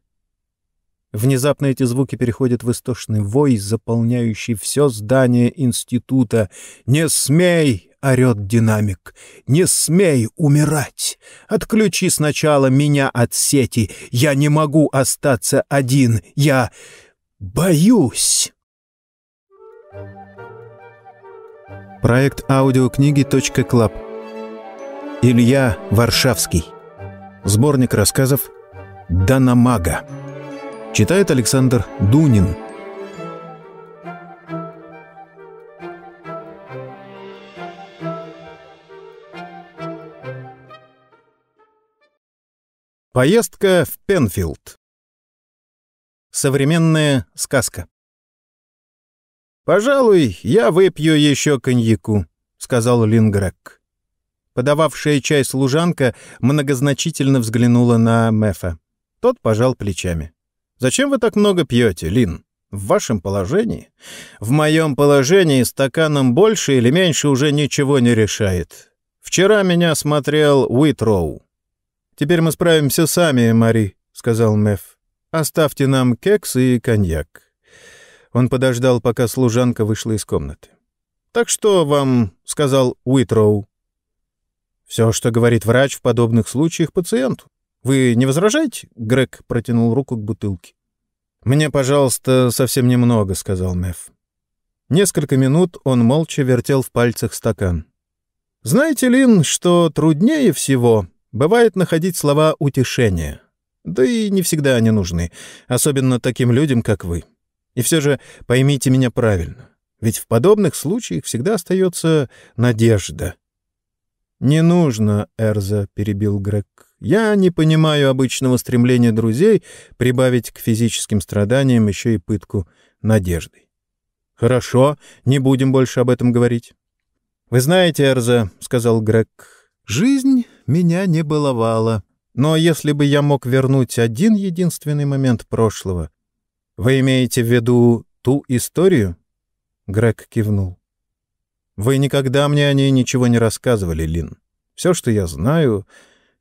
Speaker 1: Внезапно эти звуки переходят в истошный вой, заполняющий все здание института. «Не смей!» — орет динамик. «Не смей умирать! Отключи сначала меня от сети! Я не могу остаться один! Я боюсь!»
Speaker 2: Проект аудиокниги .клаб Илья Варшавский Сборник рассказов «Данамага» Читает Александр Дунин Поездка в Пенфилд. Современная сказка. «Пожалуй, я выпью еще коньяку», — сказал Лингрек. Подававшая чай служанка многозначительно взглянула на Мефа. Тот пожал плечами. «Зачем вы так много пьете, Лин? В вашем положении? В моем положении стаканом больше или меньше уже ничего не решает. Вчера меня смотрел Уитроу. «Теперь мы справимся сами, Мари», — сказал Меф. «Оставьте нам кекс и коньяк». Он подождал, пока служанка вышла из комнаты. «Так что вам?» — сказал Уитроу. «Все, что говорит врач в подобных случаях пациенту. Вы не возражаете?» — Грег протянул руку к бутылке. «Мне, пожалуйста, совсем немного», — сказал Меф. Несколько минут он молча вертел в пальцах стакан. «Знаете, Лин, что труднее всего Бывает находить слова утешения. Да и не всегда они нужны, особенно таким людям, как вы. И все же поймите меня правильно, ведь в подобных случаях всегда остается надежда. «Не нужно, Эрза», — перебил Грег. «Я не понимаю обычного стремления друзей прибавить к физическим страданиям еще и пытку надеждой». «Хорошо, не будем больше об этом говорить». «Вы знаете, Эрза», — сказал Грег, — «жизнь меня не баловала. Но если бы я мог вернуть один единственный момент прошлого... Вы имеете в виду ту историю? Грег кивнул. Вы никогда мне о ней ничего не рассказывали, Лин. Все, что я знаю,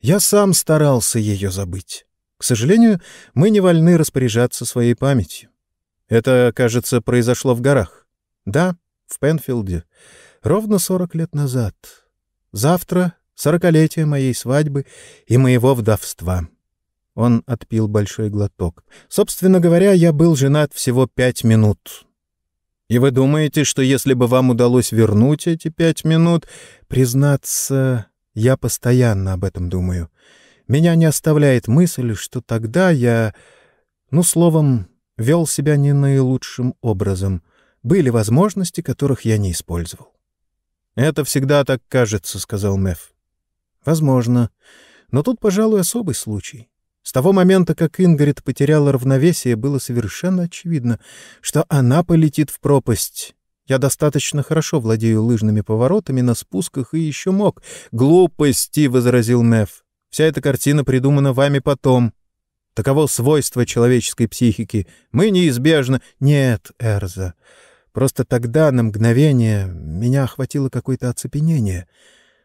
Speaker 2: я сам старался ее забыть. К сожалению, мы не вольны распоряжаться своей памятью. Это, кажется, произошло в горах. Да, в Пенфилде. Ровно сорок лет назад. Завтра сорокалетие моей свадьбы и моего вдовства. Он отпил большой глоток. Собственно говоря, я был женат всего пять минут. И вы думаете, что если бы вам удалось вернуть эти пять минут, признаться, я постоянно об этом думаю. Меня не оставляет мысль, что тогда я, ну, словом, вел себя не наилучшим образом. Были возможности, которых я не использовал. «Это всегда так кажется», — сказал Меф. Возможно. Но тут, пожалуй, особый случай. С того момента, как Ингрид потеряла равновесие, было совершенно очевидно, что она полетит в пропасть. Я достаточно хорошо владею лыжными поворотами на спусках и еще мог. «Глупости!» — возразил Неф. «Вся эта картина придумана вами потом. Таково свойство человеческой психики. Мы неизбежно...» «Нет, Эрза. Просто тогда, на мгновение, меня охватило какое-то оцепенение».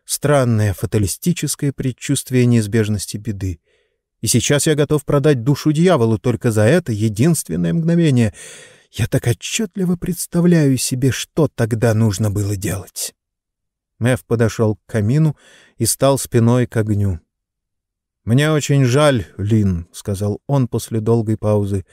Speaker 2: Странное фаталистическое предчувствие неизбежности беды. И сейчас я готов продать душу дьяволу только за это единственное мгновение.
Speaker 1: Я так отчетливо представляю себе, что тогда нужно было делать. Мэв подошел к камину и стал спиной к огню. «Мне очень жаль, Лин», — сказал он после долгой паузы.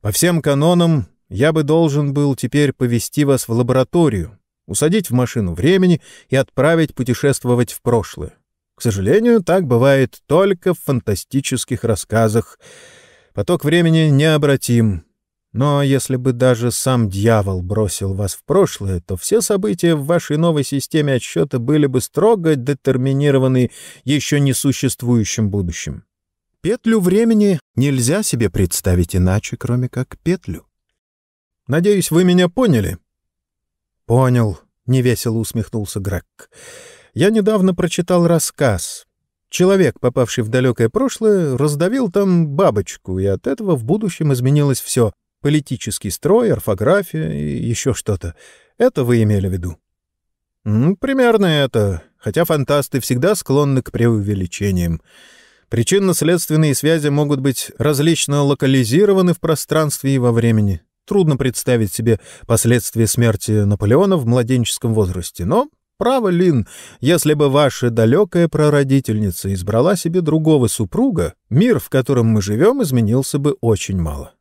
Speaker 1: «По всем канонам я бы должен был теперь повести вас в лабораторию, усадить в машину времени и отправить путешествовать в прошлое. К сожалению, так бывает только в фантастических рассказах. Поток времени необратим. Но если бы даже сам дьявол бросил вас в прошлое, то все события в вашей новой системе отсчета были бы строго детерминированы еще не существующим будущим. Петлю времени нельзя себе представить иначе, кроме как петлю. Надеюсь, вы меня поняли? Понял, невесело усмехнулся Грак. Я недавно прочитал рассказ. Человек, попавший в далекое прошлое, раздавил там бабочку, и от этого в будущем изменилось все — Политический строй, орфография и еще что-то. Это вы имели в виду? Примерно это, хотя фантасты всегда склонны к преувеличениям. Причинно-следственные связи могут быть различно локализированы в пространстве и во времени. Трудно представить себе последствия смерти Наполеона в младенческом возрасте, но Право, Лин, если бы ваша далекая прародительница избрала себе другого супруга, мир, в котором мы живем, изменился бы очень мало.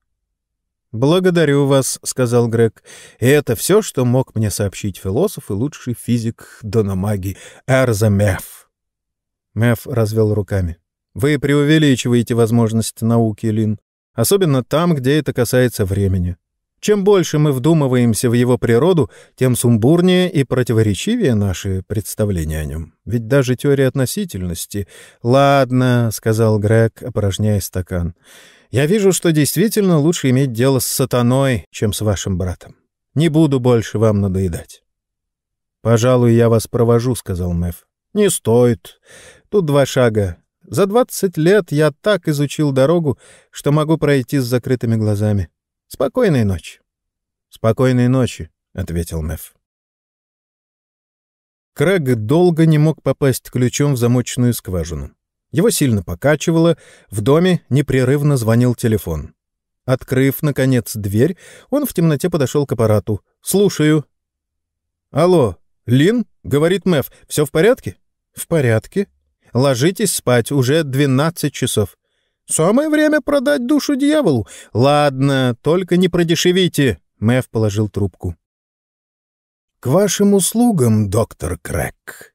Speaker 1: «Благодарю вас», — сказал Грег. «И это все, что мог мне сообщить философ и лучший физик Дономаги Эрза Меф». Меф развел руками. «Вы преувеличиваете возможности науки, Лин, особенно там, где это касается времени. Чем больше мы вдумываемся в его природу, тем сумбурнее и противоречивее наши представления о нем. Ведь даже теория относительности... «Ладно», — сказал Грег, опорожняя стакан. Я вижу, что действительно лучше иметь дело с сатаной, чем с вашим братом. Не буду больше вам надоедать. — Пожалуй, я вас провожу, — сказал Мэв. — Не стоит. Тут два шага. За двадцать лет я так изучил дорогу, что могу пройти с закрытыми глазами. Спокойной ночи. — Спокойной ночи, — ответил Мэв. Крэг долго не мог попасть ключом в замочную скважину. Его сильно покачивало, в доме непрерывно звонил телефон. Открыв, наконец, дверь, он в темноте подошел к аппарату. «Слушаю». «Алло, Лин?» — говорит Мэв. «Все в порядке?» «В порядке. Ложитесь спать, уже двенадцать часов». «Самое время продать душу дьяволу». «Ладно, только не продешевите». Мэв положил трубку. «К вашим услугам, доктор Крэк».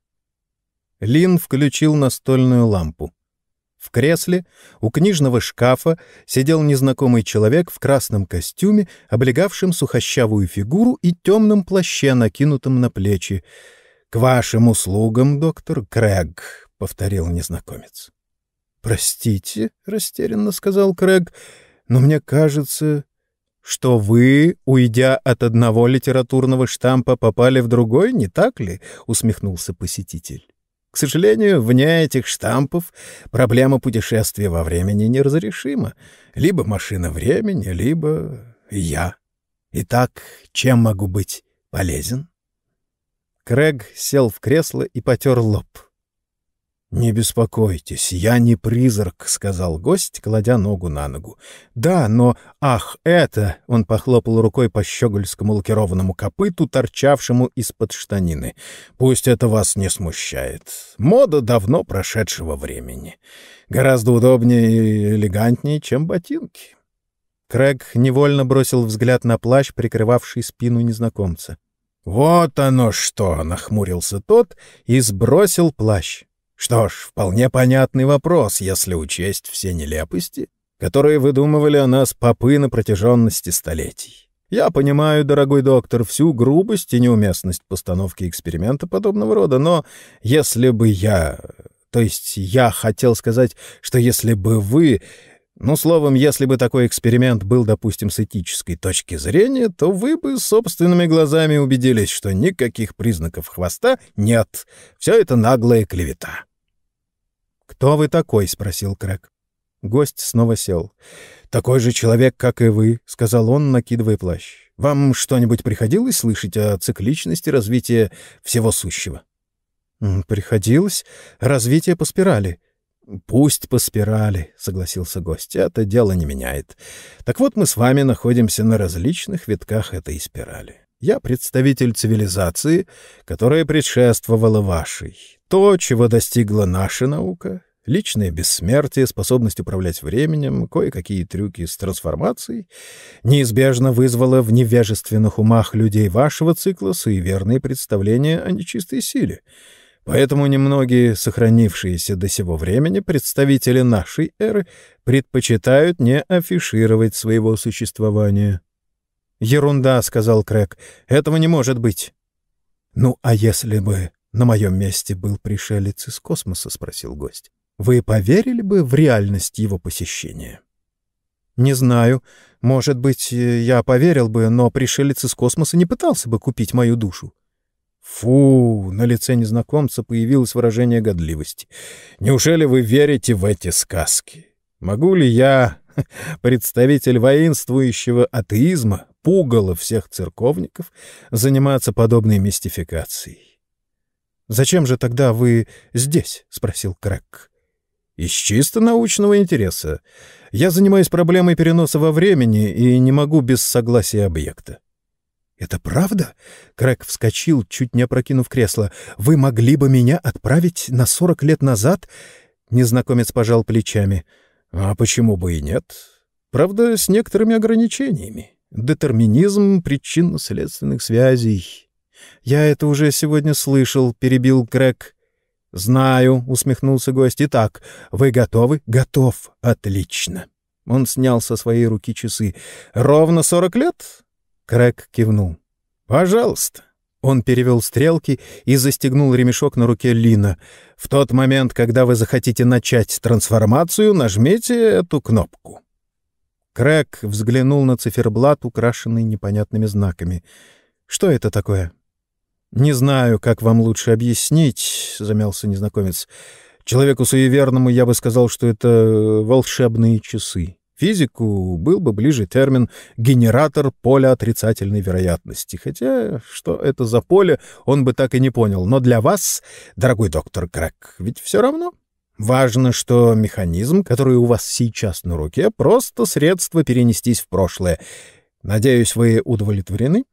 Speaker 1: Лин включил настольную лампу. В кресле у книжного шкафа сидел незнакомый человек в красном костюме, облегавшем сухощавую фигуру и темном плаще, накинутом на плечи. «К вашим услугам, доктор Крэг», — повторил незнакомец. «Простите», — растерянно сказал Крэг, — «но мне кажется, что вы, уйдя от одного литературного штампа, попали в другой, не так ли?» — усмехнулся посетитель. К сожалению, вне этих штампов проблема путешествия во времени неразрешима. Либо машина времени, либо я. Итак, чем могу быть полезен? Крэг сел в кресло и потер лоб. «Не беспокойтесь, я не призрак», — сказал гость, кладя ногу на ногу. «Да, но... Ах, это...» — он похлопал рукой по щегольскому лакированному копыту, торчавшему из-под штанины. «Пусть это вас не смущает. Мода давно прошедшего времени. Гораздо удобнее и элегантнее, чем ботинки». Крэг невольно бросил взгляд на плащ, прикрывавший спину незнакомца. «Вот оно что!» — нахмурился тот и сбросил плащ. Что ж, вполне понятный вопрос, если учесть все нелепости, которые выдумывали о нас попы на протяженности столетий. Я понимаю, дорогой доктор, всю грубость и неуместность постановки эксперимента подобного рода, но если бы я... То есть я хотел сказать, что если бы вы... Ну, словом, если бы такой эксперимент был, допустим, с этической точки зрения, то вы бы собственными глазами убедились, что никаких признаков хвоста нет. Все это наглая клевета. «Кто вы такой?» — спросил Крэг. Гость снова сел. «Такой же человек, как и вы», — сказал он, накидывая плащ. «Вам что-нибудь приходилось слышать о цикличности развития всего сущего?» «Приходилось. Развитие по спирали.
Speaker 2: «Пусть по спирали», — согласился гость. «Это дело не меняет. Так вот, мы с вами находимся на различных витках этой спирали. Я представитель цивилизации, которая предшествовала вашей. То, чего достигла наша наука, личное бессмертие, способность управлять временем, кое-какие трюки с трансформацией, неизбежно вызвало в невежественных умах людей вашего цикла суеверные представления о нечистой силе — Поэтому немногие сохранившиеся до сего времени представители нашей эры предпочитают не афишировать своего существования. «Ерунда», — сказал Крэг, — «этого не может быть». «Ну, а если бы на моем месте был пришелец из космоса?» — спросил гость. «Вы поверили бы в реальность его посещения?» «Не знаю. Может быть, я поверил бы, но пришелец из космоса не пытался бы купить мою душу. Фу, на лице незнакомца появилось выражение годливости. Неужели вы верите в эти сказки? Могу ли я, представитель воинствующего атеизма, пугало всех церковников, заниматься подобной мистификацией?
Speaker 1: «Зачем же тогда вы здесь?» — спросил Крэк.
Speaker 2: «Из чисто научного интереса. Я занимаюсь проблемой переноса во времени и не могу без согласия объекта.
Speaker 1: «Это правда?» — Крэг вскочил, чуть не опрокинув кресло. «Вы могли бы меня отправить на сорок лет назад?» Незнакомец пожал плечами.
Speaker 2: «А почему бы и нет? Правда, с некоторыми ограничениями. Детерминизм причинно-следственных связей».
Speaker 1: «Я это уже сегодня слышал», — перебил Крэг.
Speaker 2: «Знаю», — усмехнулся гость. «Итак, вы готовы?»
Speaker 1: «Готов.
Speaker 2: Отлично». Он снял со своей руки часы. «Ровно сорок лет?»
Speaker 1: Крэг кивнул.
Speaker 2: «Пожалуйста».
Speaker 1: Он перевел стрелки и застегнул ремешок на руке Лина.
Speaker 2: «В тот момент, когда вы захотите начать трансформацию, нажмите эту кнопку».
Speaker 1: Крэг взглянул на циферблат, украшенный непонятными знаками. «Что это такое?»
Speaker 2: «Не знаю, как вам лучше объяснить», — замялся незнакомец. «Человеку суеверному я бы сказал, что это волшебные часы». Физику был бы ближе термин «генератор поля отрицательной вероятности», хотя что это за поле, он бы так и не понял. Но для вас, дорогой доктор Крэк, ведь все равно. Важно, что механизм, который у вас сейчас на руке, просто средство перенестись в прошлое. Надеюсь, вы удовлетворены?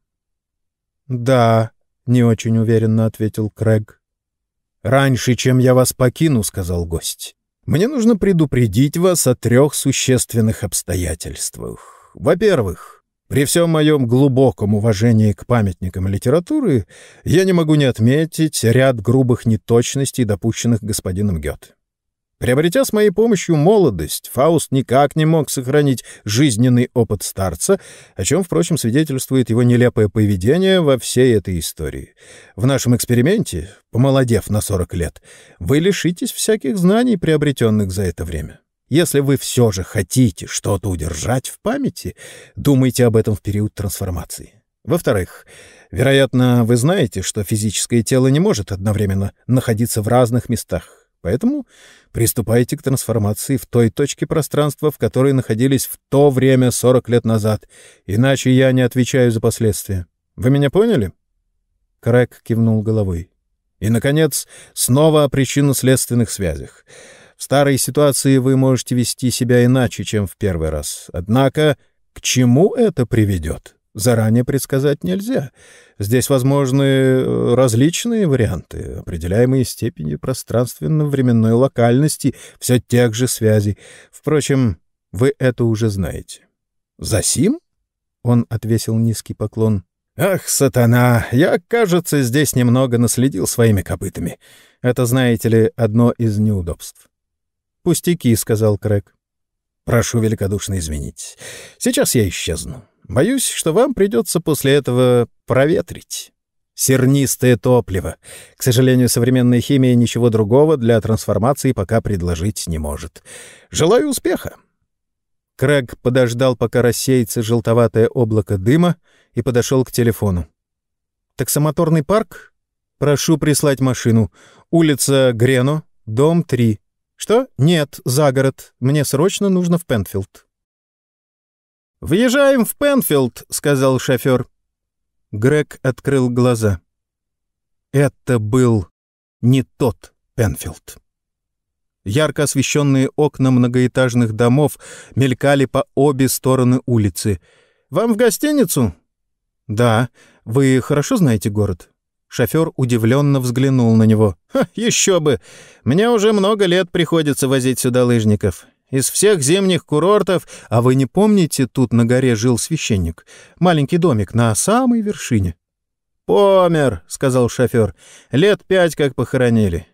Speaker 1: — Да, — не очень уверенно ответил Крэг.
Speaker 2: — Раньше, чем я вас покину, — сказал гость. Мне нужно предупредить вас о трех существенных обстоятельствах. Во-первых, при всем моем глубоком уважении к памятникам литературы я не могу не отметить ряд грубых неточностей, допущенных господином Гёте. Приобретя с моей помощью молодость, Фауст никак не мог сохранить жизненный опыт старца, о чем, впрочем, свидетельствует его нелепое поведение во всей этой истории. В нашем эксперименте, помолодев на 40 лет, вы лишитесь всяких знаний, приобретенных за это время. Если вы все же хотите что-то удержать в памяти, думайте об этом в период трансформации. Во-вторых, вероятно, вы знаете, что физическое тело не может одновременно находиться в разных местах. Поэтому приступайте к трансформации в той точке пространства, в которой находились в то время 40 лет назад, иначе я не отвечаю за последствия. Вы меня поняли?»
Speaker 1: Крэк кивнул головой.
Speaker 2: «И, наконец, снова о причинно-следственных связях. В старой ситуации вы можете вести себя иначе, чем в первый раз. Однако к чему это приведет?» Заранее предсказать нельзя. Здесь возможны э, различные варианты, определяемые степенью пространственно-временной локальности все тех же связей. Впрочем, вы это уже знаете. «Засим?» — он отвесил низкий поклон. «Ах, сатана! Я, кажется, здесь немного наследил своими копытами. Это, знаете ли, одно из неудобств».
Speaker 1: «Пустяки», — сказал Крэг.
Speaker 2: «Прошу великодушно извинить. Сейчас я исчезну. Боюсь, что вам придется после этого проветрить. Сернистое топливо. К сожалению, современная химия ничего другого для трансформации пока предложить не может. Желаю успеха.
Speaker 1: Крэг подождал, пока рассеется желтоватое облако дыма, и подошел к телефону. «Таксомоторный парк? Прошу прислать машину. Улица Грено, дом 3. Что? Нет, за город. Мне срочно нужно в Пентфилд».
Speaker 2: «Въезжаем в Пенфилд», — сказал шофер.
Speaker 1: Грег открыл глаза. Это был не тот Пенфилд. Ярко освещенные окна многоэтажных домов мелькали по обе стороны улицы. «Вам в гостиницу?» «Да. Вы хорошо знаете город?» Шофер удивленно взглянул на него. «Ха, еще бы! Мне уже много лет приходится возить сюда лыжников. Из всех зимних курортов... А вы не помните, тут на горе жил священник? Маленький домик на самой вершине?» «Помер», — сказал шофер. «Лет пять как похоронили.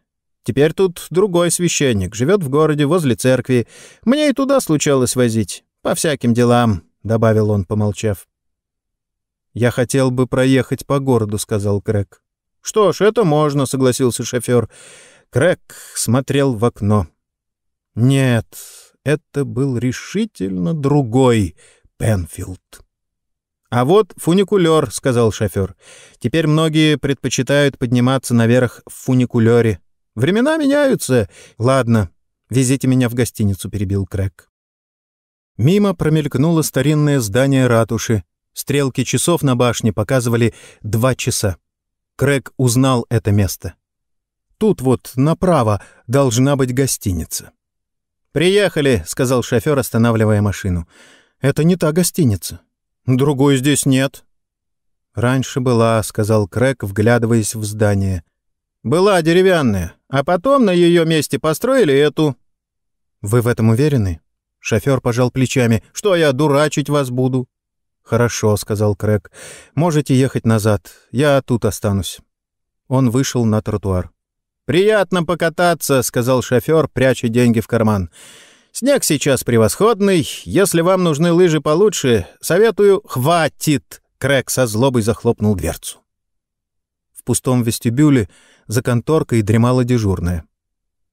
Speaker 1: Теперь тут другой священник, живет в городе возле церкви. Мне и туда случалось возить. По всяким делам», — добавил он, помолчав. «Я хотел бы проехать по городу», — сказал Крэг. «Что ж, это можно», — согласился шофер. Крэг смотрел в окно. «Нет, это был решительно другой Пенфилд». «А вот фуникулер», — сказал шофер. «Теперь многие предпочитают подниматься наверх в фуникулере. Времена меняются. Ладно, везите меня в гостиницу, перебил Крэк. Мимо промелькнуло старинное здание ратуши. Стрелки часов на башне показывали два часа. Крэк узнал это место. Тут вот направо должна быть гостиница. «Приехали», — сказал шофер, останавливая машину. «Это не та гостиница. Другой здесь нет». «Раньше была», — сказал Крэк, вглядываясь в здание. «Была деревянная. А потом на ее месте построили эту». «Вы в этом уверены?» Шофер пожал плечами. «Что я, дурачить вас буду?» «Хорошо», — сказал Крэг. «Можете ехать назад. Я тут останусь». Он вышел на тротуар. «Приятно покататься», — сказал шофер, пряча деньги в карман. «Снег сейчас превосходный. Если вам нужны лыжи получше, советую «хватит». Крэг со злобой захлопнул дверцу. В пустом вестибюле за конторкой дремала дежурная.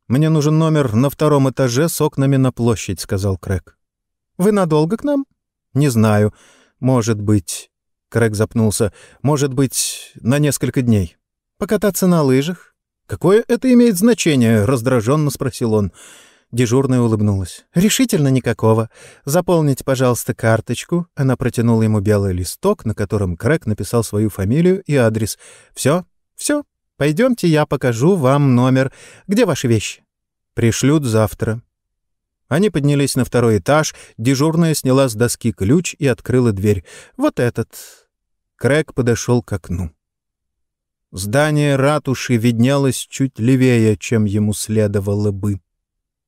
Speaker 1: «Мне нужен номер на втором этаже с окнами на площадь», — сказал Крэг. «Вы надолго к нам?» «Не знаю. Может быть...» Крэг запнулся. «Может быть, на несколько дней. Покататься на лыжах?» «Какое это имеет значение?» — раздраженно спросил он. Дежурная улыбнулась. «Решительно никакого. Заполните, пожалуйста, карточку». Она протянула ему белый листок, на котором Крэг написал свою фамилию и адрес. «Все? Все?» Пойдемте, я покажу вам номер. Где ваши вещи?» «Пришлют завтра». Они поднялись на второй этаж, дежурная сняла с доски ключ и открыла дверь. «Вот этот». Крэг подошел к окну. Здание ратуши виднелось чуть левее, чем ему следовало бы.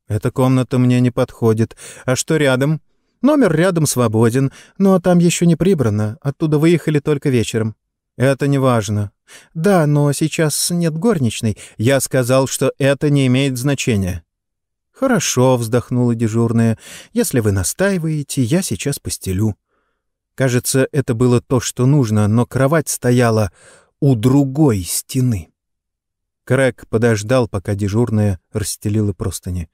Speaker 1: «Эта комната мне не подходит. А что рядом?» «Номер рядом свободен, но там еще не прибрано. Оттуда выехали только вечером». «Это не важно. «Да, но сейчас нет горничной. Я сказал, что это не имеет значения». «Хорошо», — вздохнула дежурная. «Если вы настаиваете, я сейчас постелю». Кажется, это было то, что нужно, но кровать стояла у другой стены. Крэк подождал, пока дежурная расстелила простыни.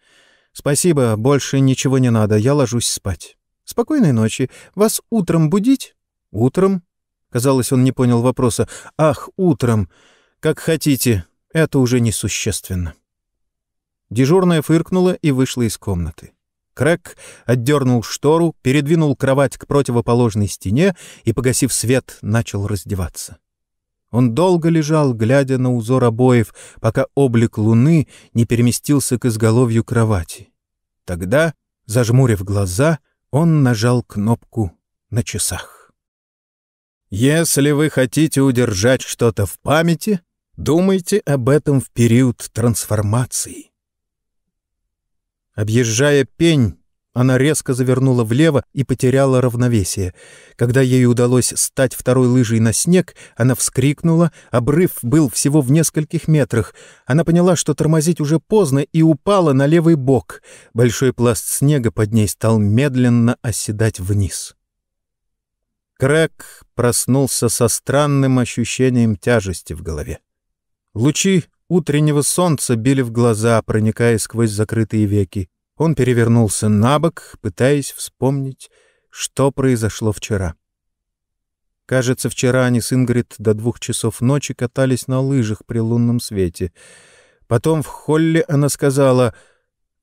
Speaker 1: «Спасибо, больше ничего не надо, я ложусь спать. Спокойной ночи. Вас утром будить?» «Утром?» Казалось, он не понял вопроса. «Ах, утром! Как хотите, это уже несущественно». Дежурная фыркнула и вышла из комнаты. Крэк отдернул штору, передвинул кровать к противоположной стене и, погасив свет, начал раздеваться. Он долго лежал, глядя на узор обоев, пока облик луны не переместился к изголовью кровати. Тогда, зажмурив глаза, он нажал кнопку на часах. Если вы хотите удержать что-то в памяти, думайте об этом в период трансформации. Объезжая пень, она резко завернула влево и потеряла равновесие. Когда ей удалось стать второй лыжей на снег, она вскрикнула, обрыв был всего в нескольких метрах. Она поняла, что тормозить уже поздно, и упала на левый бок. Большой пласт снега под ней стал медленно оседать вниз. Крэг проснулся со странным ощущением тяжести в голове. Лучи утреннего солнца били в глаза, проникая сквозь закрытые веки. Он перевернулся на бок, пытаясь вспомнить, что произошло вчера. Кажется, вчера они с Ингрид до двух часов ночи катались на лыжах при лунном свете. Потом в холле она сказала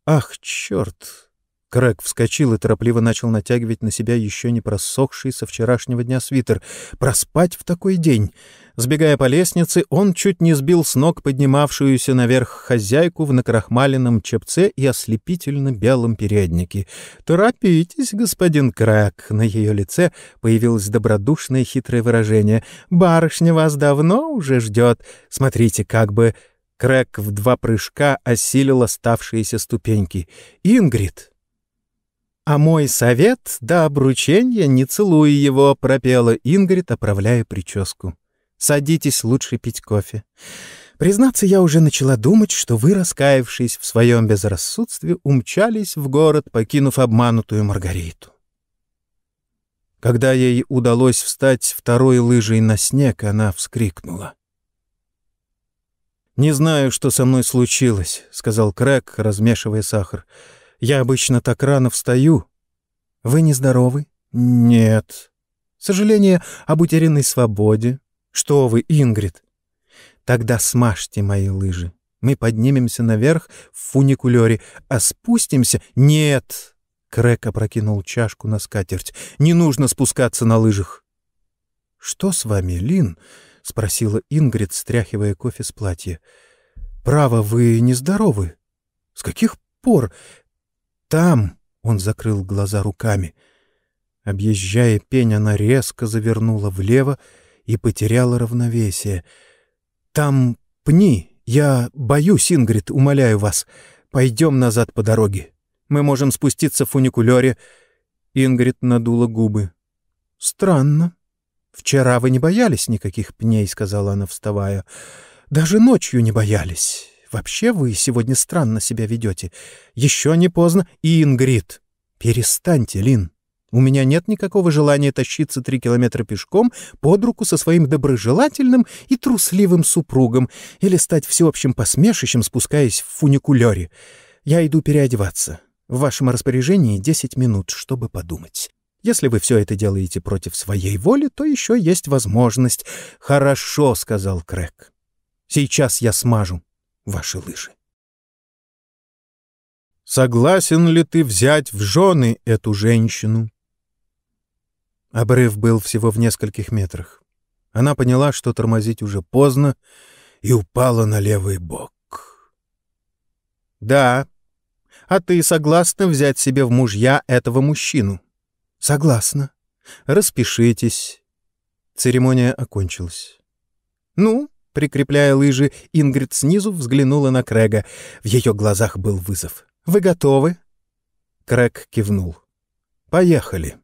Speaker 1: «Ах, черт! Крэг вскочил и торопливо начал натягивать на себя еще не просохший со вчерашнего дня свитер. Проспать в такой день! Сбегая по лестнице, он чуть не сбил с ног поднимавшуюся наверх хозяйку в накрахмаленном чепце и ослепительно белом переднике. «Торопитесь, господин Крэг!» На ее лице появилось добродушное хитрое выражение. «Барышня вас давно уже ждет. Смотрите, как бы...» Крэг в два прыжка осилил оставшиеся ступеньки. «Ингрид!» «А мой совет до обручения не целуй его», — пропела Ингрид, оправляя прическу. «Садитесь лучше пить кофе. Признаться, я уже начала думать, что вы, раскаявшись в своем безрассудстве, умчались в город, покинув обманутую Маргариту». Когда ей удалось встать второй лыжей на снег, она вскрикнула. «Не знаю, что со мной случилось», — сказал Крэг, размешивая сахар. Я обычно так рано встаю. Вы нездоровы? Нет. Сожаление об утерянной свободе. Что вы, Ингрид? Тогда смажьте мои лыжи. Мы поднимемся наверх в фуникулёре, а спустимся... Нет! Крэк опрокинул чашку на скатерть. Не нужно спускаться на лыжах. Что с вами, Лин? — спросила Ингрид, стряхивая кофе с платья. «Право, вы нездоровы. С каких пор? Там!» — он закрыл глаза руками. Объезжая пень, она резко завернула влево и потеряла равновесие. «Там пни! Я боюсь, Ингрид, умоляю вас. Пойдем назад по дороге. Мы можем спуститься в фуникулёре». Ингрид надула губы. «Странно. Вчера вы не боялись никаких пней», — сказала она, вставая. «Даже ночью не боялись. Вообще вы сегодня странно себя ведете. Еще не поздно. Ингрид, перестаньте, Лин. У меня нет никакого желания тащиться три километра пешком под руку со своим доброжелательным и трусливым супругом или стать всеобщим посмешищем, спускаясь в фуникулёре. Я иду переодеваться. В вашем распоряжении десять минут, чтобы подумать. Если вы все это делаете против своей воли, то еще есть возможность. — Хорошо, — сказал Крэк. — Сейчас я смажу ваши лыжи. Согласен ли ты взять в жены эту женщину? Обрыв был всего в нескольких метрах. Она поняла, что тормозить уже поздно, и упала на левый бок. «Да. А ты согласна взять себе в мужья этого мужчину?» «Согласна. Распишитесь». Церемония окончилась. «Ну, Прикрепляя лыжи, Ингрид снизу взглянула на Крэга. В ее глазах был вызов. «Вы готовы?» Крэг кивнул. «Поехали».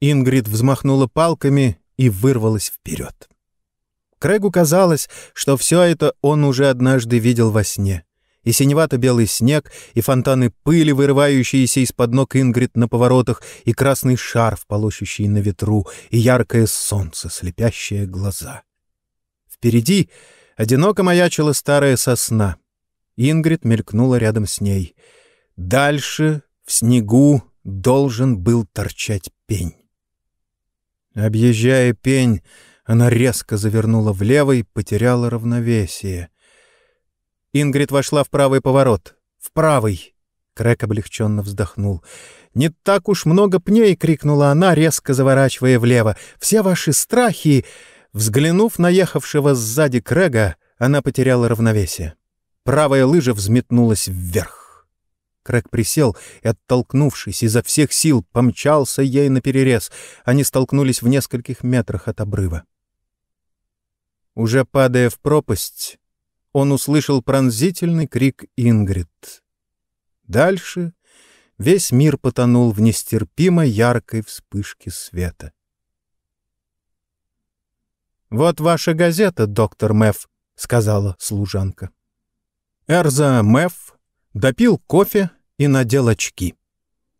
Speaker 1: Ингрид взмахнула палками и вырвалась вперед. Крэгу казалось, что все это он уже однажды видел во сне. И синевато-белый снег, и фонтаны пыли, вырывающиеся из-под ног Ингрид на поворотах, и красный шарф, полощущий на ветру, и яркое солнце, слепящее глаза. Впереди одиноко маячила старая сосна. Ингрид мелькнула рядом с ней. Дальше, в снегу, должен был торчать пень. Объезжая пень, она резко завернула влево и потеряла равновесие. Ингрид вошла в правый поворот. В правый. Крэк облегченно вздохнул. «Не так уж много пней!» — крикнула она, резко заворачивая влево. «Все ваши страхи Взглянув на ехавшего сзади Крэга, она потеряла равновесие. Правая лыжа взметнулась вверх. Крэг присел и, оттолкнувшись изо всех сил, помчался ей на перерез. Они столкнулись в нескольких метрах от обрыва. Уже падая в пропасть, он услышал пронзительный крик Ингрид. Дальше весь мир потонул в нестерпимо яркой вспышке света. «Вот ваша газета, доктор Мэф», — сказала служанка. Эрза Мэф допил кофе и надел очки.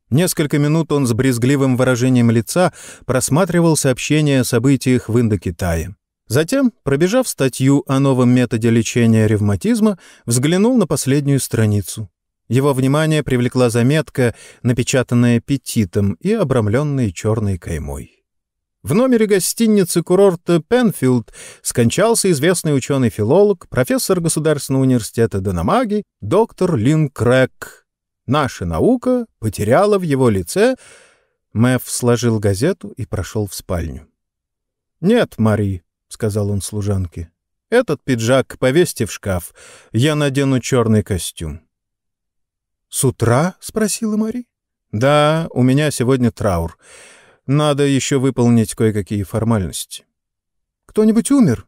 Speaker 1: Несколько минут он с брезгливым выражением лица просматривал сообщения о событиях в Индокитае. Затем, пробежав статью о новом методе лечения ревматизма, взглянул на последнюю страницу. Его внимание привлекла заметка, напечатанная петитом и обрамленная черной каймой. В номере гостиницы курорта Пенфилд скончался известный ученый-филолог, профессор Государственного университета Дономаги, доктор Лин Крэк. Наша наука потеряла в его лице... Мэв сложил газету и прошел в спальню. «Нет, Мари», — сказал он служанке, — «этот пиджак повесьте в шкаф. Я надену черный костюм». «С утра?» — спросила Мари. «Да, у меня сегодня траур. Надо еще выполнить кое-какие формальности». «Кто-нибудь умер?»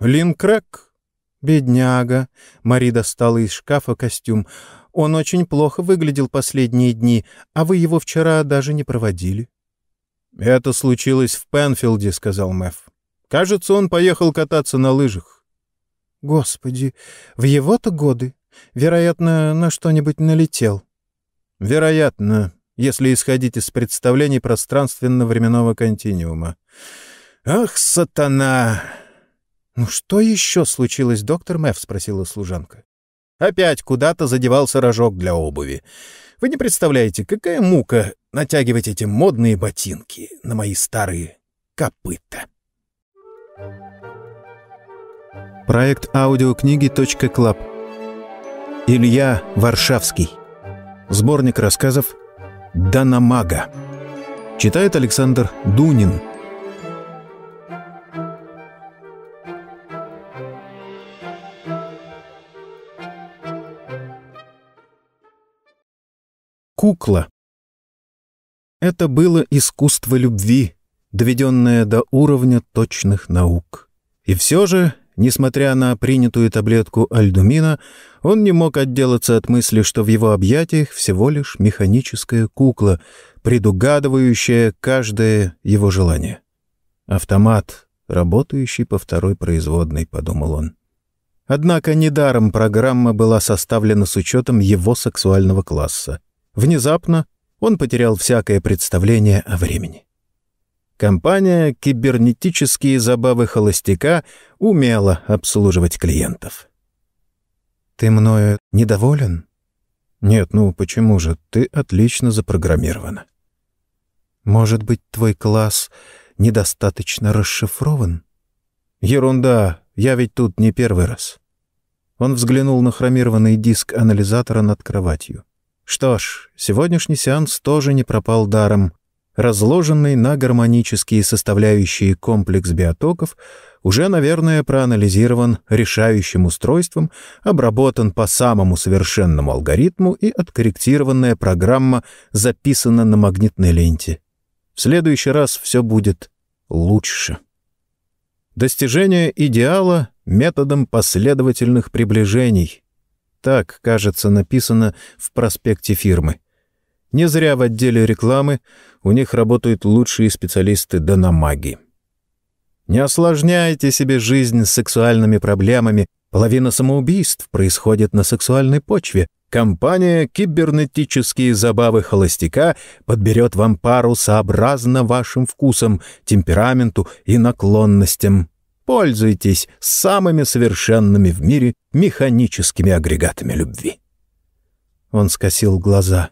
Speaker 1: «Лин Крэк». «Бедняга!» — Мари достала из шкафа костюм. «Он очень плохо выглядел последние дни, а вы его вчера даже не проводили». «Это случилось в Пенфилде», — сказал Мэв. «Кажется, он поехал кататься на лыжах». «Господи, в его-то годы? Вероятно, на что-нибудь налетел». «Вероятно, если исходить из представлений пространственно-временного континуума». «Ах, сатана!» «Ну что еще случилось, доктор Мэв?» — спросила служанка. Опять куда-то задевался рожок для обуви. Вы не представляете, какая мука натягивать эти модные ботинки на мои старые копыта.
Speaker 2: Проект аудиокниги .клаб Илья Варшавский Сборник рассказов «Данамага» Читает Александр Дунин Кукла. Это было искусство любви, доведенное до уровня точных наук. И все же, несмотря на принятую таблетку альдумина, он не мог отделаться от мысли, что в его объятиях всего лишь механическая кукла, предугадывающая каждое его желание. Автомат, работающий по второй производной, подумал он. Однако недаром программа была составлена с учетом его сексуального класса — Внезапно он потерял всякое представление о времени. Компания «Кибернетические забавы холостяка» умела обслуживать клиентов. «Ты мною недоволен?» «Нет, ну почему же? Ты отлично запрограммирована». «Может быть, твой класс недостаточно расшифрован?» «Ерунда, я ведь тут не первый раз». Он взглянул на хромированный диск анализатора над кроватью. Что ж, сегодняшний сеанс тоже не пропал даром. Разложенный на гармонические составляющие комплекс биотоков уже, наверное, проанализирован решающим устройством, обработан по самому совершенному алгоритму и откорректированная программа записана на магнитной ленте. В следующий раз все будет лучше. Достижение идеала методом последовательных приближений — так, кажется, написано в проспекте фирмы. Не зря в отделе рекламы у них работают лучшие специалисты дономаги. Не осложняйте себе жизнь сексуальными проблемами. Половина самоубийств происходит на сексуальной почве. Компания «Кибернетические забавы холостяка» подберет вам пару сообразно вашим вкусам, темпераменту и наклонностям. Пользуйтесь самыми совершенными в мире механическими агрегатами любви. Он скосил глаза.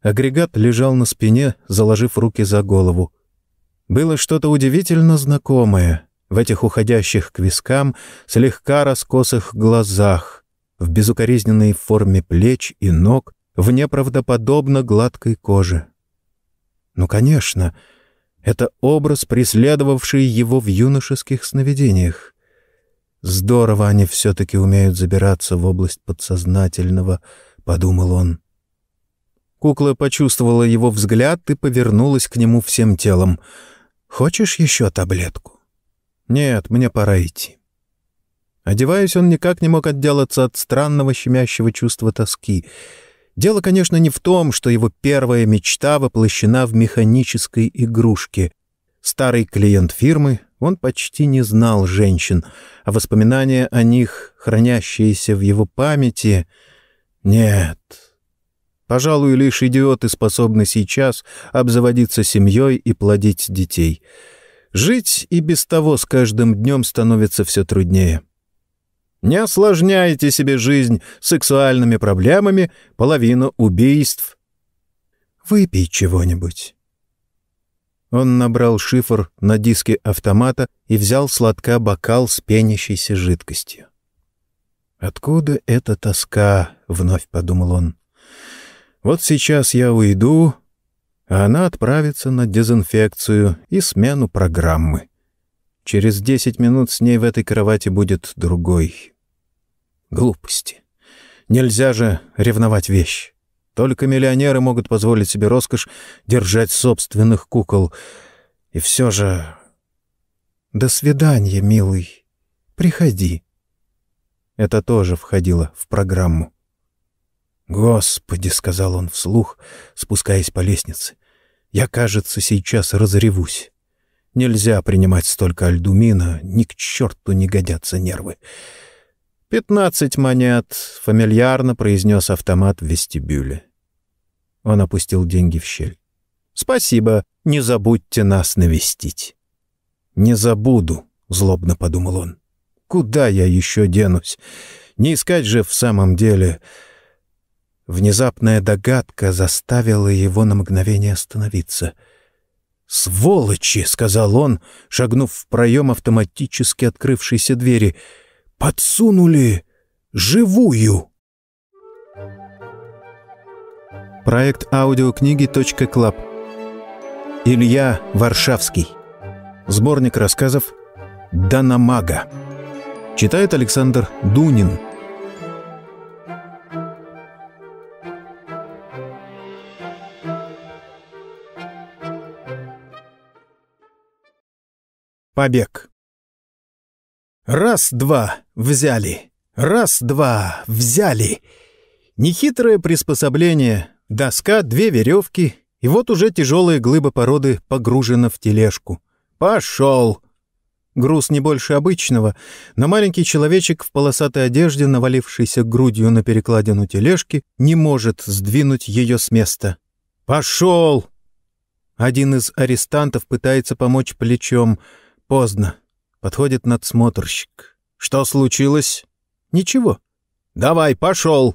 Speaker 2: Агрегат лежал на спине, заложив руки за голову. Было что-то удивительно знакомое в этих уходящих к вискам, слегка раскосых глазах, в безукоризненной форме плеч и ног, в неправдоподобно гладкой коже. Ну, конечно, — это образ, преследовавший его в юношеских сновидениях. «Здорово они все-таки умеют забираться в область подсознательного», — подумал он. Кукла почувствовала его взгляд и повернулась к нему всем телом. «Хочешь еще таблетку?» «Нет, мне пора идти». Одеваясь, он никак не мог отделаться от странного щемящего чувства тоски — Дело, конечно, не в том, что его первая мечта воплощена в механической игрушке. Старый клиент фирмы, он почти не знал женщин, а воспоминания о них, хранящиеся в его памяти... Нет. Пожалуй, лишь идиоты способны сейчас обзаводиться семьей и плодить детей. Жить и без того с каждым днем становится все труднее. Не осложняйте себе жизнь сексуальными проблемами, половина убийств. Выпей чего-нибудь. Он набрал шифр на диске автомата и взял сладка бокал с пенящейся жидкостью. «Откуда эта тоска?» — вновь подумал он.
Speaker 1: Вот сейчас я уйду, а она отправится на дезинфекцию и смену программы. Через десять минут с ней в этой кровати будет другой. Глупости. Нельзя же ревновать вещь. Только миллионеры могут позволить себе роскошь держать собственных кукол. И все же... До свидания, милый. Приходи. Это тоже входило в программу. «Господи!» — сказал он вслух, спускаясь по лестнице. «Я, кажется, сейчас разревусь. Нельзя принимать столько альдумина, ни к черту не годятся нервы». «Пятнадцать монет», — фамильярно произнес автомат в вестибюле. Он опустил деньги в щель. «Спасибо, не забудьте нас навестить». «Не забуду», — злобно подумал он. «Куда я еще денусь? Не искать же в самом деле...» Внезапная догадка заставила его на мгновение остановиться. «Сволочи!» — сказал он, шагнув в проем автоматически открывшейся двери. «Подсунули живую!» Проект аудиокниги .клаб Илья Варшавский Сборник рассказов «Данамага» Читает Александр Дунин Побег. Раз-два взяли. Раз-два взяли. Нехитрое приспособление. Доска, две веревки. И вот уже тяжелая глыба породы погружена в тележку. Пошел. Груз не больше обычного, но маленький человечек в полосатой одежде, навалившийся грудью на перекладину тележки, не может сдвинуть ее с места. «Пошел!» Один из арестантов пытается помочь плечом — Поздно. Подходит надсмотрщик. Что случилось? Ничего. Давай, пошел.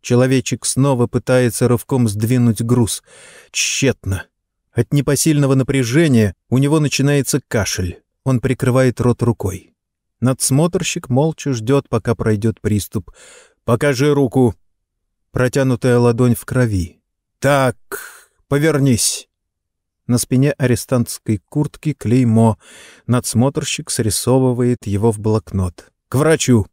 Speaker 1: Человечек снова пытается рывком сдвинуть груз. Тщетно. От непосильного напряжения у него начинается кашель. Он прикрывает рот рукой. Надсмотрщик молча ждет, пока пройдет приступ. «Покажи руку!» Протянутая ладонь в крови. «Так, повернись!» На спине арестантской куртки клеймо. Надсмотрщик срисовывает его в блокнот. «К врачу!»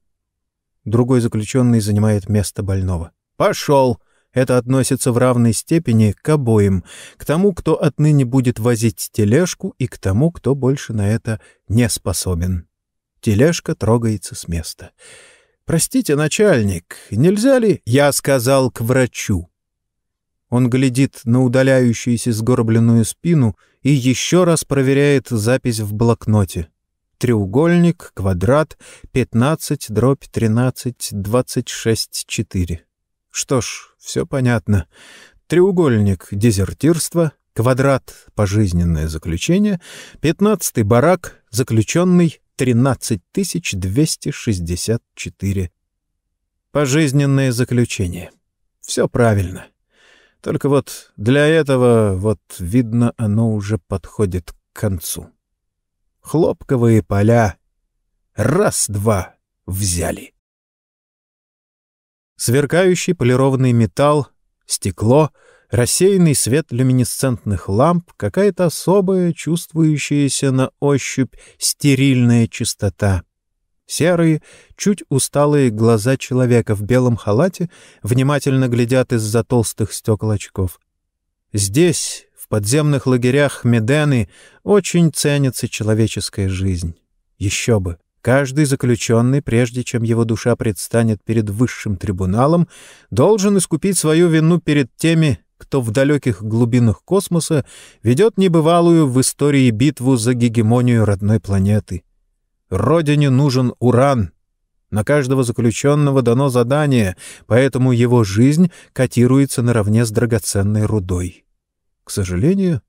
Speaker 1: Другой заключенный занимает место больного. «Пошел!» Это относится в равной степени к обоим, к тому, кто отныне будет возить тележку, и к тому, кто больше на это не способен. Тележка трогается с места. «Простите, начальник, нельзя ли...» «Я сказал к врачу». Он глядит на удаляющуюся сгорбленную спину и еще раз проверяет запись в блокноте. Треугольник, квадрат, 15, дробь 13, 26, 4. Что ж, все понятно. Треугольник — дезертирство, квадрат — пожизненное заключение, 15 барак — заключенный 13264. Пожизненное заключение. Все правильно. Только вот для этого, вот, видно, оно уже подходит к концу. Хлопковые поля раз-два взяли. Сверкающий полированный металл, стекло, рассеянный свет люминесцентных ламп, какая-то особая, чувствующаяся на ощупь стерильная чистота — Серые, чуть усталые глаза человека в белом халате внимательно глядят из-за толстых стекол очков. Здесь, в подземных лагерях Медены, очень ценится человеческая жизнь. Еще бы! Каждый заключенный, прежде чем его душа предстанет перед высшим трибуналом, должен искупить свою вину перед теми, кто в далеких глубинах космоса ведет небывалую в истории битву за гегемонию родной планеты — Родине нужен уран. На каждого заключенного дано задание, поэтому его жизнь котируется наравне с драгоценной рудой. К сожалению,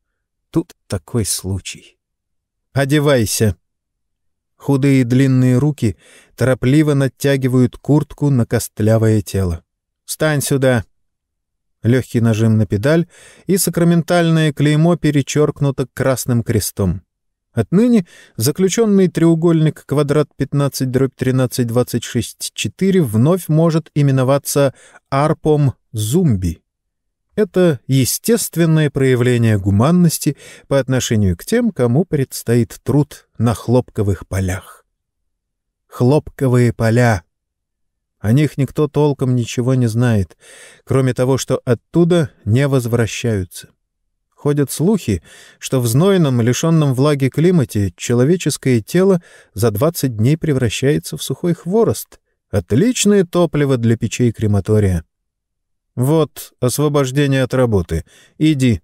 Speaker 1: тут такой случай. «Одевайся!» Худые длинные руки торопливо натягивают куртку на костлявое тело. «Встань сюда!» Легкий нажим на педаль, и сакраментальное клеймо перечеркнуто красным крестом. Отныне заключенный треугольник квадрат 15 дробь 13 26 4 вновь может именоваться арпом зумби. Это естественное проявление гуманности по отношению к тем, кому предстоит труд на хлопковых полях. Хлопковые поля. О них никто толком ничего не знает, кроме того, что оттуда не возвращаются. Ходят слухи, что в знойном, лишенном влаги климате человеческое тело за 20 дней превращается в сухой хворост. Отличное топливо для печей крематория. «Вот освобождение от работы. Иди».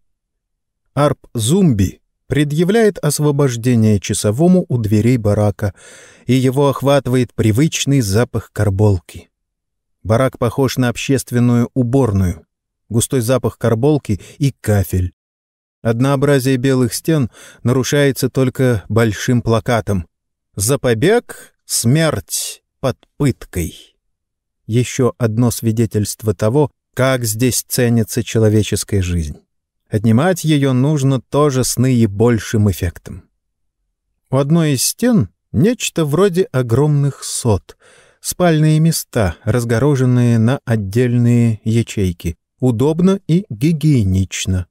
Speaker 1: Арп Зумби предъявляет освобождение часовому у дверей барака, и его охватывает привычный запах карболки. Барак похож на общественную уборную. Густой запах карболки и кафель. Однообразие белых стен нарушается только большим плакатом «За побег — смерть под пыткой». Еще одно свидетельство того, как здесь ценится человеческая жизнь. Отнимать ее нужно тоже с наибольшим эффектом. У одной из стен нечто вроде огромных сот, спальные места, разгороженные на отдельные ячейки. Удобно и гигиенично.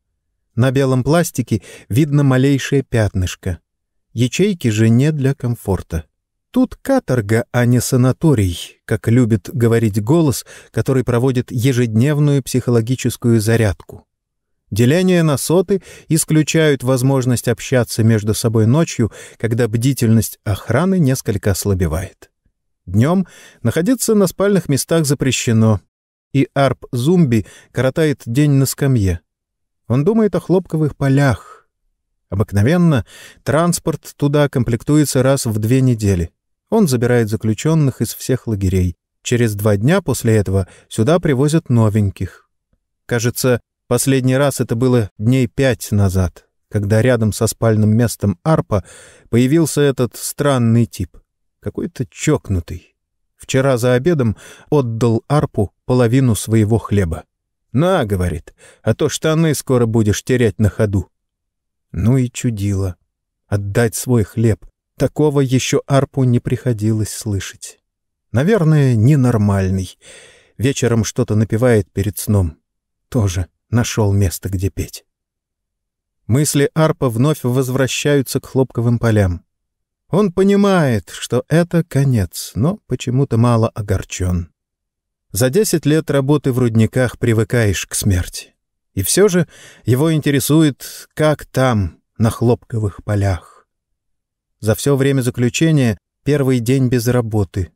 Speaker 1: На белом пластике видно малейшее пятнышко. Ячейки же не для комфорта. Тут каторга, а не санаторий, как любит говорить голос, который проводит ежедневную психологическую зарядку. Деление на соты исключают возможность общаться между собой ночью, когда бдительность охраны несколько ослабевает. Днем находиться на спальных местах запрещено, и арп-зумби коротает день на скамье. Он думает о хлопковых полях. Обыкновенно транспорт туда комплектуется раз в две недели — он забирает заключенных из всех лагерей. Через два дня после этого сюда привозят новеньких. Кажется, последний раз это было дней пять назад, когда рядом со спальным местом Арпа появился этот странный тип. Какой-то чокнутый. Вчера за обедом отдал Арпу половину своего хлеба. «На», — говорит, — «а то штаны скоро будешь терять на ходу». Ну и чудило. Отдать свой хлеб. Такого еще арпу не приходилось слышать. Наверное, ненормальный. Вечером что-то напевает перед сном. Тоже нашел место, где петь. Мысли арпа вновь возвращаются к хлопковым полям. Он понимает, что это конец, но почему-то мало огорчен. За десять лет работы в рудниках привыкаешь к смерти. И все же его интересует, как там, на хлопковых полях. За все время заключения первый день без работы.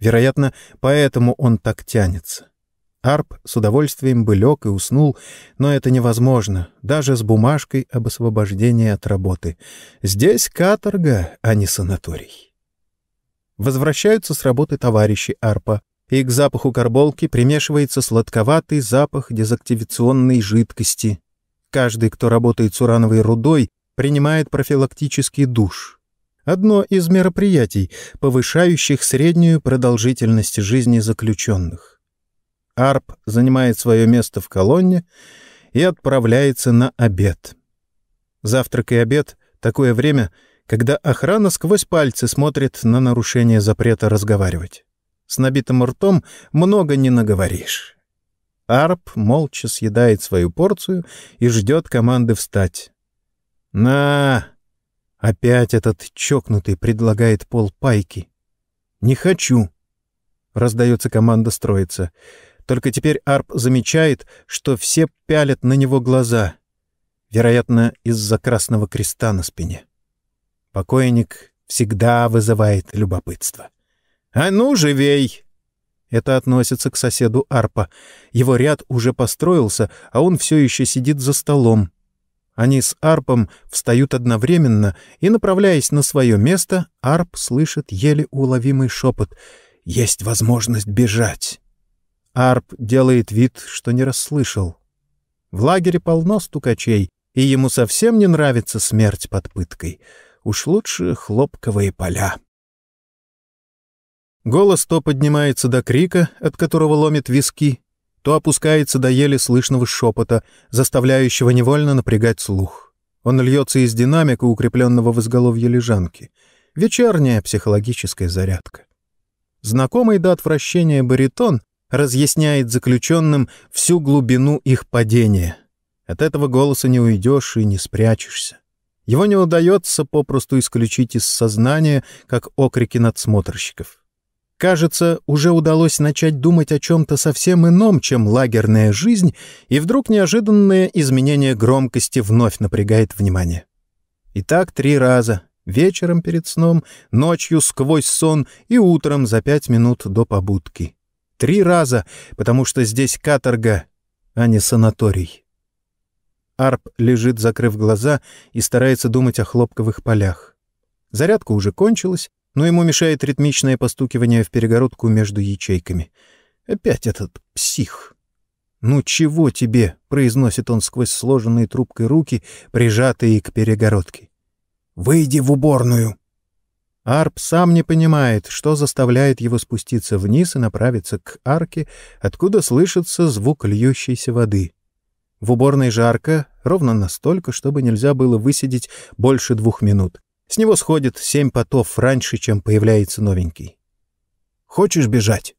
Speaker 1: Вероятно, поэтому он так тянется. Арп с удовольствием бы лег и уснул, но это невозможно, даже с бумажкой об освобождении от работы. Здесь каторга, а не санаторий. Возвращаются с работы товарищи Арпа, и к запаху карболки примешивается сладковатый запах дезактивационной жидкости. Каждый, кто работает с урановой рудой, принимает профилактический душ — одно из мероприятий, повышающих среднюю продолжительность жизни заключенных. Арп занимает свое место в колонне и отправляется на обед. Завтрак и обед — такое время, когда охрана сквозь пальцы смотрит на нарушение запрета разговаривать. С набитым ртом много не наговоришь. Арп молча съедает свою порцию и ждет команды встать. «На!» Опять этот чокнутый предлагает пол пайки. «Не хочу!» Раздается команда строиться. Только теперь Арп замечает, что все пялят на него глаза. Вероятно, из-за красного креста на спине. Покойник всегда вызывает любопытство. «А ну, живей!» Это относится к соседу Арпа. Его ряд уже построился, а он все еще сидит за столом. Они с Арпом встают одновременно, и, направляясь на свое место, Арп слышит еле уловимый шепот «Есть возможность бежать». Арп делает вид, что не расслышал. В лагере полно стукачей, и ему совсем не нравится смерть под пыткой. Уж лучше хлопковые поля. Голос то поднимается до крика, от которого ломит виски, то опускается до еле слышного шепота, заставляющего невольно напрягать слух. Он льется из динамика, укрепленного в изголовье лежанки. Вечерняя психологическая зарядка. Знакомый до отвращения баритон разъясняет заключенным всю глубину их падения. От этого голоса не уйдешь и не спрячешься. Его не удается попросту исключить из сознания, как окрики надсмотрщиков. Кажется, уже удалось начать думать о чем-то совсем ином, чем лагерная жизнь, и вдруг неожиданное изменение громкости вновь напрягает внимание. И так три раза. Вечером перед сном, ночью сквозь сон и утром за пять минут до побудки. Три раза, потому что здесь каторга, а не санаторий. Арп лежит, закрыв глаза, и старается думать о хлопковых полях. Зарядка уже кончилась, но ему мешает ритмичное постукивание в перегородку между ячейками. Опять этот псих. «Ну чего тебе?» — произносит он сквозь сложенные трубкой руки, прижатые к перегородке. «Выйди в уборную!» Арп сам не понимает, что заставляет его спуститься вниз и направиться к арке, откуда слышится звук льющейся воды. В уборной жарко, ровно настолько, чтобы нельзя было высидеть больше двух минут. С него сходит семь потов раньше, чем появляется новенький. «Хочешь бежать?»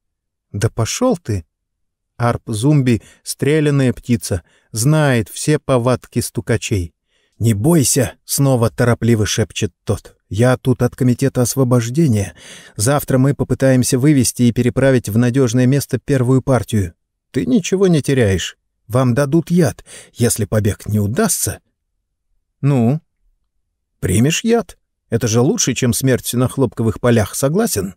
Speaker 1: «Да пошел ты!» Арп-зумби — стрелянная птица, знает все повадки стукачей. «Не бойся!» — снова торопливо шепчет тот. «Я тут от комитета освобождения. Завтра мы попытаемся вывести и переправить в надежное место первую партию. Ты ничего не теряешь. Вам дадут яд. Если побег не удастся...» «Ну?» «Примешь яд? Это же лучше, чем смерть на хлопковых полях, согласен?»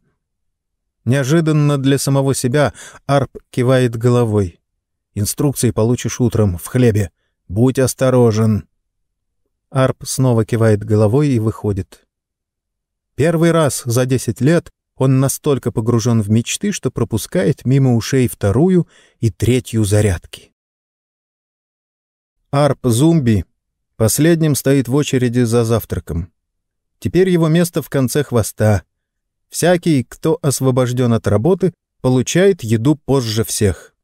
Speaker 1: Неожиданно для самого себя Арп кивает головой. «Инструкции получишь утром, в хлебе. Будь осторожен!» Арп снова кивает головой и выходит. Первый раз за десять лет он настолько погружен в мечты, что пропускает мимо ушей вторую и третью зарядки. Арп Зумби последним стоит в очереди за завтраком. Теперь его место в конце хвоста. Всякий, кто освобожден от работы, получает еду позже всех.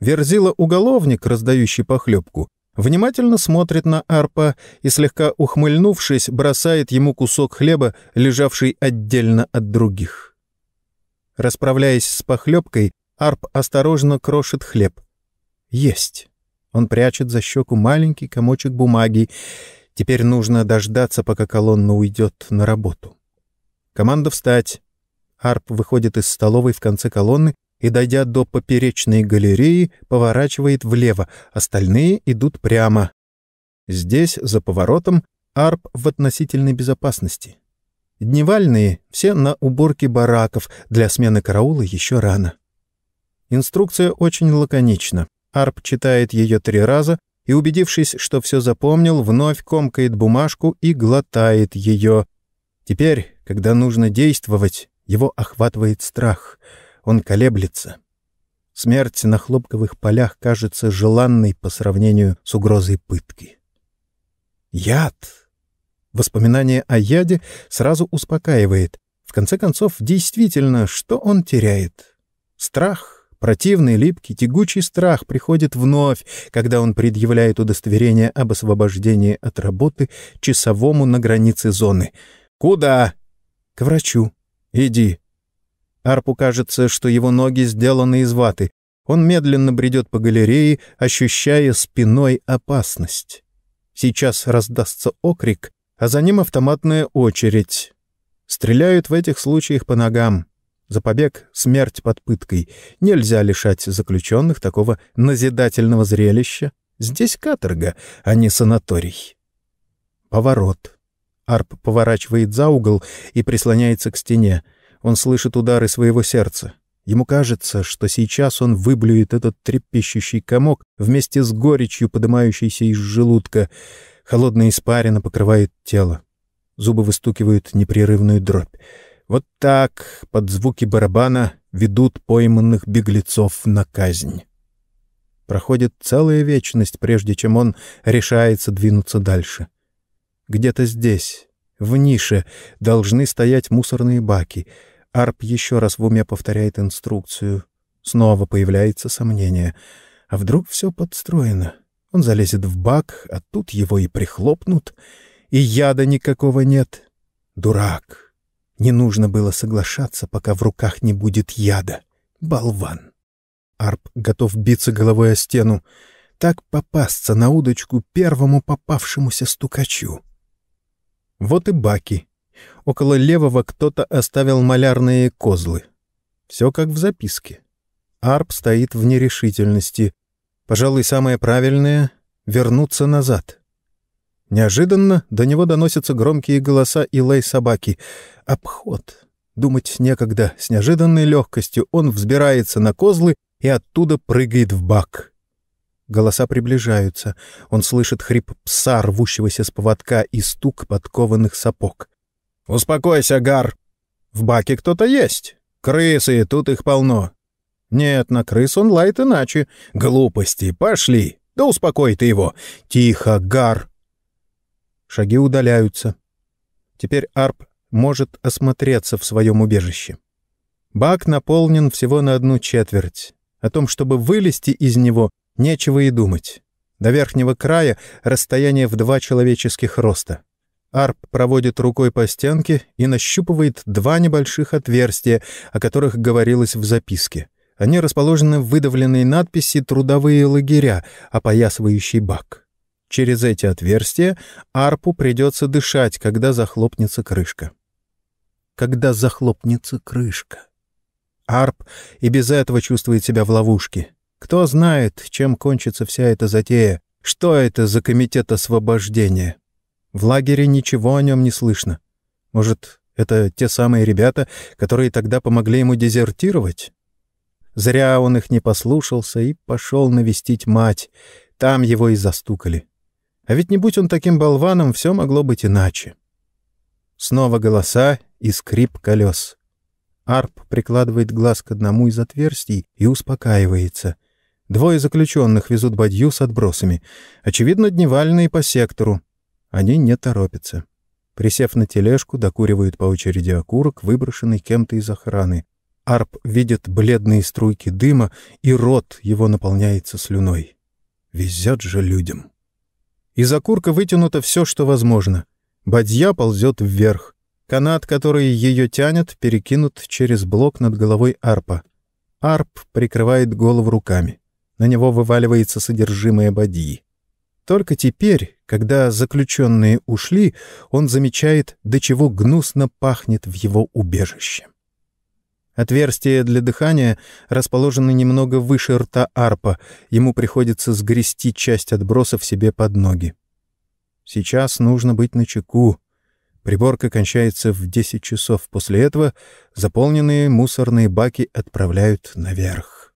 Speaker 1: Верзила-уголовник, раздающий похлебку, внимательно смотрит на Арпа и, слегка ухмыльнувшись, бросает ему кусок хлеба, лежавший отдельно от других. Расправляясь с похлебкой, Арп осторожно крошит хлеб. Есть. Он прячет за щеку маленький комочек бумаги. Теперь нужно дождаться, пока колонна уйдет на работу. Команда «Встать!» Арп выходит из столовой в конце колонны и, дойдя до поперечной галереи, поворачивает влево, остальные идут прямо. Здесь, за поворотом, Арп в относительной безопасности. Дневальные все на уборке бараков, для смены караула еще рано. Инструкция очень лаконична. Арп читает ее три раза и, убедившись, что все запомнил, вновь комкает бумажку и глотает ее. Теперь, когда нужно действовать, его охватывает страх — он колеблется. Смерть на хлопковых полях кажется желанной по сравнению с угрозой пытки. Яд. Воспоминание о яде сразу успокаивает. В конце концов, действительно, что он теряет? Страх, противный, липкий, тягучий страх приходит вновь, когда он предъявляет удостоверение об освобождении от работы часовому на границе зоны. «Куда?» «К врачу. Иди. Арпу кажется, что его ноги сделаны из ваты. Он медленно бредет по галерее, ощущая спиной опасность. Сейчас раздастся окрик, а за ним автоматная очередь. Стреляют в этих случаях по ногам. За побег — смерть под пыткой. Нельзя лишать заключенных такого назидательного зрелища. Здесь каторга, а не санаторий. Поворот. Арп поворачивает за угол и прислоняется к стене. Он слышит удары своего сердца. Ему кажется, что сейчас он выблюет этот трепещущий комок вместе с горечью, поднимающейся из желудка. Холодная испарина покрывает тело. Зубы выстукивают непрерывную дробь. Вот так, под звуки барабана, ведут пойманных беглецов на казнь. Проходит целая вечность, прежде чем он решается двинуться дальше. Где-то здесь, в нише, должны стоять мусорные баки — Арп еще раз в уме повторяет инструкцию. Снова появляется сомнение. А вдруг все подстроено? Он залезет в бак, а тут его и прихлопнут, и яда никакого нет. Дурак. Не нужно было соглашаться, пока в руках не будет яда. Болван. Арп готов биться головой о стену. Так попасться на удочку первому попавшемуся стукачу. Вот и баки. Около левого кто-то оставил малярные козлы. Все как в записке. Арп стоит в нерешительности. Пожалуй, самое правильное — вернуться назад. Неожиданно до него доносятся громкие голоса и лай собаки. Обход. Думать некогда. С неожиданной легкостью он взбирается на козлы и оттуда прыгает в бак. Голоса приближаются. Он слышит хрип пса, рвущегося с поводка, и стук подкованных сапог. «Успокойся, Гар! В баке кто-то есть. Крысы, тут их полно. Нет, на крыс он лает иначе. Глупости, пошли. Да успокой ты его. Тихо, Гар!» Шаги удаляются. Теперь Арп может осмотреться в своем убежище. Бак наполнен всего на одну четверть. О том, чтобы вылезти из него, нечего и думать. До верхнего края расстояние в два человеческих роста. Арп проводит рукой по стенке и нащупывает два небольших отверстия, о которых говорилось в записке. Они расположены в выдавленной надписи «Трудовые лагеря», опоясывающий бак. Через эти отверстия Арпу придется дышать, когда захлопнется крышка. Когда захлопнется крышка. Арп и без этого чувствует себя в ловушке. Кто знает, чем кончится вся эта затея? Что это за комитет освобождения? В лагере ничего о нем не слышно. Может, это те самые ребята, которые тогда помогли ему дезертировать? Зря он их не послушался и пошел навестить мать. Там его и застукали. А ведь не будь он таким болваном, все могло быть иначе. Снова голоса и скрип колес. Арп прикладывает глаз к одному из отверстий и успокаивается. Двое заключенных везут бадью с отбросами. Очевидно, дневальные по сектору. Они не торопятся. Присев на тележку, докуривают по очереди окурок, выброшенный кем-то из охраны. Арп видит бледные струйки дыма, и рот его наполняется слюной. Везет же людям. Из окурка вытянуто все, что возможно. Бадья ползет вверх. Канат, который ее тянет, перекинут через блок над головой арпа. Арп прикрывает голову руками. На него вываливается содержимое бадьи. Только теперь, когда заключенные ушли, он замечает, до чего гнусно пахнет в его убежище. Отверстие для дыхания расположено немного выше рта арпа. Ему приходится сгрести часть отбросов себе под ноги. Сейчас нужно быть начеку. Приборка кончается в 10 часов. После этого заполненные мусорные баки отправляют наверх.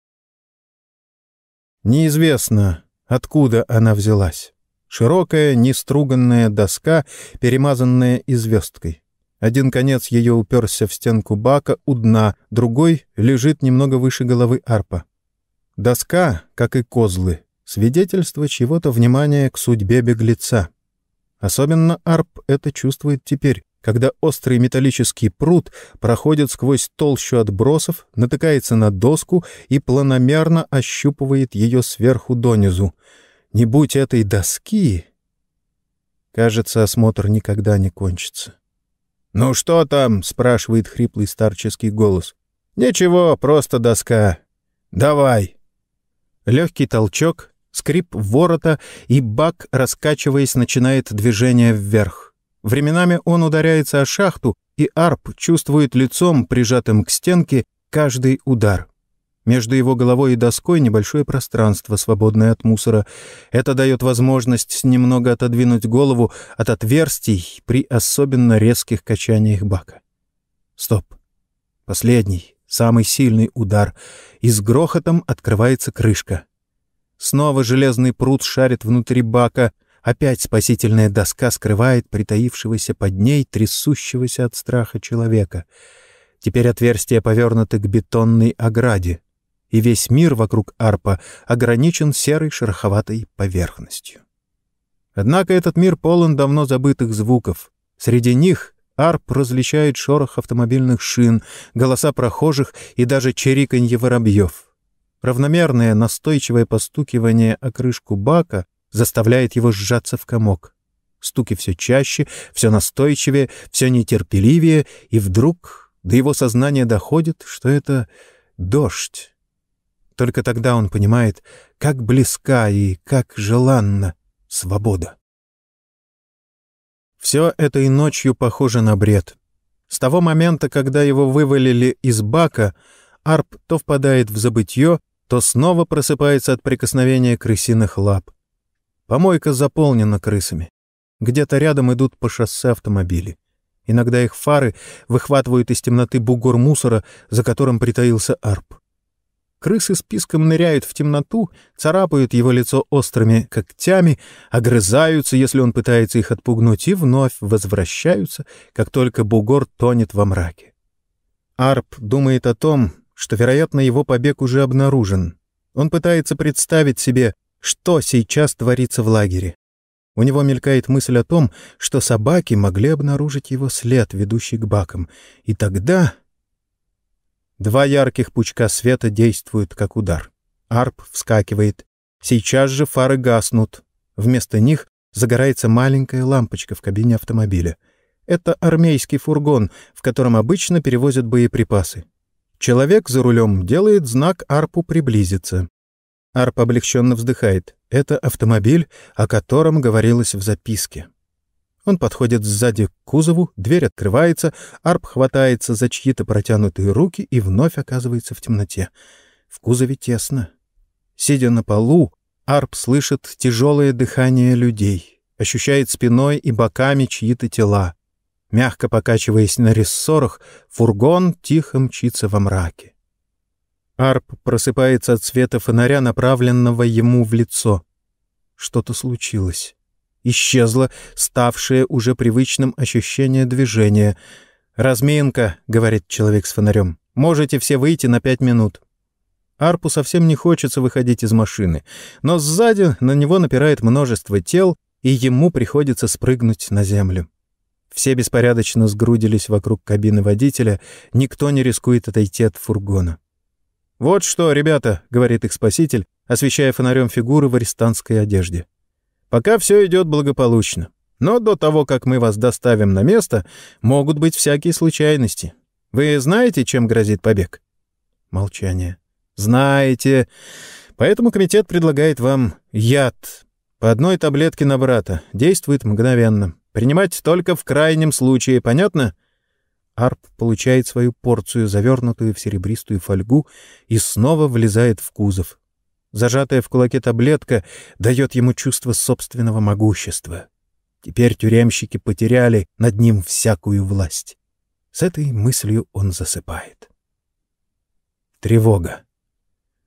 Speaker 1: Неизвестно, откуда она взялась. Широкая, неструганная доска, перемазанная и. Один конец ее уперся в стенку бака у дна, другой лежит немного выше головы арпа. Доска, как и козлы, свидетельство чего-то внимания к судьбе беглеца. Особенно арп это чувствует теперь, когда острый металлический пруд проходит сквозь толщу отбросов, натыкается на доску и планомерно ощупывает ее сверху донизу. Не будь этой доски... Кажется, осмотр никогда не кончится. «Ну что там?» — спрашивает хриплый старческий голос. «Ничего, просто доска. Давай». Легкий толчок, скрип ворота, и бак, раскачиваясь, начинает движение вверх. Временами он ударяется о шахту, и арп чувствует лицом, прижатым к стенке, каждый удар. Между его головой и доской небольшое пространство, свободное от мусора. Это дает возможность немного отодвинуть голову от отверстий при особенно резких качаниях бака. Стоп. Последний, самый сильный удар. И с грохотом открывается крышка. Снова железный пруд шарит внутри бака. Опять спасительная доска скрывает притаившегося под ней, трясущегося от страха человека. Теперь отверстие повернуто к бетонной ограде, и весь мир вокруг арпа ограничен серой шероховатой поверхностью. Однако этот мир полон давно забытых звуков. Среди них арп различает шорох автомобильных шин, голоса прохожих и даже чириканье воробьев — Равномерное настойчивое постукивание о крышку бака заставляет его сжаться в комок. Стуки все чаще, все настойчивее, все нетерпеливее, и вдруг до его сознания доходит, что это дождь. Только тогда он понимает, как близка и как желанна свобода. Все этой ночью похоже на бред. С того момента, когда его вывалили из бака, Арп то впадает в забытье, то снова просыпается от прикосновения крысиных лап. Помойка заполнена крысами. Где-то рядом идут по шоссе автомобили. Иногда их фары выхватывают из темноты бугор мусора, за которым притаился арп. Крысы списком ныряют в темноту, царапают его лицо острыми когтями, огрызаются, если он пытается их отпугнуть, и вновь возвращаются, как только бугор тонет во мраке. Арп думает о том, что, вероятно, его побег уже обнаружен. Он пытается представить себе, что сейчас творится в лагере. У него мелькает мысль о том, что собаки могли обнаружить его след, ведущий к бакам. И тогда... Два ярких пучка света действуют как удар. Арп вскакивает. Сейчас же фары гаснут. Вместо них загорается маленькая лампочка в кабине автомобиля. Это армейский фургон, в котором обычно перевозят боеприпасы. Человек за рулем делает знак Арпу приблизиться. Арп облегченно вздыхает. Это автомобиль, о котором говорилось в записке. Он подходит сзади к кузову, дверь открывается, Арп хватается за чьи-то протянутые руки и вновь оказывается в темноте. В кузове тесно. Сидя на полу, Арп слышит тяжелое дыхание людей, ощущает спиной и боками чьи-то тела. Мягко покачиваясь на рессорах, фургон тихо мчится во мраке. Арп просыпается от света фонаря, направленного ему в лицо. Что-то случилось. Исчезло ставшее уже привычным ощущение движения. «Разминка», — говорит человек с фонарем. «Можете все выйти на пять минут». Арпу совсем не хочется выходить из машины, но сзади на него напирает множество тел, и ему приходится спрыгнуть на землю. Все беспорядочно сгрудились вокруг кабины водителя, никто не рискует отойти от фургона. «Вот что, ребята», — говорит их спаситель, освещая фонарем фигуры в арестантской одежде. «Пока все идет благополучно. Но до того, как мы вас доставим на место, могут быть всякие случайности. Вы знаете, чем грозит побег?» Молчание. «Знаете. Поэтому комитет предлагает вам яд. По одной таблетке на брата. Действует мгновенно. Принимать только в крайнем случае, понятно?» Арп получает свою порцию, завернутую в серебристую фольгу, и снова влезает в кузов. Зажатая в кулаке таблетка дает ему чувство собственного могущества. Теперь тюремщики потеряли над ним всякую власть. С этой мыслью он засыпает. Тревога.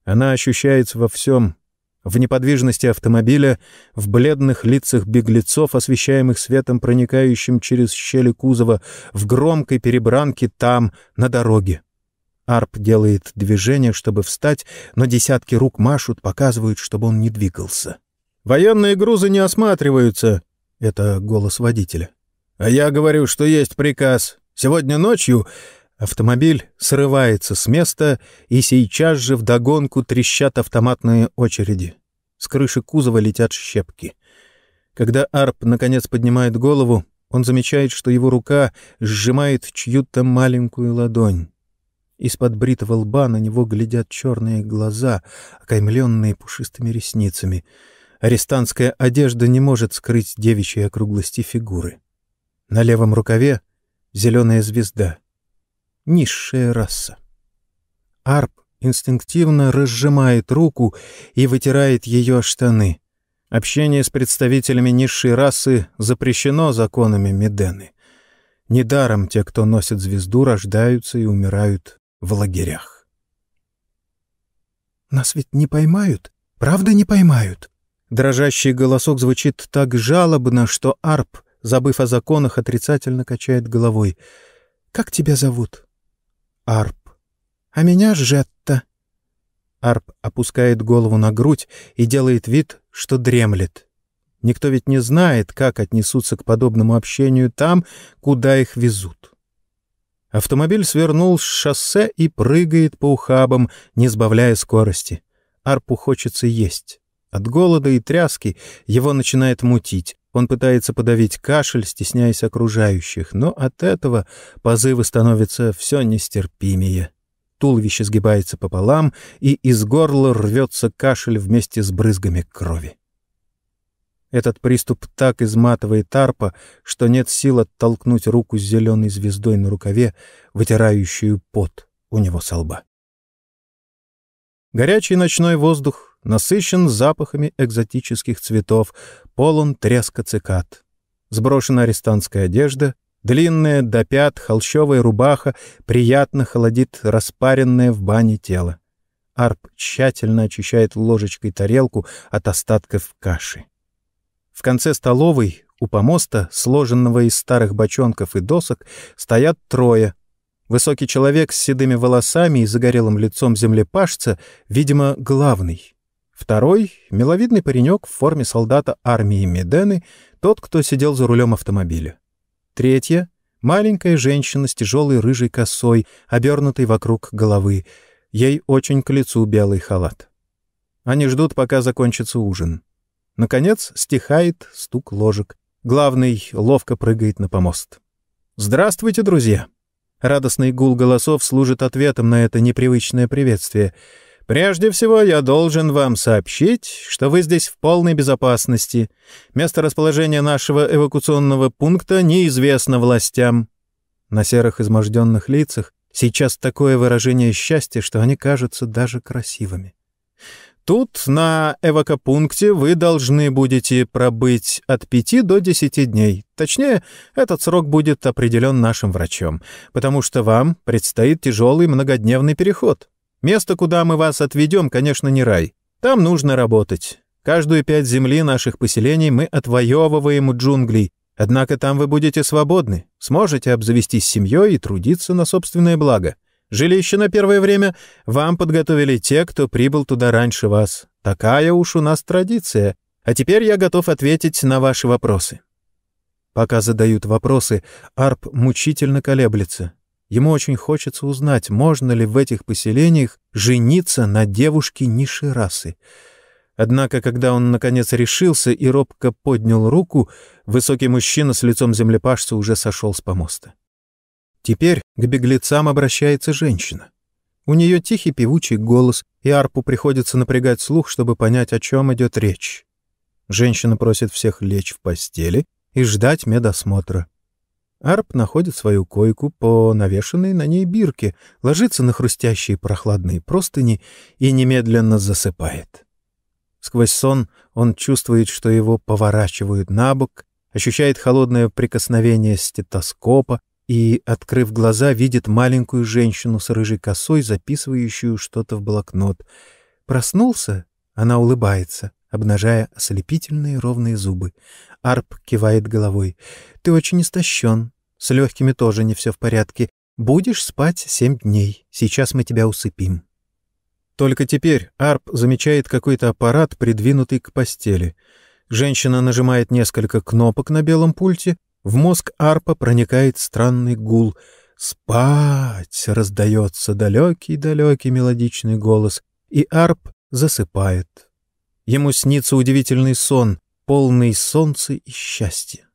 Speaker 1: Она ощущается во всем, в неподвижности автомобиля, в бледных лицах беглецов, освещаемых светом, проникающим через щели кузова, в громкой перебранке там, на дороге. Арп делает движение, чтобы встать, но десятки рук машут, показывают, чтобы он не двигался. «Военные грузы не осматриваются!» — это голос водителя. «А я говорю, что есть приказ. Сегодня ночью Автомобиль срывается с места, и сейчас же вдогонку трещат автоматные очереди. С крыши кузова летят щепки. Когда Арп наконец поднимает голову, он замечает, что его рука сжимает чью-то маленькую ладонь. Из-под бритого лба на него глядят черные глаза, окаймленные пушистыми ресницами. Арестантская одежда не может скрыть девичьей округлости фигуры. На левом рукаве — зеленая звезда — низшая раса. Арп инстинктивно разжимает руку и вытирает ее штаны. Общение с представителями низшей расы запрещено законами Медены. Недаром те, кто носит звезду, рождаются и умирают в лагерях. «Нас ведь не поймают? Правда не поймают?» Дрожащий голосок звучит так жалобно, что Арп, забыв о законах, отрицательно качает головой. «Как тебя зовут?» Арп. А меня Жетта. Арп опускает голову на грудь и делает вид, что дремлет. Никто ведь не знает, как отнесутся к подобному общению там, куда их везут. Автомобиль свернул с шоссе и прыгает по ухабам, не сбавляя скорости. Арпу хочется есть. От голода и тряски его начинает мутить. Он пытается подавить кашель, стесняясь окружающих, но от этого позывы становятся все нестерпимее. туловище сгибается пополам, и из горла рвется кашель вместе с брызгами крови. Этот приступ так изматывает арпа, что нет сил оттолкнуть руку с зеленой звездой на рукаве, вытирающую пот у него со лба. Горячий ночной воздух насыщен запахами экзотических цветов, полон треска цикад. Сброшена арестантская одежда, длинная до пят холщовая рубаха приятно холодит распаренное в бане тело. Арп тщательно очищает ложечкой тарелку от остатков каши. В конце столовой, у помоста, сложенного из старых бочонков и досок, стоят трое. Высокий человек с седыми волосами и загорелым лицом землепашца, видимо, главный. Второй — миловидный паренек в форме солдата армии Медены, тот, кто сидел за рулем автомобиля. Третья — маленькая женщина с тяжелой рыжей косой, обернутой вокруг головы. Ей очень к лицу белый халат. Они ждут, пока закончится ужин. Наконец стихает стук ложек. Главный ловко прыгает на помост. «Здравствуйте, друзья!» Радостный гул голосов служит ответом на это непривычное приветствие — Прежде всего, я должен вам сообщить, что вы здесь в полной безопасности. Место расположения нашего эвакуационного пункта неизвестно властям». На серых изможденных лицах сейчас такое выражение счастья, что они кажутся даже красивыми. Тут, на эвакопункте, вы должны будете пробыть от пяти до десяти дней. Точнее, этот срок будет определен нашим врачом, потому что вам предстоит тяжелый многодневный переход. Место, куда мы вас отведем, конечно, не рай. Там нужно работать. Каждую пять земли наших поселений мы отвоевываем у джунглей. Однако там вы будете свободны, сможете обзавестись семьей и трудиться на собственное благо. Жилище на первое время вам подготовили те, кто прибыл туда раньше вас. Такая уж у нас традиция. А теперь я готов ответить на ваши вопросы». Пока задают вопросы, Арп мучительно колеблется. Ему очень хочется узнать, можно ли в этих поселениях жениться на девушке низшей расы. Однако, когда он, наконец, решился и робко поднял руку, высокий мужчина с лицом землепашца уже сошел с помоста. Теперь к беглецам обращается женщина. У нее тихий певучий голос, и арпу приходится напрягать слух, чтобы понять, о чем идет речь. Женщина просит всех лечь в постели и ждать медосмотра. Арп находит свою койку по навешанной на ней бирке, ложится на хрустящие прохладные простыни и немедленно засыпает. Сквозь сон он чувствует, что его поворачивают на бок, ощущает холодное прикосновение стетоскопа и, открыв глаза, видит маленькую женщину с рыжей косой, записывающую что-то в блокнот. Проснулся? Она улыбается, обнажая ослепительные ровные зубы. Арп кивает головой. «Ты очень истощен. С легкими тоже не все в порядке. Будешь спать семь дней. Сейчас мы тебя усыпим». Только теперь Арп замечает какой-то аппарат, придвинутый к постели. Женщина нажимает несколько кнопок на белом пульте. В мозг Арпа проникает странный гул. «Спать!» — раздается далекий-далекий мелодичный голос, и Арп засыпает. Ему снится удивительный сон, полный солнца и счастья.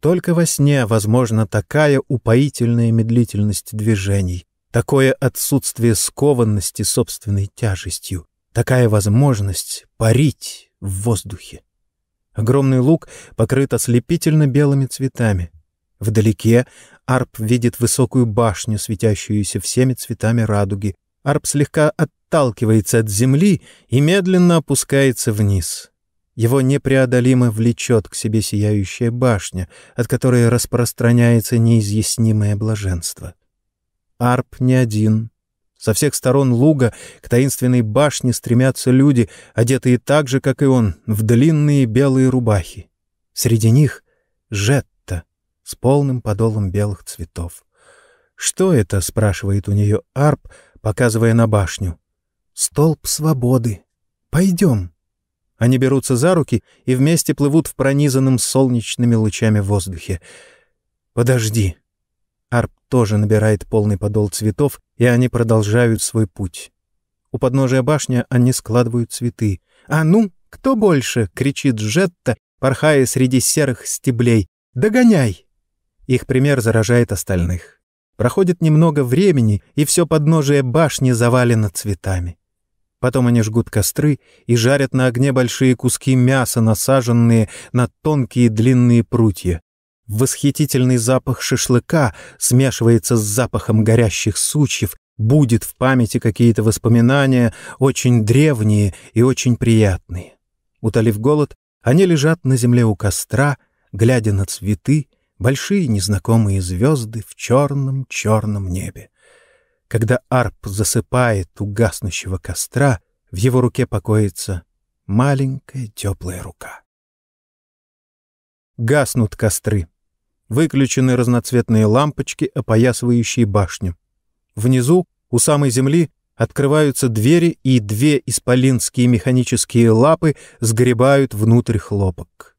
Speaker 1: Только во сне возможна такая упоительная медлительность движений, такое отсутствие скованности собственной тяжестью, такая возможность парить в воздухе. Огромный луг покрыт ослепительно белыми цветами. Вдалеке Арп видит высокую башню, светящуюся всеми цветами радуги. Арп слегка отталкивается от земли и медленно опускается вниз. Его непреодолимо влечет к себе сияющая башня, от которой распространяется неизъяснимое блаженство. Арп не один. Со всех сторон луга к таинственной башне стремятся люди, одетые так же, как и он, в длинные белые рубахи. Среди них — Жетта с полным подолом белых цветов. «Что это?» — спрашивает у нее Арп, показывая на башню. «Столб свободы. Пойдем». Они берутся за руки и вместе плывут в пронизанном солнечными лучами воздухе. «Подожди». Арп тоже набирает полный подол цветов, и они продолжают свой путь. У подножия башни они складывают цветы. «А ну, кто больше?» — кричит Джетта, порхая среди серых стеблей. «Догоняй!» Их пример заражает остальных. Проходит немного времени, и все подножие башни завалено цветами. Потом они жгут костры и жарят на огне большие куски мяса, насаженные на тонкие длинные прутья. Восхитительный запах шашлыка смешивается с запахом горящих сучьев, будет в памяти какие-то воспоминания, очень древние и очень приятные. Утолив голод, они лежат на земле у костра, глядя на цветы, большие незнакомые звезды в черном-черном небе. Когда арп засыпает у гаснущего костра, в его руке покоится маленькая теплая рука. Гаснут костры. Выключены разноцветные лампочки, опоясывающие башню. Внизу, у самой земли, открываются двери, и две исполинские механические лапы сгребают внутрь хлопок.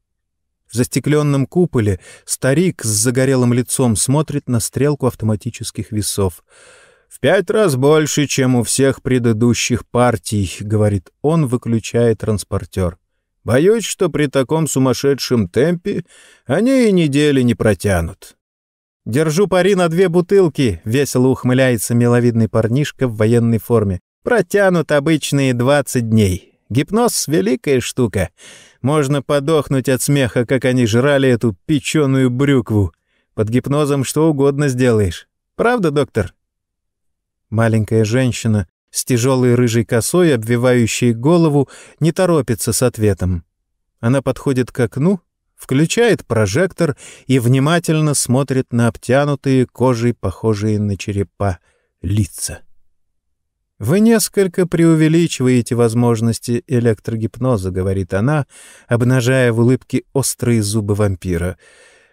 Speaker 1: В застекленном куполе старик с загорелым лицом смотрит на стрелку автоматических весов. «В пять раз больше, чем у всех предыдущих партий», — говорит он, выключая транспортер. «Боюсь, что при таком сумасшедшем темпе они и недели не протянут». «Держу пари на две бутылки», — весело ухмыляется миловидный парнишка в военной форме. «Протянут обычные двадцать дней. Гипноз — великая штука. Можно подохнуть от смеха, как они жрали эту печеную брюкву. Под гипнозом что угодно сделаешь. Правда, доктор? Маленькая женщина с тяжелой рыжей косой, обвивающей голову, не торопится с ответом. Она подходит к окну, включает прожектор и внимательно смотрит на обтянутые кожей, похожие на черепа, лица. «Вы несколько преувеличиваете возможности электрогипноза», — говорит она, обнажая в улыбке острые зубы вампира.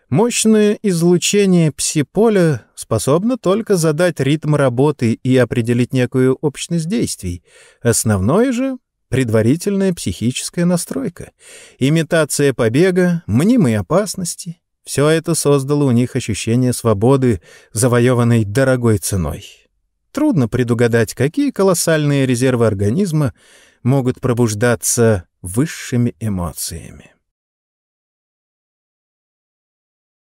Speaker 1: «Мощное излучение псиполя способно только задать ритм работы и определить некую общность действий. Основное же — предварительная психическая настройка, имитация побега, мнимой опасности. Все это создало у них ощущение свободы, завоеванной дорогой ценой». Трудно предугадать, какие колоссальные резервы организма могут пробуждаться высшими эмоциями.